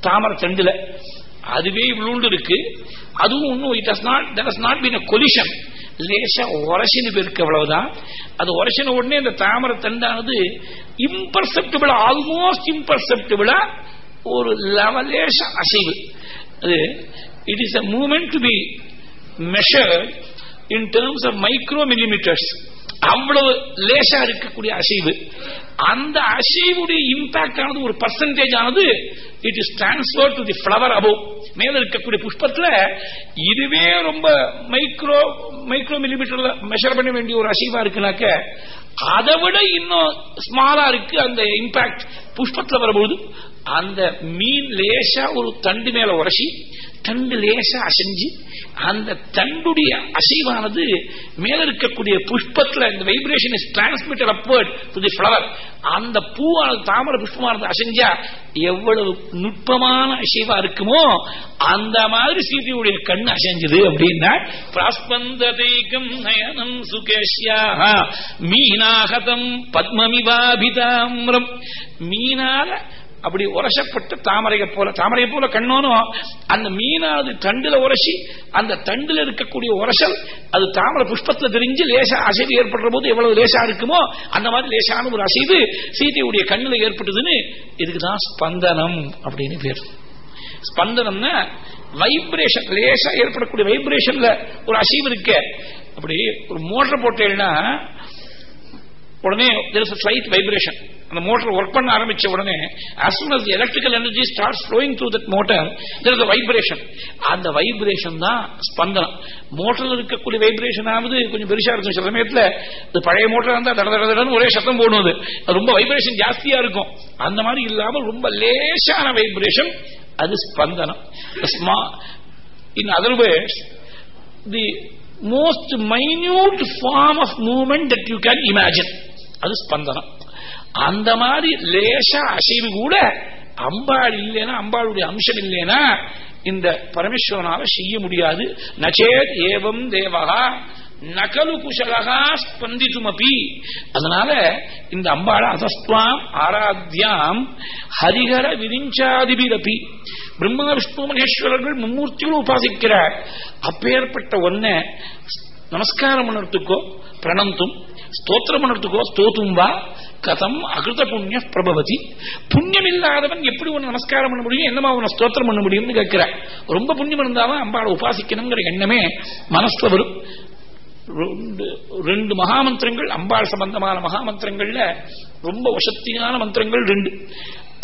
Speaker 1: தாமரை தண்டுல. அதுவே இவ்வளோண்டு இருக்கு. அதுவும் ஒன்றும் it has not that has not been a collision லேசா உரசின்னு பேருக்கு அவ்வளவுதான். அது உரசின உடனே இந்த தாமரை தண்டானது இம்பர்செப்டபிளா ஆல்மோஸ்ட் இம்பர்செப்டபிளா ஒரு லவலேச அசைவு. அது it is a movement to be measured in terms of micro millimetres அவ்வளவு லேசா இருக்கக்கூடிய அசைவு. அந்த அசைவுடைய இம்பாக்ட் ஆனது ஒரு பர்சன்டேஜ் ஆனது it is transfer to the flower above மேல இருக்கக்கூடிய புஷ்பத்துல இதுவே ரொம்ப மைக்ரோ மைக்ரோ மில்லிமீட்டர்ல மெஷர் பண்ண வேண்டிய ஒரு அசைவா இருக்குனாக்க அதை விட இன்னும் ஸ்மாலா இருக்கு அந்த இம்பாக்ட் புஷ்பத்துல வரும்போது அந்த மீன் லேசா ஒரு தண்டு மேல உரசி தண்டு லேசா அசைஞ்சு அந்த தண்டுடைய அசைவானது மேல இருக்கக்கூடிய புஷ்பத்துல இந்த vibration is transmitted upward to the flower அந்த பூவானது தாமரை புஷ்பமானது அசைஞ்சா எவ்வளவு நுட்பமான அசைவா இருக்குமோ அந்த மாதிரி சீதையுடைய கண் அசைஞ்சது அப்படின்னா பிராஸ்பந்ததைகம் நயனம் சுகேஷ்யா. மீனாகதம் பத்மமிவாபிதாமிரம். மீனால அப்படி உரசப்பட்டு தாமரையை போல தாமரையை போல கண்ணோனும் அந்த மீனானது தண்டுல உரசி அந்த தண்டுல இருக்கக்கூடிய உரசல் அது தாமரை புஷ்பத்துல தெரிஞ்சு லேசா அசைவு ஏற்படுற போது எவ்வளவு லேசா இருக்குமோ அந்த மாதிரி லேசான ஒரு அசைவு சீதையுடைய கண்ணுல ஏற்பட்டதுன்னு இதுக்குதான் ஸ்பந்தனம் அப்படின்னு பேர். ஸ்பந்தனம்னா வைப்ரேஷன் லேசா ஏற்படக்கூடிய வைப்ரேஷன்ல ஒரு அசைவு இருக்க. அப்படி ஒரு மோட்டர் போட்டேன்னா உடனே ஃபிளைட் வைப்ரேஷன் அந்த மோட்டர் ஒர்க் பண்ண ஆரம்பிச்ச உடனே as soon as electrical energy start starts through that motor motor there அந்த வைப்ரேஷன் தான் ஸ்பந்தனம். மோட்டரில் இருக்கக்கூடிய வைப்ரேஷன் ஆகுது கொஞ்சம் பெருசா இருக்கும் சில சமயத்தில். இது பழைய மோட்டர் இருந்தால் தட தடதடன்னு ஒரே சத்தம் போடுவது. அது ரொம்ப வைப்ரேஷன் ஜாஸ்தியா இருக்கும். அந்த மாதிரி இல்லாமல் ரொம்ப லேசான வைப்ரேஷன் அது ஸ்பந்தனம். In other ways the most minute form of movement that you can imagine அது ஸ்பந்தனம். அந்த மாதிரி லேச அசைவு கூட அம்பாள் இல்லைன்னா அம்பாளுடைய அம்சம் இல்லைன்னா இந்த பரமேஸ்வரனால செய்ய முடியாது. நச்சேத் ஏவம் தேவகா நகலு குஷலகா ஸ்பந்திதுமபி. அதனால இந்த அம்பாள அசஸ்துவாம் ஆராத்தியாம் ஹரிஹர விதிஞ்சாதிபிரபி. பிரம்மா விஷ்ணு மகேஸ்வரர்கள் மும்மூர்த்திகளும் உபாசிக்கிறார். அப்பேற்பட்ட ஒன்ன நமஸ்காரம் பண்ணுறதுக்கோ பிரணந்தும் ஸ்தோத்திரம் பண்ணுறதுக்கோ ஸ்தோத்தும்பா? கதம் அகிருத புண்ணிய பிரபவதி. புண்ணியம் இல்லாதவன் எப்படி உன்னை நமஸ்காரம் பண்ண முடியும்? என்னமா உன ஸ்தோத்திரம் பண்ண முடியும்னு கேட்கிற? ரொம்ப புண்ணியம் இருந்தாலும் அம்பாவை உபாசிக்கணுங்கிற எண்ணமே மனசுல வரும். ரெண்டு ரெண்டு மகாமந்திரங்கள் அம்பாள் சம்பந்தமான மகாமந்திரங்கள்ல ரொம்ப வசத்தியான மந்திரங்கள் ரெண்டு.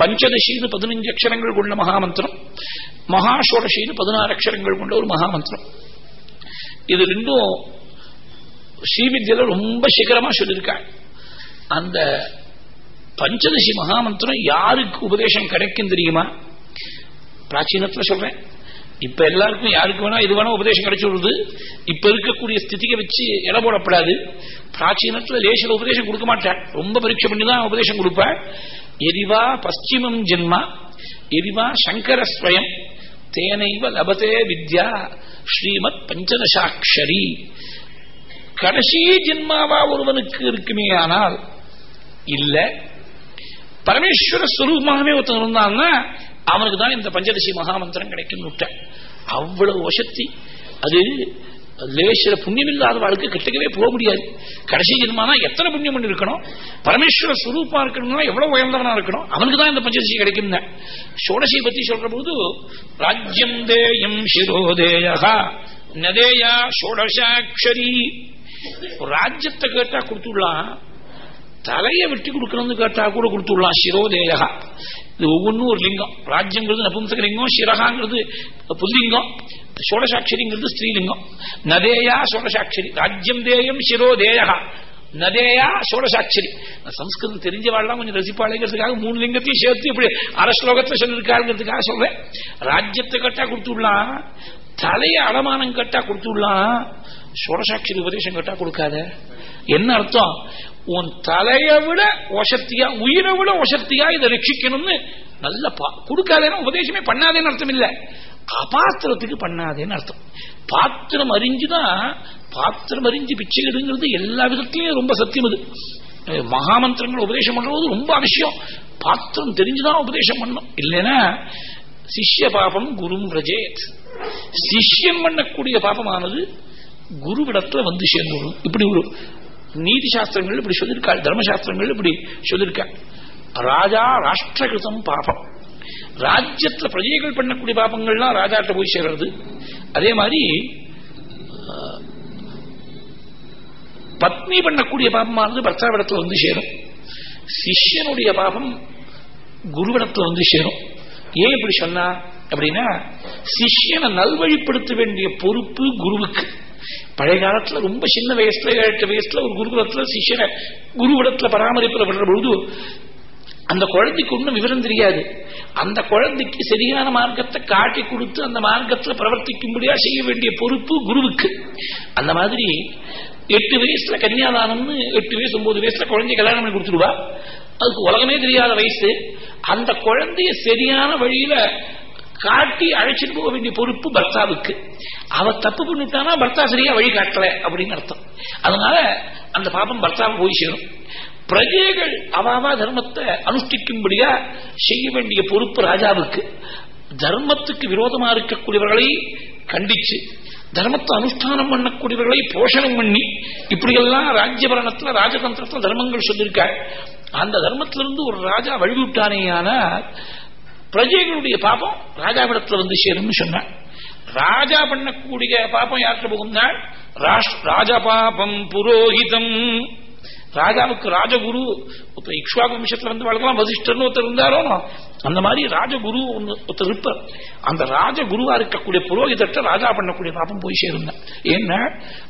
Speaker 1: பஞ்சதசின்னு பதினஞ்சு அக்ஷரங்கள் கொண்ட மகாமந்திரம். மகாஷோடசின்னு பதினாறு அக்ஷரங்கள் கொண்ட ஒரு மகாமந்திரம். இது ரெண்டும் ஸ்ரீவித்யில ரொம்ப சிகரமா சொல்லியிருக்காள். அந்த பஞ்சதசி மகாமந்திரம் யாருக்கு உபதேசம் கிடைக்கும் தெரியுமா? பிராச்சீனத்துல சொல்றேன். இப்ப எல்லாருக்கும் யாருக்கு வேணா இது வேணா உபதேசம் கிடைச்சு விடுது இப்ப இருக்கக்கூடிய ஸ்திதியை வச்சு இட போடப்படாது. பிராச்சீனத்துல லேசில உபதேசம் கொடுக்க மாட்டாள். ரொம்ப பரீட்சை பண்ணி தான் உபதேசம் கொடுப்பாள். எரிவா பஸ்டிமம் ஜென்மா எரிவா சங்கரஸ்வயம் தேனைவ லபதே வித்யா ஸ்ரீமத் பஞ்சதசாட்சரி. கடைசி ஜென்மாவா ஒருவனுக்கு இருக்குமே ஆனால் இல்ல. பரமேஸ்வர ஸ்வரூபமாகவே ஒருத்தன் இருந்தான்னா அவனுக்கு தான் இந்த பஞ்சதசி மகாமந்திரம் கிடைக்கும் அவ்வளவு வசத்தி அது லேசில புண்ணியம் இல்லாத வாழ்க்கை கிட்டக்கவே போக முடியாது. கடைசி ஜென்மானா எத்தனை புண்ணியம் பண்ணி இருக்கணும் பரமேஸ்வர சுரூப்பா இருக்கணும்னா எவ்வளவு உயர்ந்தவனா இருக்கணும்? அவனுக்கு தான் இந்த பஞ்சதசி கிடைக்கும் சோடசியை பத்தி சொல்ற போது ராஜ்யம் தேயம் சிரோதேயா நதேயா சோடசாட்சரி ராஜ்யத்தை கேட்டா கொடுத்துடலாம். தலையை வெட்டி கொடுக்கணும்னு கேட்டா கூட கொடுத்துடலாம். சிரோதேயா இது ஒவ்வொன்றும் ஒரு லிங்கம். ராஜ்யங்கிறது நபும்சக லிங்கம் சிரகாங்கிறது புல்லிங்கம் சோழசாட்சரிங்கிறது ஸ்ரீலிங்கம் நதேயா சோழசாட்சரி ராஜ்யம் தேயம் சிரோதேயா நதேயா சோழசாட்சரி சம்ஸ்கிருதம் தெரிஞ்சவாள்லாம் கொஞ்சம் ரசிப்பாளைங்கிறதுக்காக மூணு லிங்கத்தையும் சேர்த்து இப்படி அரை ஸ்லோகத்தை சொல்லியிருக்காருங்கிறதுக்காக சொல்றேன். ராஜ்யத்தை கட்டா கொடுத்துடலாம். தலையை அடமானம் கட்டா கொடுத்துடலாம். சுரசாட்சி உபதேசம் கட்டா கொடுக்காத. என்ன அர்த்தம்? உன் தலையை விட ஒசத்தியா உயிரை விட ஒசத்தியா இதை ரட்சிக்கணும்னு நல்ல கொடுக்காதேன்னா உபதேசமே பண்ணாதேன்னு அர்த்தம் இல்ல. அபாத்திரத்துக்கு பண்ணாதேன்னு அர்த்தம். பாத்திரம் அறிஞ்சுதான் பாத்திரம் அறிஞ்சு பிச்சை எடுங்கிறது எல்லா விதத்திலையும் ரொம்ப சத்தியம் அது. மகாமந்திரங்கள் உபதேசம் பண்றது ரொம்ப அவசியம். பாத்திரம் தெரிஞ்சுதான் உபதேசம் பண்ணும் இல்லைன்னா சிஷ்ய பாபம் குரும் ரஜேத் சிஷ்யம் பண்ணக்கூடிய பாபமானது குருவிடத்துல வந்து சேர்ந்துடும் இப்படி ஒரு நீதி சாஸ்திரங்கள் இப்படி சொல்லியிருக்காள் தர்மசாஸ்திரங்கள் இப்படி சொல்லியிருக்காள் ராஜா ராஷ்டிரகிருதம் பாபம். ராஜ்யத்துல பிரஜைகள் பண்ணக்கூடிய பாபங்கள்லாம் ராஜாட்ட போய் சேர்றது. அதே மாதிரி பத்னி பண்ணக்கூடிய பாபமானது பர்த்தாவிடத்துல வந்து சேரும். சிஷ்யனுடைய பாபம் குருவிடத்துல வந்து சேரும். ஏன் இப்படி சொன்னா? அப்படின்னா சிஷ்யனை நல்வழிப்படுத்த வேண்டிய பொறுப்பு குருவுக்கு. பழைய காலத்துல ரொம்ப சின்ன வயசுல ஏழு எட்டு வயசுல ஒரு குருகுலத்துல சிஷ்யனை குருவிடத்துல பராமரிப்புல படுற பொழுது அந்த குழந்தைக்கு ஒன்றும் விவரம் தெரியாது. அந்த குழந்தைக்கு சரியான மார்க்கத்தை காட்டி கொடுத்து அந்த மார்க்கத்துல பிரவர்த்திக்கும்படியா செய்ய வேண்டிய பொறுப்பு குருவுக்கு. அந்த மாதிரி எட்டு வயசுல கன்னியாதானம்னு எட்டு வயசு ஒன்பது வயசுல குழந்தை கல்யாணம் பண்ணி கொடுத்துருவா அதுக்கு உலகமே தெரியாத வயசு. அந்த குழந்தைய சரியான வழியில காட்டி அழைச்சிட்டு போக வேண்டிய பொறுப்பு பர்த்தாவுக்கு. அவ தப்பு பண்ணிட்டானா பர்த்தா சரியா வழி காட்டல அப்படின்னு அர்த்தம். அதனால அந்த பாபம் பர்த்தாவை போய் சேரும். பிரஜைகள் அவாவா தர்மத்தை அனுஷ்டிக்கும்படியா செய்ய வேண்டிய பொறுப்பு ராஜாவுக்கு. தர்மத்துக்கு விரோதமா இருக்கக்கூடியவர்களை கண்டிச்சு தர்மத்தை அனுஷ்டானம் பண்ணக்கூடியவர்களை போஷணம் பண்ணி இப்படியெல்லாம் ராஜ்யபரணத்துல ராஜதந்திரத்துல தர்மங்கள் சொல்லியிருக்காள் அந்த தர்மத்திலிருந்து ஒரு ராஜா வழிவிட்டானேயான பிரஜைகளுடைய பாப்பம் ராஜாவிடத்துல வந்து சேரும்னு சொன்னார். ராஜா பண்ணக்கூடிய பாப்பம் யார்கிட்ட போகும்னால் ராஜா பாபம் புரோஹிதம். ராஜாவுக்கு ராஜகுரு இப்ப இக்ஷ்வாக வம்சத்துல இருந்து வாழ்க்கலாம் வசிஷ்டர்னு ஒருத்தர் இருந்தாரோ? அந்த மாதிரி ராஜகுரு ஒருத்தர் இருப்பார். அந்த ராஜகுருவா இருக்கக்கூடிய புரோகிதத்தை ராஜா பண்ணக்கூடிய பாப்பம் போய் சேருந்தேன் ஏன்னா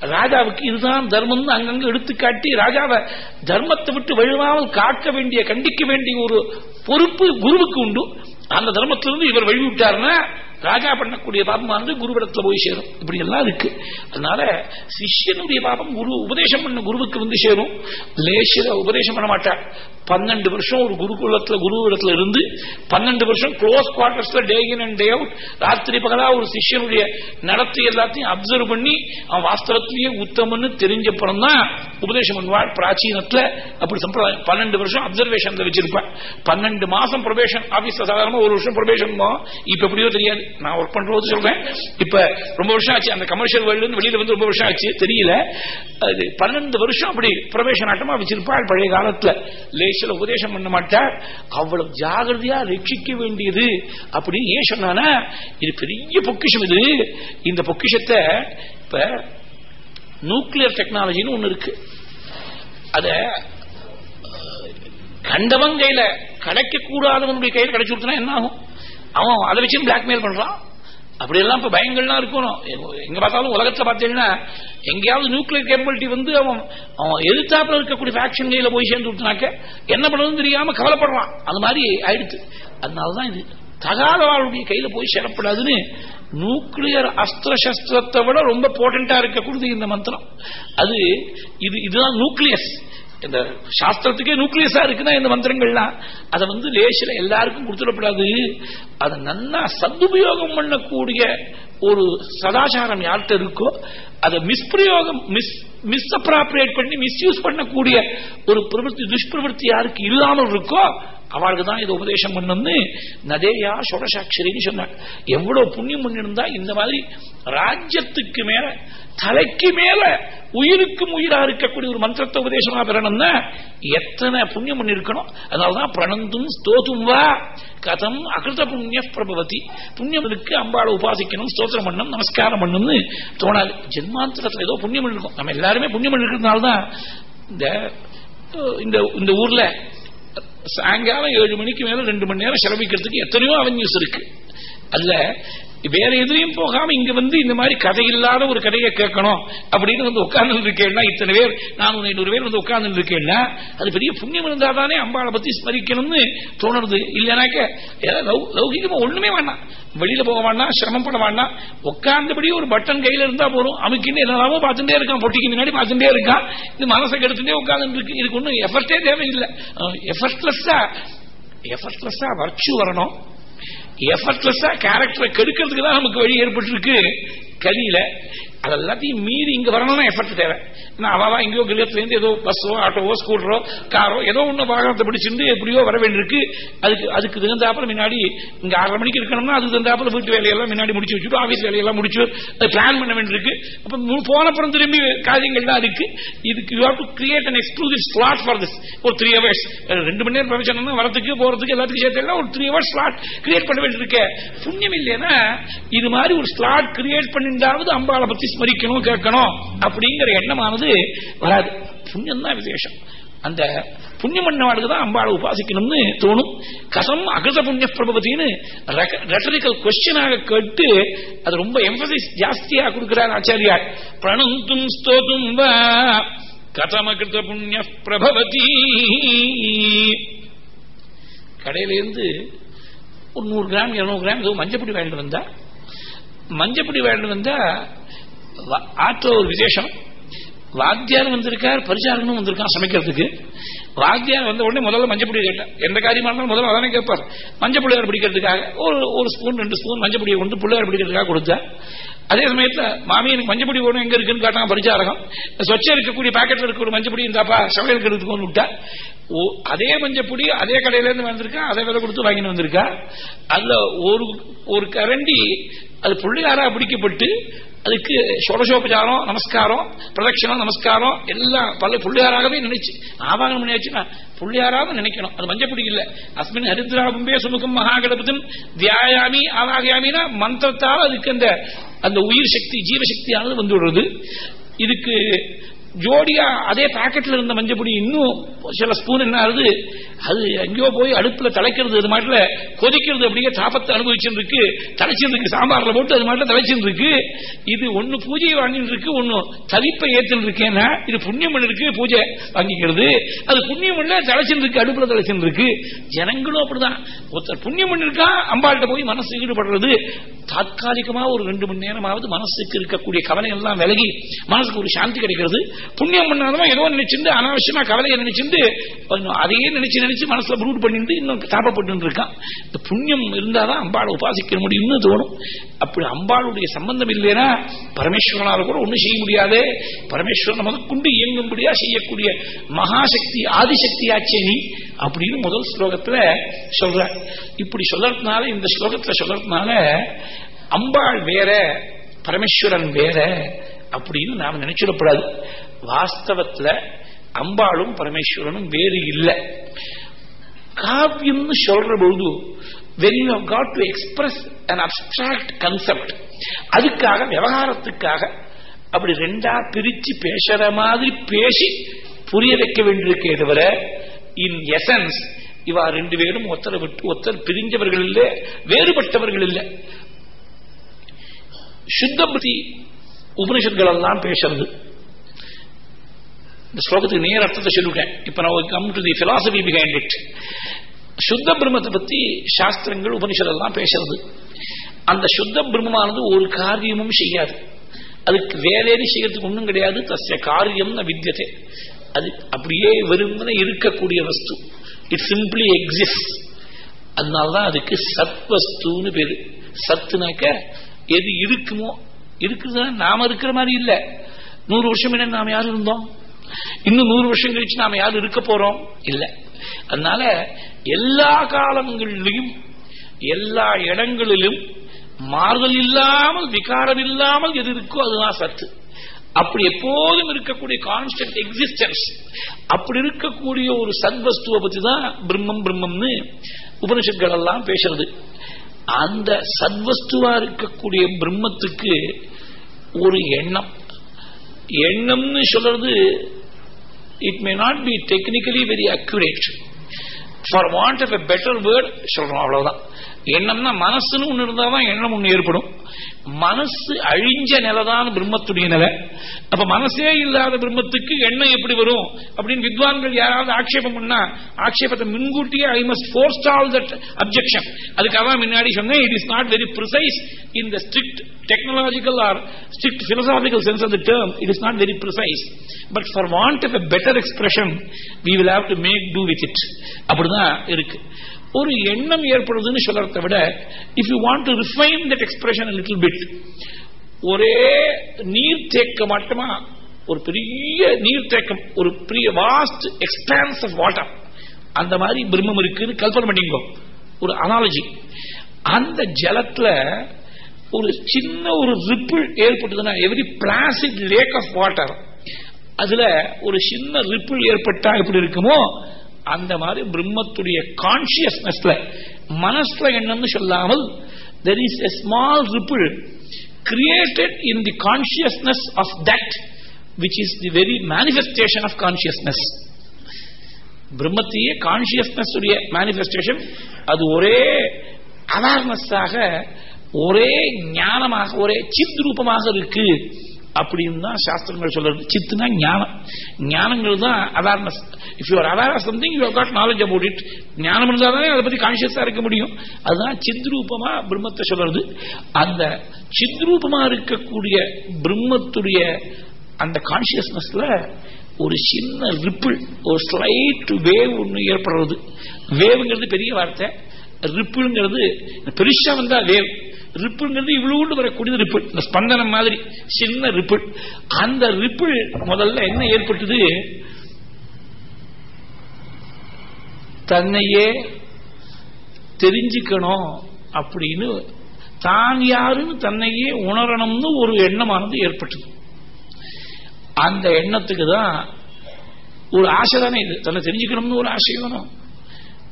Speaker 1: ராஜாவுக்கு இதுதான் தர்மம்னு அங்கங்க எடுத்து காட்டி ராஜாவை தர்மத்தை விட்டு வழுவாமல் காக்க வேண்டிய கண்டிக்க வேண்டிய ஒரு பொறுப்பு குருவுக்கு உண்டு. அந்த தர்மத்திலிருந்து இவர் வழிவிட்டார்னா ராஜா பண்ணக்கூடிய பாபமானது குருவிடத்துல போய் சேரும். இப்படி எல்லாம் இருக்கு. அதனால சிஷ்யனுடைய பாபம் குரு உபதேசம் பண்ண குருவுக்கு வந்து சேரும். லேசில உபதேசம் பண்ண மாட்டார். பன்னெண்டு வருஷம் ஒரு குருகுலத்துல குருவிடத்துல இருந்து பன்னெண்டு வருஷம் close குவார்டர்ஸ்ல day in and day out ராத்திரி பகலா ஒரு சிஷ்யனுடைய நடத்தை எல்லாத்தையும் அப்சர்வ் பண்ணி அவன் வாஸ்தவத்திலேயே உத்தமன்னு தெரிஞ்சப்புறம் தான் உபதேசம் பண்ணுவாள். பிராச்சீனத்துல அப்படி சம்பிரதாயம். பன்னெண்டு வருஷம் அப்சர்வேஷன்ல வச்சிருப்பாள். பன்னெண்டு மாசம் ப்ரொபேஷன் ஆபீஸ்ல சாதாரணமா ஒரு வருஷம் ப்ரொபேஷன் இப்ப எப்படியோ தெரியாது. நான் ஒர்க் பண்றது சொல்றேன். இப்ப ரொம்ப வருஷம் ஆச்சு. அந்த கமர்ஷியல் வேர்ல்டு வெளியில வந்து ரொம்ப வருஷம் ஆச்சு. தெரியல. அது பன்னெண்டு வருஷம் அப்படி பிரவேச நாட்டமா வச்சிருப்பாள் பழைய காலத்துல. லேசில உபதேசம் பண்ண மாட்டார் அவ்வளவு ஜாகிரதையா ரட்சிக்க வேண்டியது அப்படின்னு ஏன் சொன்னானா இது பெரிய பொக்கிஷம் இது. இந்த பொக்கிஷத்தை இப்ப நியூக்ளியர் டெக்னாலஜின்னு ஒண்ணு இருக்கு. அத கண்டவன் கையில கிடைக்க கூடாதவனுடைய கையில் கிடைச்சு கொடுத்தனா என்ன ஆகும்? அவன் அதை வச்சும் பிளாக்மெயில் பண்றான். அப்படி எல்லாம் இப்ப பயங்கள்லாம் இருக்கணும். எங்க பார்த்தாலும் உலகத்துல பார்த்தீங்கன்னா எங்கேயாவது நியூக்ளியர் கேபிலிட்டி வந்து அவன் அவன் எதிர்த்தாப்புல இருக்கக்கூடிய ஃபேக்ஷன் கையில் போய் சேர்ந்து விட்டுனாக்க என்ன பண்ணுறதுன்னு தெரியாம கவலைப்படுறான். அது மாதிரி ஆயிடுச்சு அதனாலதான் இது தகாதவாளுடைய கையில போய் சேரப்படாதுன்னு நியூக்ளியர் அஸ்திர சஸ்திரத்தை விட ரொம்ப போர்டண்டா இருக்கக்கூடியது இந்த மந்திரம். அது இது இதுதான் நியூக்ளியஸ் இந்த சாஸ்திரத்துக்கே நியூக்ளியஸா இருக்குன்னா இந்த மந்திரங்கள்லாம் அதை வந்து லேசில எல்லாருக்கும் கொடுத்துடப்படாது. அதை நன்னா சதுபயோகம் பண்ணக்கூடிய ஒரு சதாச்சாரம் யார்கிட்ட இருக்கோ அதை மிஸ்பிரயோகம் மிஸ் மிஸ் அப்ராப்ரியேட் பண்ணி மிஸ்யூஸ் பண்ணக்கூடிய ஒரு பிரவருத்தி துஷ்பிரவருத்தி யாருக்கு இல்லாமல் இருக்கோ அவளுக்கு தான் இது உபதேசம் பண்ணணும்னு நதேயா சோடசாட்சரின்னு சொன்னார் எவ்வளவு புண்ணியம் பண்ணிருந்தா இந்த மாதிரி ராஜ்யத்துக்கு மேல தலைக்கு மேல உயிருக்கும் உயிரா இருக்கக்கூடிய ஒரு மந்திரத்தை உபதேசமா பெறணும்னா எத்தனை புண்ணியம் பண்ணிருக்கணும்? அதனாலதான் பிரணந்தும் ஸ்தோதும் வா கதம் அகிருத புண்ணிய பிரபவதி. புண்ணியமனுக்கு அம்பாளை உபாசிக்கணும் ஸ்தோத்திரம் பண்ணணும் நமஸ்காரம் பண்ணணும்னு தோணாது. ஜென்மாந்திரத்துல ஏதோ புண்ணியம் இருக்கும் நம்ம எல்லாருமே புண்ணியம் தான் இந்த இந்த ஊர்ல சாயங்காலம் ஏழு மணிக்கு மேல ரெண்டு மணி நேரம் செலவிக்கிறதுக்கு எத்தனையோ அவென்யூஸ் இருக்கு. அல்ல. வேற எதுலையும் போகாம இங்க வந்து இந்த மாதிரி கதை இல்லாத ஒரு கதையை கேட்கணும் அப்படின்னு வந்து உட்கார்ந்து இருக்கேன்னா இத்தனை பேர் நானூறு ஐநூறு பேர் வந்து உட்கார்ந்து இருக்கேன்னா அது பெரிய புண்ணியம் இருந்தா தானே அம்பாளை பத்தி ஸ்மரிக்கணும்னு தோணுறது. இல்லைனாக்க லௌகிகமா ஒண்ணுமே வேண்டாம். வெளியில போக வேண்டாம் சிரமம் பண்ண வேண்டாம். உட்கார்ந்தபடி ஒரு பட்டன் கையில இருந்தா போறோம் அமைக்கின்னு என்னெல்லாமோ பார்த்துட்டே இருக்கான். பொட்டிக்கு முன்னாடி பார்த்துட்டே இருக்கான். இது மனசை கெடுத்துட்டே உட்கார்ந்து இருக்கு. இதுக்கு ஒன்றும் எஃபர்ட்டே தேவையில்லை. எஃபர்ட்லெஸ்ஸா எஃபர்ட்லெஸ்ஸா வர்ச்சு வரணும். எஃபர்ட்லெஸ்ஸா கேரக்டரை கெடுக்கிறதுக்கு தான் நமக்கு வழி ஏற்பட்டிருக்கு. கலியில அதெல்லாத்தையும் மீறி இங்க வரணும்னா எஃபர்ட் தேவை. அவா எங்கேயோ கிரகத்துல இருந்து ஏதோ பஸ்ஸோ ஆட்டோவோ ஸ்கூட்டரோ காரோ ஏதோ ஒண்ணு வாகனத்தை பிடிச்சிருந்து எப்படியோ வர வேண்டியிருக்கு. அதுக்கு அதுக்கு தகுந்தாப்புல முன்னாடி இங்க ஆறரை மணிக்கு இருக்கணும்னா அதுக்கு தகுந்தாப்புல வீட்டு வேலையெல்லாம் முன்னாடி முடிச்சு வச்சுட்டு ஆஃபீஸ் வேலையெல்லாம் முடிச்சு பிளான் பண்ண வேண்டியிருக்கு. அப்ப போனப்புறம் திரும்பி காரியங்கள் தான் இருக்கு. இதுக்கு you have to create an exclusive slot for this ஒரு த்ரீ ஹவர்ஸ் ரெண்டு மணி நேரம் பிரச்சனை வரதுக்கு போறதுக்கு எல்லாத்துக்கும் சேர்த்து ஒரு த்ரீ ஹவர்ஸ் ஸ்லாட் கிரியேட் பண்ண வேண்டியிருக்கு. புண்ணியம் இல்லைன்னா இது மாதிரி ஒரு ஸ்லாட் கிரியேட் பண்ணிருந்தாவது அம்பாளை பத்தி ஸ்மரிக்கணும் கேட்கணும் அப்படிங்கிற எண்ணமானது வராது. புண்ணியம் தான் விசேஷம். அந்த புண்ணியம் பண்ணவாளுக்கு தான் அம்பாளை உபாசிக்கணும்னு தோணும். கசம் அகிருத புண்ணிய பிரபபத்தின்னு ரெட்டரிக்கல் கொஸ்டினாக கேட்டு அது ரொம்ப எம்பசிஸ் ஜாஸ்தியா கொடுக்கிறார் ஆச்சாரியார். பிரணந்தும் ஸ்தோதும் வா கதமகிருத புண்ணிய பிரபவதி. கடையிலேருந்து ஒரு நூறு கிராம் இருநூறு கிராம் ஏதோ மஞ்சப்பொடி வாங்கிட்டு வந்தா மஞ்சப்பொடி வாங்கிட்டு வந்தா ஆற்று ஒரு விசேஷம். வாத்தியார் வந்திருக்கார் பரிசாரனும் வந்திருக்கான் சமைக்கிறதுக்கு. வாத்தியார் வந்த உடனே முதல்ல மஞ்சப்பொடி கேட்டேன் எந்த காரியமா இருந்தாலும் முதல்ல அதானே கேட்பார். மஞ்சப்பிள்ளையார் பிடிக்கிறதுக்காக ஒரு ஒரு ஸ்பூன் ரெண்டு ஸ்பூன் மஞ்சப்பொடியை கொண்டு பிள்ளையார் பிடிக்கிறதுக்காக கொடுத்தா அதே சமயத்தில் மாமி எனக்கு மஞ்சப்பொடி போகணும் எங்க இருக்குன்னு காட்டாங்க பரிச்சாரகம் சொச்சம் இருக்கக்கூடிய பாக்கெட்ல இருக்க ஒரு மஞ்சப்பொடி இருந்தாப்பா சமையலுக்கு எடுத்துக்கொண்டு விட்டா. அதே மஞ்சப்பொடி அதே கடையிலேருந்து வந்திருக்கா அதே விலை கொடுத்து வாங்கிட்டு வந்திருக்கா. அதுல ஒரு ஒரு கரண்டி அது பிள்ளையாரா பிடிக்கப்பட்டு அதுக்கு சோடசோபச்சாரம் நமஸ்காரம் பிரதட்சணம் நமஸ்காரம் எல்லாம் பல பிள்ளையாராகவே நினைச்சு ஆவாகனம் பண்ணியாச்சுன்னா பிள்ளையாராக நினைக்கணும். அது மஞ்சப்பொடி இல்ல அஸ்மின் ஹரித்ராபும்பே சுமுகம் மகாகணபதம் தியாயாமி ஆவாகியாமினா மந்திரத்தால் அதுக்கு அந்த அந்த உயிர் சக்தி ஜீவசக்தியானது வந்துவிடுறது. இதுக்கு ஜோடியா அதே பாக்கெட்ல இருந்த மஞ்சப்பொடி இன்னும் சில ஸ்பூன் என்ன ஆகுது? அது எங்கேயோ போய் அடுப்புல தலைக்கிறது அது மாட்டில கொதிக்கிறது அப்படியே தாபத்தை அனுபவிச்சிருக்கு தலைச்சிருக்கு சாம்பார்ல போட்டு அது மாட்டில் தலைச்சிருக்கு இது ஒன்னு பூஜையை வாங்கிட்டு இருக்கு ஒன்னு தலிப்பை ஏத்துட்டு இருக்கேன்னா இது புண்ணியம் இருக்கு பூஜை வாங்கிக்கிறது. அது புண்ணியம் இல்ல தலைச்சிருக்கு அடுப்புல தலைச்சிருக்கு ஜனங்களும் அப்படிதான். ஒருத்தர் புண்ணியம் பண்ணிருக்கா அம்பாள்கிட்ட போய் மனசு ஈடுபடுறது. தாத்காலிகமா ஒரு ரெண்டு மணி நேரமாவது மனசுக்கு இருக்கக்கூடிய கவலை எல்லாம் விலகி மனசுக்கு ஒரு சாந்தி கிடைக்கிறது. புண்ணியம் பண்ணாதவன் ஏதோ நினைச்சிருந்து அனாவசியமா கவலையை நினைச்சிருந்து அதையே நினைச்சு நினைச்சு மனசுல புரூட் பண்ணிட்டு இன்னும் தாபப்பட்டு இருக்கான். இந்த புண்ணியம் இருந்தாதான் அம்பாளை உபாசிக்க முடியும்னு தோணும். அப்படி அம்பாளுடைய சம்பந்தம் இல்லைன்னா பரமேஸ்வரனால கூட ஒண்ணும் செய்ய முடியாது. பரமேஸ்வரன் முதற்கொண்டு இயங்கும்படியா செய்யக்கூடிய மகாசக்தி ஆதிசக்தியாச்சே நீ அப்படின்னு முதல் ஸ்லோகத்துல சொல்ற இப்படி சொல்றதுனால இந்த ஸ்லோகத்துல சொல்றதுனால அம்பாள் வேற பரமேஸ்வரன் வேற அப்படின்னு நாம் நினைச்சிடப்படாது. வாஸ்தவத்துல அம்பாளும் பரமேஸ்வரனும் வேறு இல்லை. காவியம்னு சொல்ற பொழுது when you got to express an abstract concept அதுக்காக விவகாரத்துக்காக அப்படி ரெண்டா பிரிச்சு பேசுற மாதிரி பேசி புரிய வைக்க வேண்டியிருக்கே தவிர இன் எசன்ஸ் இவா ரெண்டு பேரும் ஒத்தரை விட்டு ஒத்தர் பிரிஞ்சவர்கள் இல்லை வேறுபட்டவர்கள் இல்லை. சுத்தபதி உபனிஷத்கள் எல்லாம் பேசுறது. இந்த ஸ்லோகத்துக்கு நேர அர்த்தத்தை சொல்லிவிட்டேன். இப்ப நான் come to the philosophy behind it சுத்த பிரம்மத்தை பத்தி சாஸ்திரங்கள் உபனிஷதெல்லாம் பேசுறது. அந்த சுத்த பிரம்மமானது ஒரு காரியமும் செய்யாது. அதுக்கு வேலையை செய்யறதுக்கு ஒன்றும் கிடையாது. தசிய காரியம் வித்தியதே. அது அப்படியே வெறுமனே இருக்கக்கூடிய வஸ்து. இட் சிம்பிளி எக்ஸிஸ்ட் அதனால்தான் அதுக்கு சத்வஸ்துன்னு பேரு. சத்துனாக்க எது இருக்குமோ இருக்குதுன்னா நாம இருக்கிற மாதிரி இல்ல. நூறு வருஷம் என்ன நாம யாரும் இருந்தோம்? இன்னும் நூறு வருஷம் கழிச்சு நாம யாரும் இருக்க போறோம்? இல்ல. அதனால எல்லா காலங்களிலும் எல்லா இடங்களிலும் மாறுதல் இல்லாமல் விகாரம் இல்லாமல் எது இருக்கோ அதுதான் சத்து. அப்படி எப்போதும் இருக்கக்கூடிய கான்ஸ்டன்ட் எக்ஸிஸ்டன்ஸ் அப்படி இருக்கக்கூடிய ஒரு சத்வஸ்துவை பத்தி தான் பிரம்மம் பிரம்மம்னு உபனிஷத்கள் எல்லாம் பேசுறது. அந்த சத்வஸ்துவா இருக்கக்கூடிய பிரம்மத்துக்கு ஒரு எண்ணம். எண்ணம்னு சொல்றது it may not be technically very accurate for want of a better word சொல்றோம் அவ்வளவுதான். எண்ணம்னா மனசுன்னு ஒண்ணு இருந்தாதான் எண்ணம் ஒண்ணு ஏற்படும். மனசு அழிஞ்ச நிலைதான் பிரம்மத்துடைய நிலை. அப்ப மனசே இல்லாத பிரம்மத்துக்கு எண்ணம் எப்படி வரும்? அப்படின்னு வித்வான்கள் யாராவது ஆட்சேபம் பண்ணா ஆட்சேபத்தை முன்கூட்டியே I must forestall that objection அதுக்காக முன்னாடி சொன்னேன் it is not very precise in the strict technological or strict philosophical sense of the term it is not very precise but for want of a better expression we will have to make do with it அப்படிதான் இருக்கு. ஒரு எண்ணம் ஏற்படுதுன்னு சொல்றதை விட if you want to refine that expression little bit ஒரே நீர் தேக்க மட்டுமா? ஒரு பெரிய நீர் தேக்கம் ஒரு பெரிய வாஸ்ட் எக்ஸ்பான்ஸ் ஆஃப் வாட்டர் அந்த மாதிரி பிரம்மம் இருக்குன்னு கல்பனை பண்ணிங்கோ ஒரு அனாலஜி அந்த ஜலத்துல ஒரு சின்ன ஒரு ripple ஏற்பட்டதுன்னா every placid lake of water அதுல ஒரு சின்ன ரிப்பிள் ஏற்பட்டா எப்படி இருக்குமோ அந்த மாதிரி பிரம்மத்துடைய கான்சியஸ்னஸ்ல மனசுல என்னன்னு சொல்லாமல் there is a small ripple created in the consciousness of that which is the very manifestation of consciousness பிரம்மத்தையே consciousness உடைய மேனிபெஸ்டேஷன் அது ஒரே அவேர்னஸாக ஒரே ஞானமாக ஒரே சித் ரூபமாக இருக்கு. அப்படின்னு தான் சாஸ்திரங்கள் சொல்றது. சித்துனா ஞானம். ஞானங்கள் தான் awareness if you are aware of something you got knowledge about it ஞானம் இருந்தால் தானே அதை பற்றி கான்சியஸாக இருக்க முடியும். அதுதான் சித்ரூபமா பிரம்மத்தை சொல்றது. அந்த சித்ரூபமா இருக்கக்கூடிய பிரம்மத்துடைய அந்த கான்சியஸ்னஸ்ல ஒரு சின்ன ரிப்பிள் ஒரு ஸ்லைட் வேவ் ஒன்று ஏற்படுறது. வேவுங்கிறது பெரிய வார்த்தை. ரிப்பிள்ங்கிறது பெருசா வந்தா வேவ் ரிப்புங்கிறது இவ்வளவு வரக்கூடியது ரிப்பிள். இந்த ஸ்பந்தனம் மாதிரி சின்ன ரிப்பிள். அந்த ரிப்பிள் முதல்ல என்ன ஏற்பட்டது? தன்னையே தெரிஞ்சுக்கணும் அப்படின்னு தான் யாருன்னு தன்னையே உணரணும்னு ஒரு எண்ணமானது ஏற்பட்டது. அந்த எண்ணத்துக்கு தான் ஒரு ஆசை தானே இது. தன்னை தெரிஞ்சுக்கணும்னு ஒரு ஆசை வேணும்.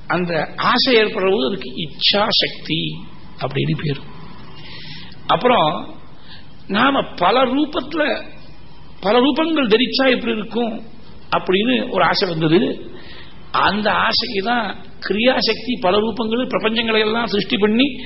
Speaker 1: அந்த ஆசை ஏற்படுறது அதுக்கு இச்சா சக்தி அப்படின்னு பேரும் அப்புறம் நாம பல ரூபத்துல பல ரூபங்கள் தரிச்சா எப்படி இருக்கும்? அப்படின்னு ஒரு ஆசை வந்தது. அந்த ஆசைக்கு தான் கிரியாசக்தி பல ரூபங்கள் பிரபஞ்சங்களை எல்லாம் சிருஷ்டி பண்ணி